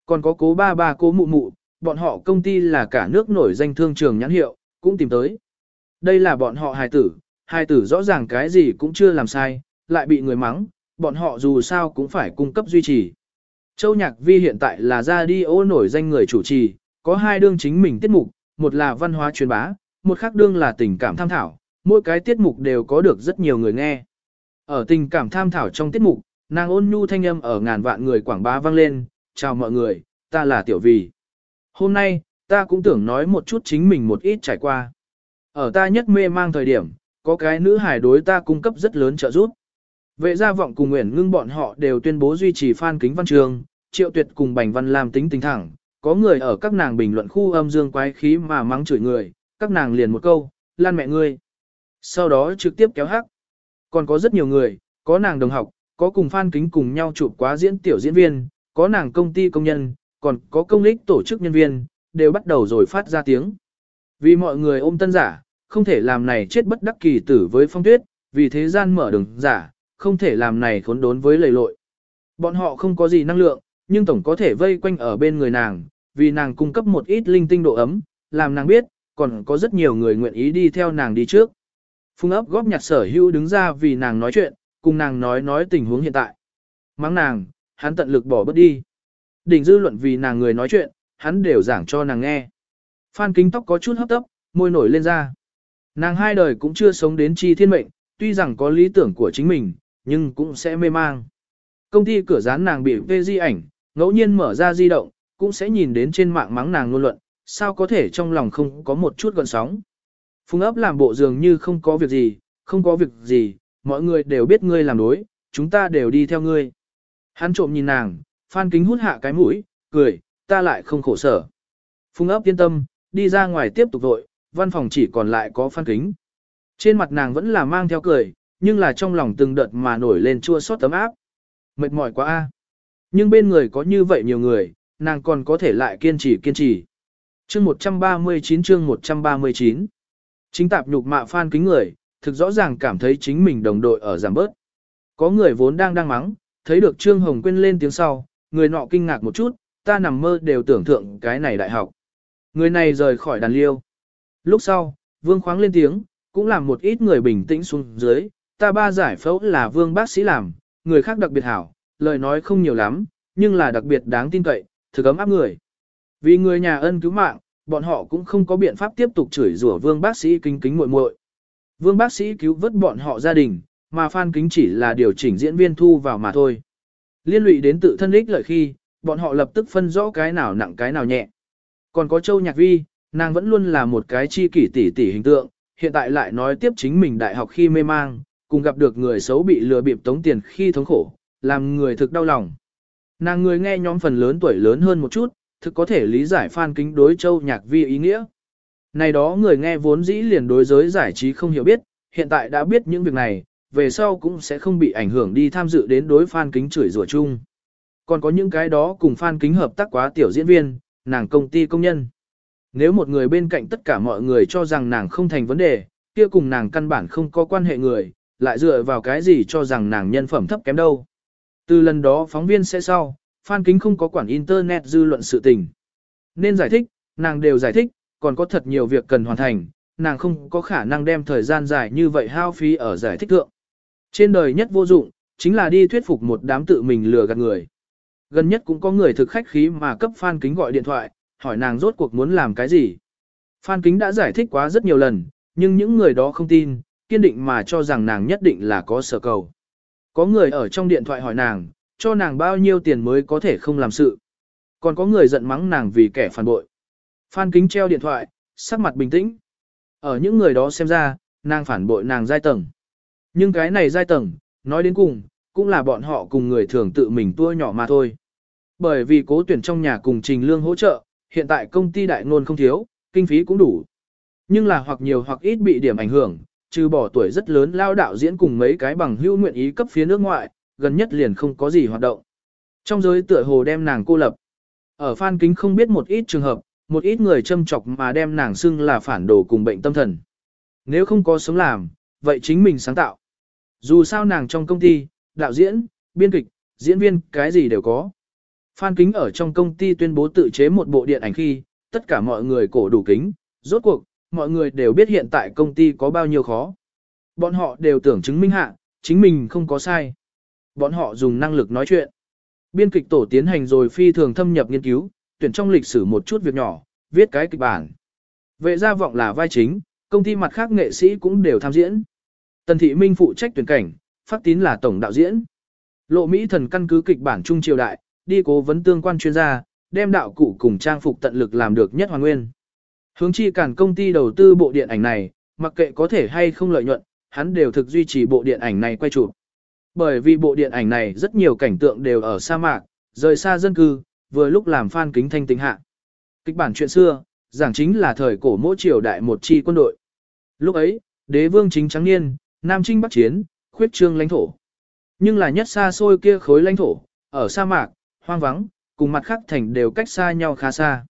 Còn có cố ba ba cố mụ mụ, bọn họ công ty là cả nước nổi danh thương trường nhãn hiệu, cũng tìm tới. Đây là bọn họ hài tử, hài tử rõ ràng cái gì cũng chưa làm sai, lại bị người mắng, bọn họ dù sao cũng phải cung cấp duy trì. Châu Nhạc Vi hiện tại là ra đi ô nổi danh người chủ trì, có hai đương chính mình tiết mục, một là văn hóa truyền bá, một khác đương là tình cảm tham thảo, mỗi cái tiết mục đều có được rất nhiều người nghe. Ở tình cảm tham thảo trong tiết mục, nàng ôn nhu thanh âm ở ngàn vạn người quảng bá vang lên, chào mọi người, ta là Tiểu Vì. Hôm nay, ta cũng tưởng nói một chút chính mình một ít trải qua. Ở ta nhất mê mang thời điểm, có cái nữ hải đối ta cung cấp rất lớn trợ giúp. Vệ gia vọng cùng Nguyễn Ngưng bọn họ đều tuyên bố duy trì Phan Kính Văn Trường, Triệu Tuyệt cùng Bành Văn làm tính tình thẳng, có người ở các nàng bình luận khu âm dương quái khí mà mắng chửi người, các nàng liền một câu, lan mẹ ngươi. Sau đó trực tiếp kéo hắc. Còn có rất nhiều người, có nàng đồng học, có cùng Phan Kính cùng nhau chụp quá diễn tiểu diễn viên, có nàng công ty công nhân, còn có công lích tổ chức nhân viên, đều bắt đầu rồi phát ra tiếng. Vì mọi người ôm tân giả, không thể làm này chết bất đắc kỳ tử với phong tuyết, vì thế gian mở đường giả, không thể làm này khốn đốn với lầy lội. Bọn họ không có gì năng lượng, nhưng tổng có thể vây quanh ở bên người nàng, vì nàng cung cấp một ít linh tinh độ ấm, làm nàng biết, còn có rất nhiều người nguyện ý đi theo nàng đi trước. Phung ấp góp nhặt sở hữu đứng ra vì nàng nói chuyện, cùng nàng nói nói tình huống hiện tại. Mắng nàng, hắn tận lực bỏ bớt đi. Đỉnh dư luận vì nàng người nói chuyện, hắn đều giảng cho nàng nghe. Phan kính tóc có chút hấp tấp, môi nổi lên ra. Nàng hai đời cũng chưa sống đến chi thiên mệnh, tuy rằng có lý tưởng của chính mình, nhưng cũng sẽ mê mang. Công ty cửa dán nàng bị vê di ảnh, ngẫu nhiên mở ra di động, cũng sẽ nhìn đến trên mạng mắng nàng ngôn luận, sao có thể trong lòng không có một chút gần sóng. Phùng ấp làm bộ dường như không có việc gì, không có việc gì, mọi người đều biết ngươi làm đối, chúng ta đều đi theo ngươi. Hắn trộm nhìn nàng, phan kính hút hạ cái mũi, cười, ta lại không khổ sở. Phùng ấp yên tâm, đi ra ngoài tiếp tục vội, văn phòng chỉ còn lại có phan kính. Trên mặt nàng vẫn là mang theo cười, nhưng là trong lòng từng đợt mà nổi lên chua xót tấm áp. Mệt mỏi quá a. Nhưng bên người có như vậy nhiều người, nàng còn có thể lại kiên trì kiên trì. Chương 139 chương 139 Chính tạp nhục mạ phan kính người, thực rõ ràng cảm thấy chính mình đồng đội ở giảm bớt. Có người vốn đang đang mắng, thấy được Trương Hồng Quyên lên tiếng sau, người nọ kinh ngạc một chút, ta nằm mơ đều tưởng tượng cái này đại học. Người này rời khỏi đàn liêu. Lúc sau, Vương khoáng lên tiếng, cũng làm một ít người bình tĩnh xuống dưới, ta ba giải phẫu là Vương bác sĩ làm, người khác đặc biệt hảo, lời nói không nhiều lắm, nhưng là đặc biệt đáng tin cậy, thực ấm áp người. Vì người nhà ân cứu mạng, bọn họ cũng không có biện pháp tiếp tục chửi rủa Vương bác sĩ kính kính muội muội. Vương bác sĩ cứu vớt bọn họ gia đình, mà Phan Kính chỉ là điều chỉnh diễn viên thu vào mà thôi. Liên lụy đến tự thân ích lợi khi, bọn họ lập tức phân rõ cái nào nặng cái nào nhẹ. Còn có Châu Nhạc Vi, nàng vẫn luôn là một cái chi kỷ tỷ tỷ hình tượng, hiện tại lại nói tiếp chính mình đại học khi mê mang, cùng gặp được người xấu bị lừa bịp tống tiền khi thống khổ, làm người thực đau lòng. Nàng người nghe nhóm phần lớn tuổi lớn hơn một chút, thực có thể lý giải Phan Kính đối Châu Nhạc Vi ý nghĩa. Này đó người nghe vốn dĩ liền đối giới giải trí không hiểu biết, hiện tại đã biết những việc này, về sau cũng sẽ không bị ảnh hưởng đi tham dự đến đối Phan Kính chửi rủa chung. Còn có những cái đó cùng Phan Kính hợp tác quá tiểu diễn viên, nàng công ty công nhân. Nếu một người bên cạnh tất cả mọi người cho rằng nàng không thành vấn đề, kia cùng nàng căn bản không có quan hệ người, lại dựa vào cái gì cho rằng nàng nhân phẩm thấp kém đâu. Từ lần đó phóng viên sẽ sau, Phan Kính không có quản Internet dư luận sự tình. Nên giải thích, nàng đều giải thích, còn có thật nhiều việc cần hoàn thành, nàng không có khả năng đem thời gian dài như vậy hao phí ở giải thích thượng. Trên đời nhất vô dụng, chính là đi thuyết phục một đám tự mình lừa gạt người. Gần nhất cũng có người thực khách khí mà cấp Phan Kính gọi điện thoại, hỏi nàng rốt cuộc muốn làm cái gì. Phan Kính đã giải thích quá rất nhiều lần, nhưng những người đó không tin, kiên định mà cho rằng nàng nhất định là có sở cầu. Có người ở trong điện thoại hỏi nàng, cho nàng bao nhiêu tiền mới có thể không làm sự. Còn có người giận mắng nàng vì kẻ phản bội. Phan Kính treo điện thoại, sắc mặt bình tĩnh. Ở những người đó xem ra, nàng phản bội nàng giai tầng. Nhưng cái này giai tầng, nói đến cùng, cũng là bọn họ cùng người thường tự mình tua nhỏ mà thôi. Bởi vì cố tuyển trong nhà cùng trình lương hỗ trợ, hiện tại công ty đại ngôn không thiếu, kinh phí cũng đủ. Nhưng là hoặc nhiều hoặc ít bị điểm ảnh hưởng, trừ bỏ tuổi rất lớn lao đạo diễn cùng mấy cái bằng hữu nguyện ý cấp phía nước ngoại, gần nhất liền không có gì hoạt động. Trong giới tựa hồ đem nàng cô lập. Ở Phan Kính không biết một ít trường hợp, một ít người châm chọc mà đem nàng xưng là phản đồ cùng bệnh tâm thần. Nếu không có sống làm, vậy chính mình sáng tạo. Dù sao nàng trong công ty, đạo diễn, biên kịch, diễn viên, cái gì đều có. Phan Kính ở trong công ty tuyên bố tự chế một bộ điện ảnh khi, tất cả mọi người cổ đủ kính, rốt cuộc, mọi người đều biết hiện tại công ty có bao nhiêu khó. Bọn họ đều tưởng chứng minh hạ, chính mình không có sai. Bọn họ dùng năng lực nói chuyện. Biên kịch tổ tiến hành rồi phi thường thâm nhập nghiên cứu, tuyển trong lịch sử một chút việc nhỏ, viết cái kịch bản. Vệ gia vọng là vai chính, công ty mặt khác nghệ sĩ cũng đều tham diễn. Tần Thị Minh phụ trách tuyển cảnh, phát tín là tổng đạo diễn. Lộ Mỹ thần căn cứ kịch bản trung triều đại, đi cố vấn tương quan chuyên gia, đem đạo cụ cùng trang phục tận lực làm được nhất hoàn nguyên. Hướng chi cản công ty đầu tư bộ điện ảnh này, mặc kệ có thể hay không lợi nhuận, hắn đều thực duy trì bộ điện ảnh này quay chụp. Bởi vì bộ điện ảnh này rất nhiều cảnh tượng đều ở sa mạc, rời xa dân cư, vừa lúc làm fan kính thanh tính hạ. Kịch bản chuyện xưa, giảng chính là thời cổ mỗi triều đại một chi quân đội. Lúc ấy, đế vương chính trắng niên, nam trinh bắc chiến, khuyết trương lãnh thổ. Nhưng là nhất xa xôi kia khối lãnh thổ, ở sa mạc, hoang vắng, cùng mặt khác thành đều cách xa nhau khá xa.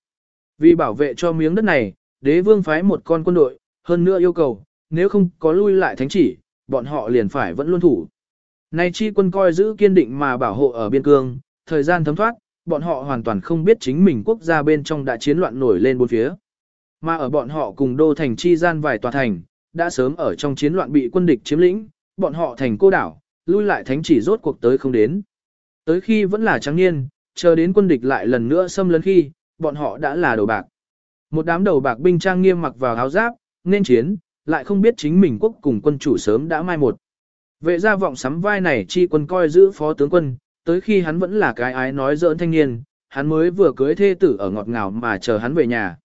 Vì bảo vệ cho miếng đất này, đế vương phái một con quân đội, hơn nữa yêu cầu, nếu không có lui lại thánh chỉ, bọn họ liền phải vẫn luôn thủ. Này chi quân coi giữ kiên định mà bảo hộ ở biên cương, thời gian thấm thoát, bọn họ hoàn toàn không biết chính mình quốc gia bên trong đã chiến loạn nổi lên bốn phía. Mà ở bọn họ cùng đô thành chi gian vài tòa thành, đã sớm ở trong chiến loạn bị quân địch chiếm lĩnh, bọn họ thành cô đảo, lui lại thánh chỉ rốt cuộc tới không đến. Tới khi vẫn là trắng niên, chờ đến quân địch lại lần nữa xâm lấn khi, bọn họ đã là đầu bạc. Một đám đầu bạc binh trang nghiêm mặc vào áo giáp, nên chiến, lại không biết chính mình quốc cùng quân chủ sớm đã mai một. Vệ gia vọng sắm vai này chi quân coi giữ phó tướng quân, tới khi hắn vẫn là cái ái nói giỡn thanh niên, hắn mới vừa cưới thê tử ở ngọt ngào mà chờ hắn về nhà.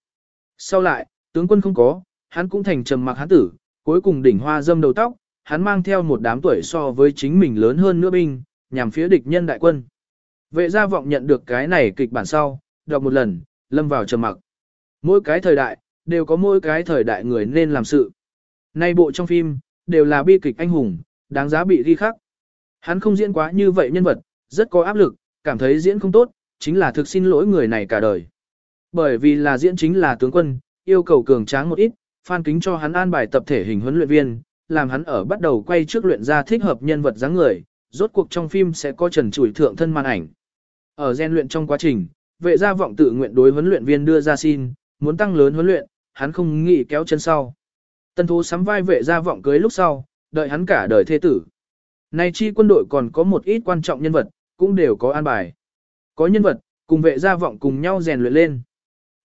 Sau lại, tướng quân không có, hắn cũng thành trầm mặc hắn tử, cuối cùng đỉnh hoa dâm đầu tóc, hắn mang theo một đám tuổi so với chính mình lớn hơn nữa binh, nhằm phía địch nhân đại quân. Vệ gia vọng nhận được cái này kịch bản sau, đọc một lần, lâm vào trầm mặc. Mỗi cái thời đại, đều có mỗi cái thời đại người nên làm sự. Nay bộ trong phim, đều là bi kịch anh hùng, đáng giá bị ghi khắc. Hắn không diễn quá như vậy nhân vật, rất có áp lực, cảm thấy diễn không tốt, chính là thực xin lỗi người này cả đời. Bởi vì là diễn chính là tướng quân, yêu cầu cường tráng một ít, Phan Kính cho hắn an bài tập thể hình huấn luyện viên, làm hắn ở bắt đầu quay trước luyện ra thích hợp nhân vật dáng người, rốt cuộc trong phim sẽ có trần chủi thượng thân màn ảnh. Ở gen luyện trong quá trình, vệ gia vọng tự nguyện đối huấn luyện viên đưa ra xin, muốn tăng lớn huấn luyện, hắn không nghĩ kéo chân sau. Tân thú sắm vai vệ gia vọng cưới lúc sau, đợi hắn cả đời thê tử. Nay chi quân đội còn có một ít quan trọng nhân vật, cũng đều có an bài. Có nhân vật, cùng vệ gia vọng cùng nhau rèn luyện lên.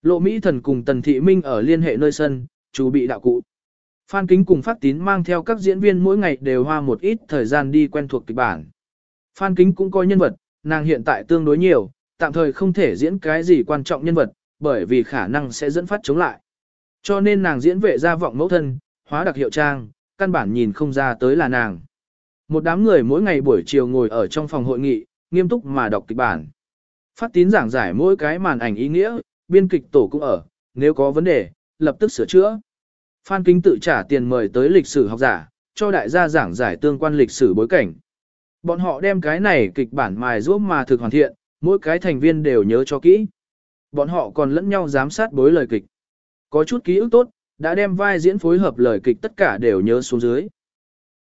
Lộ Mỹ thần cùng Tần Thị Minh ở liên hệ nơi sân, chủ bị đạo cụ. Phan Kính cùng Phát Tín mang theo các diễn viên mỗi ngày đều hoa một ít thời gian đi quen thuộc kịch bản. Phan Kính cũng coi nhân vật, nàng hiện tại tương đối nhiều, tạm thời không thể diễn cái gì quan trọng nhân vật, bởi vì khả năng sẽ dẫn phát chống lại. Cho nên nàng diễn vệ gia vọng mẫu thân, hóa đặc hiệu trang, căn bản nhìn không ra tới là nàng. Một đám người mỗi ngày buổi chiều ngồi ở trong phòng hội nghị, nghiêm túc mà đọc kịch bản. Phát tín giảng giải mỗi cái màn ảnh ý nghĩa, biên kịch tổ cũng ở, nếu có vấn đề, lập tức sửa chữa. Phan Kính tự trả tiền mời tới lịch sử học giả, cho đại gia giảng giải tương quan lịch sử bối cảnh. Bọn họ đem cái này kịch bản mài giúp mà thực hoàn thiện, mỗi cái thành viên đều nhớ cho kỹ. Bọn họ còn lẫn nhau giám sát bối lời kịch. Có chút ký ức tốt, đã đem vai diễn phối hợp lời kịch tất cả đều nhớ xuống dưới.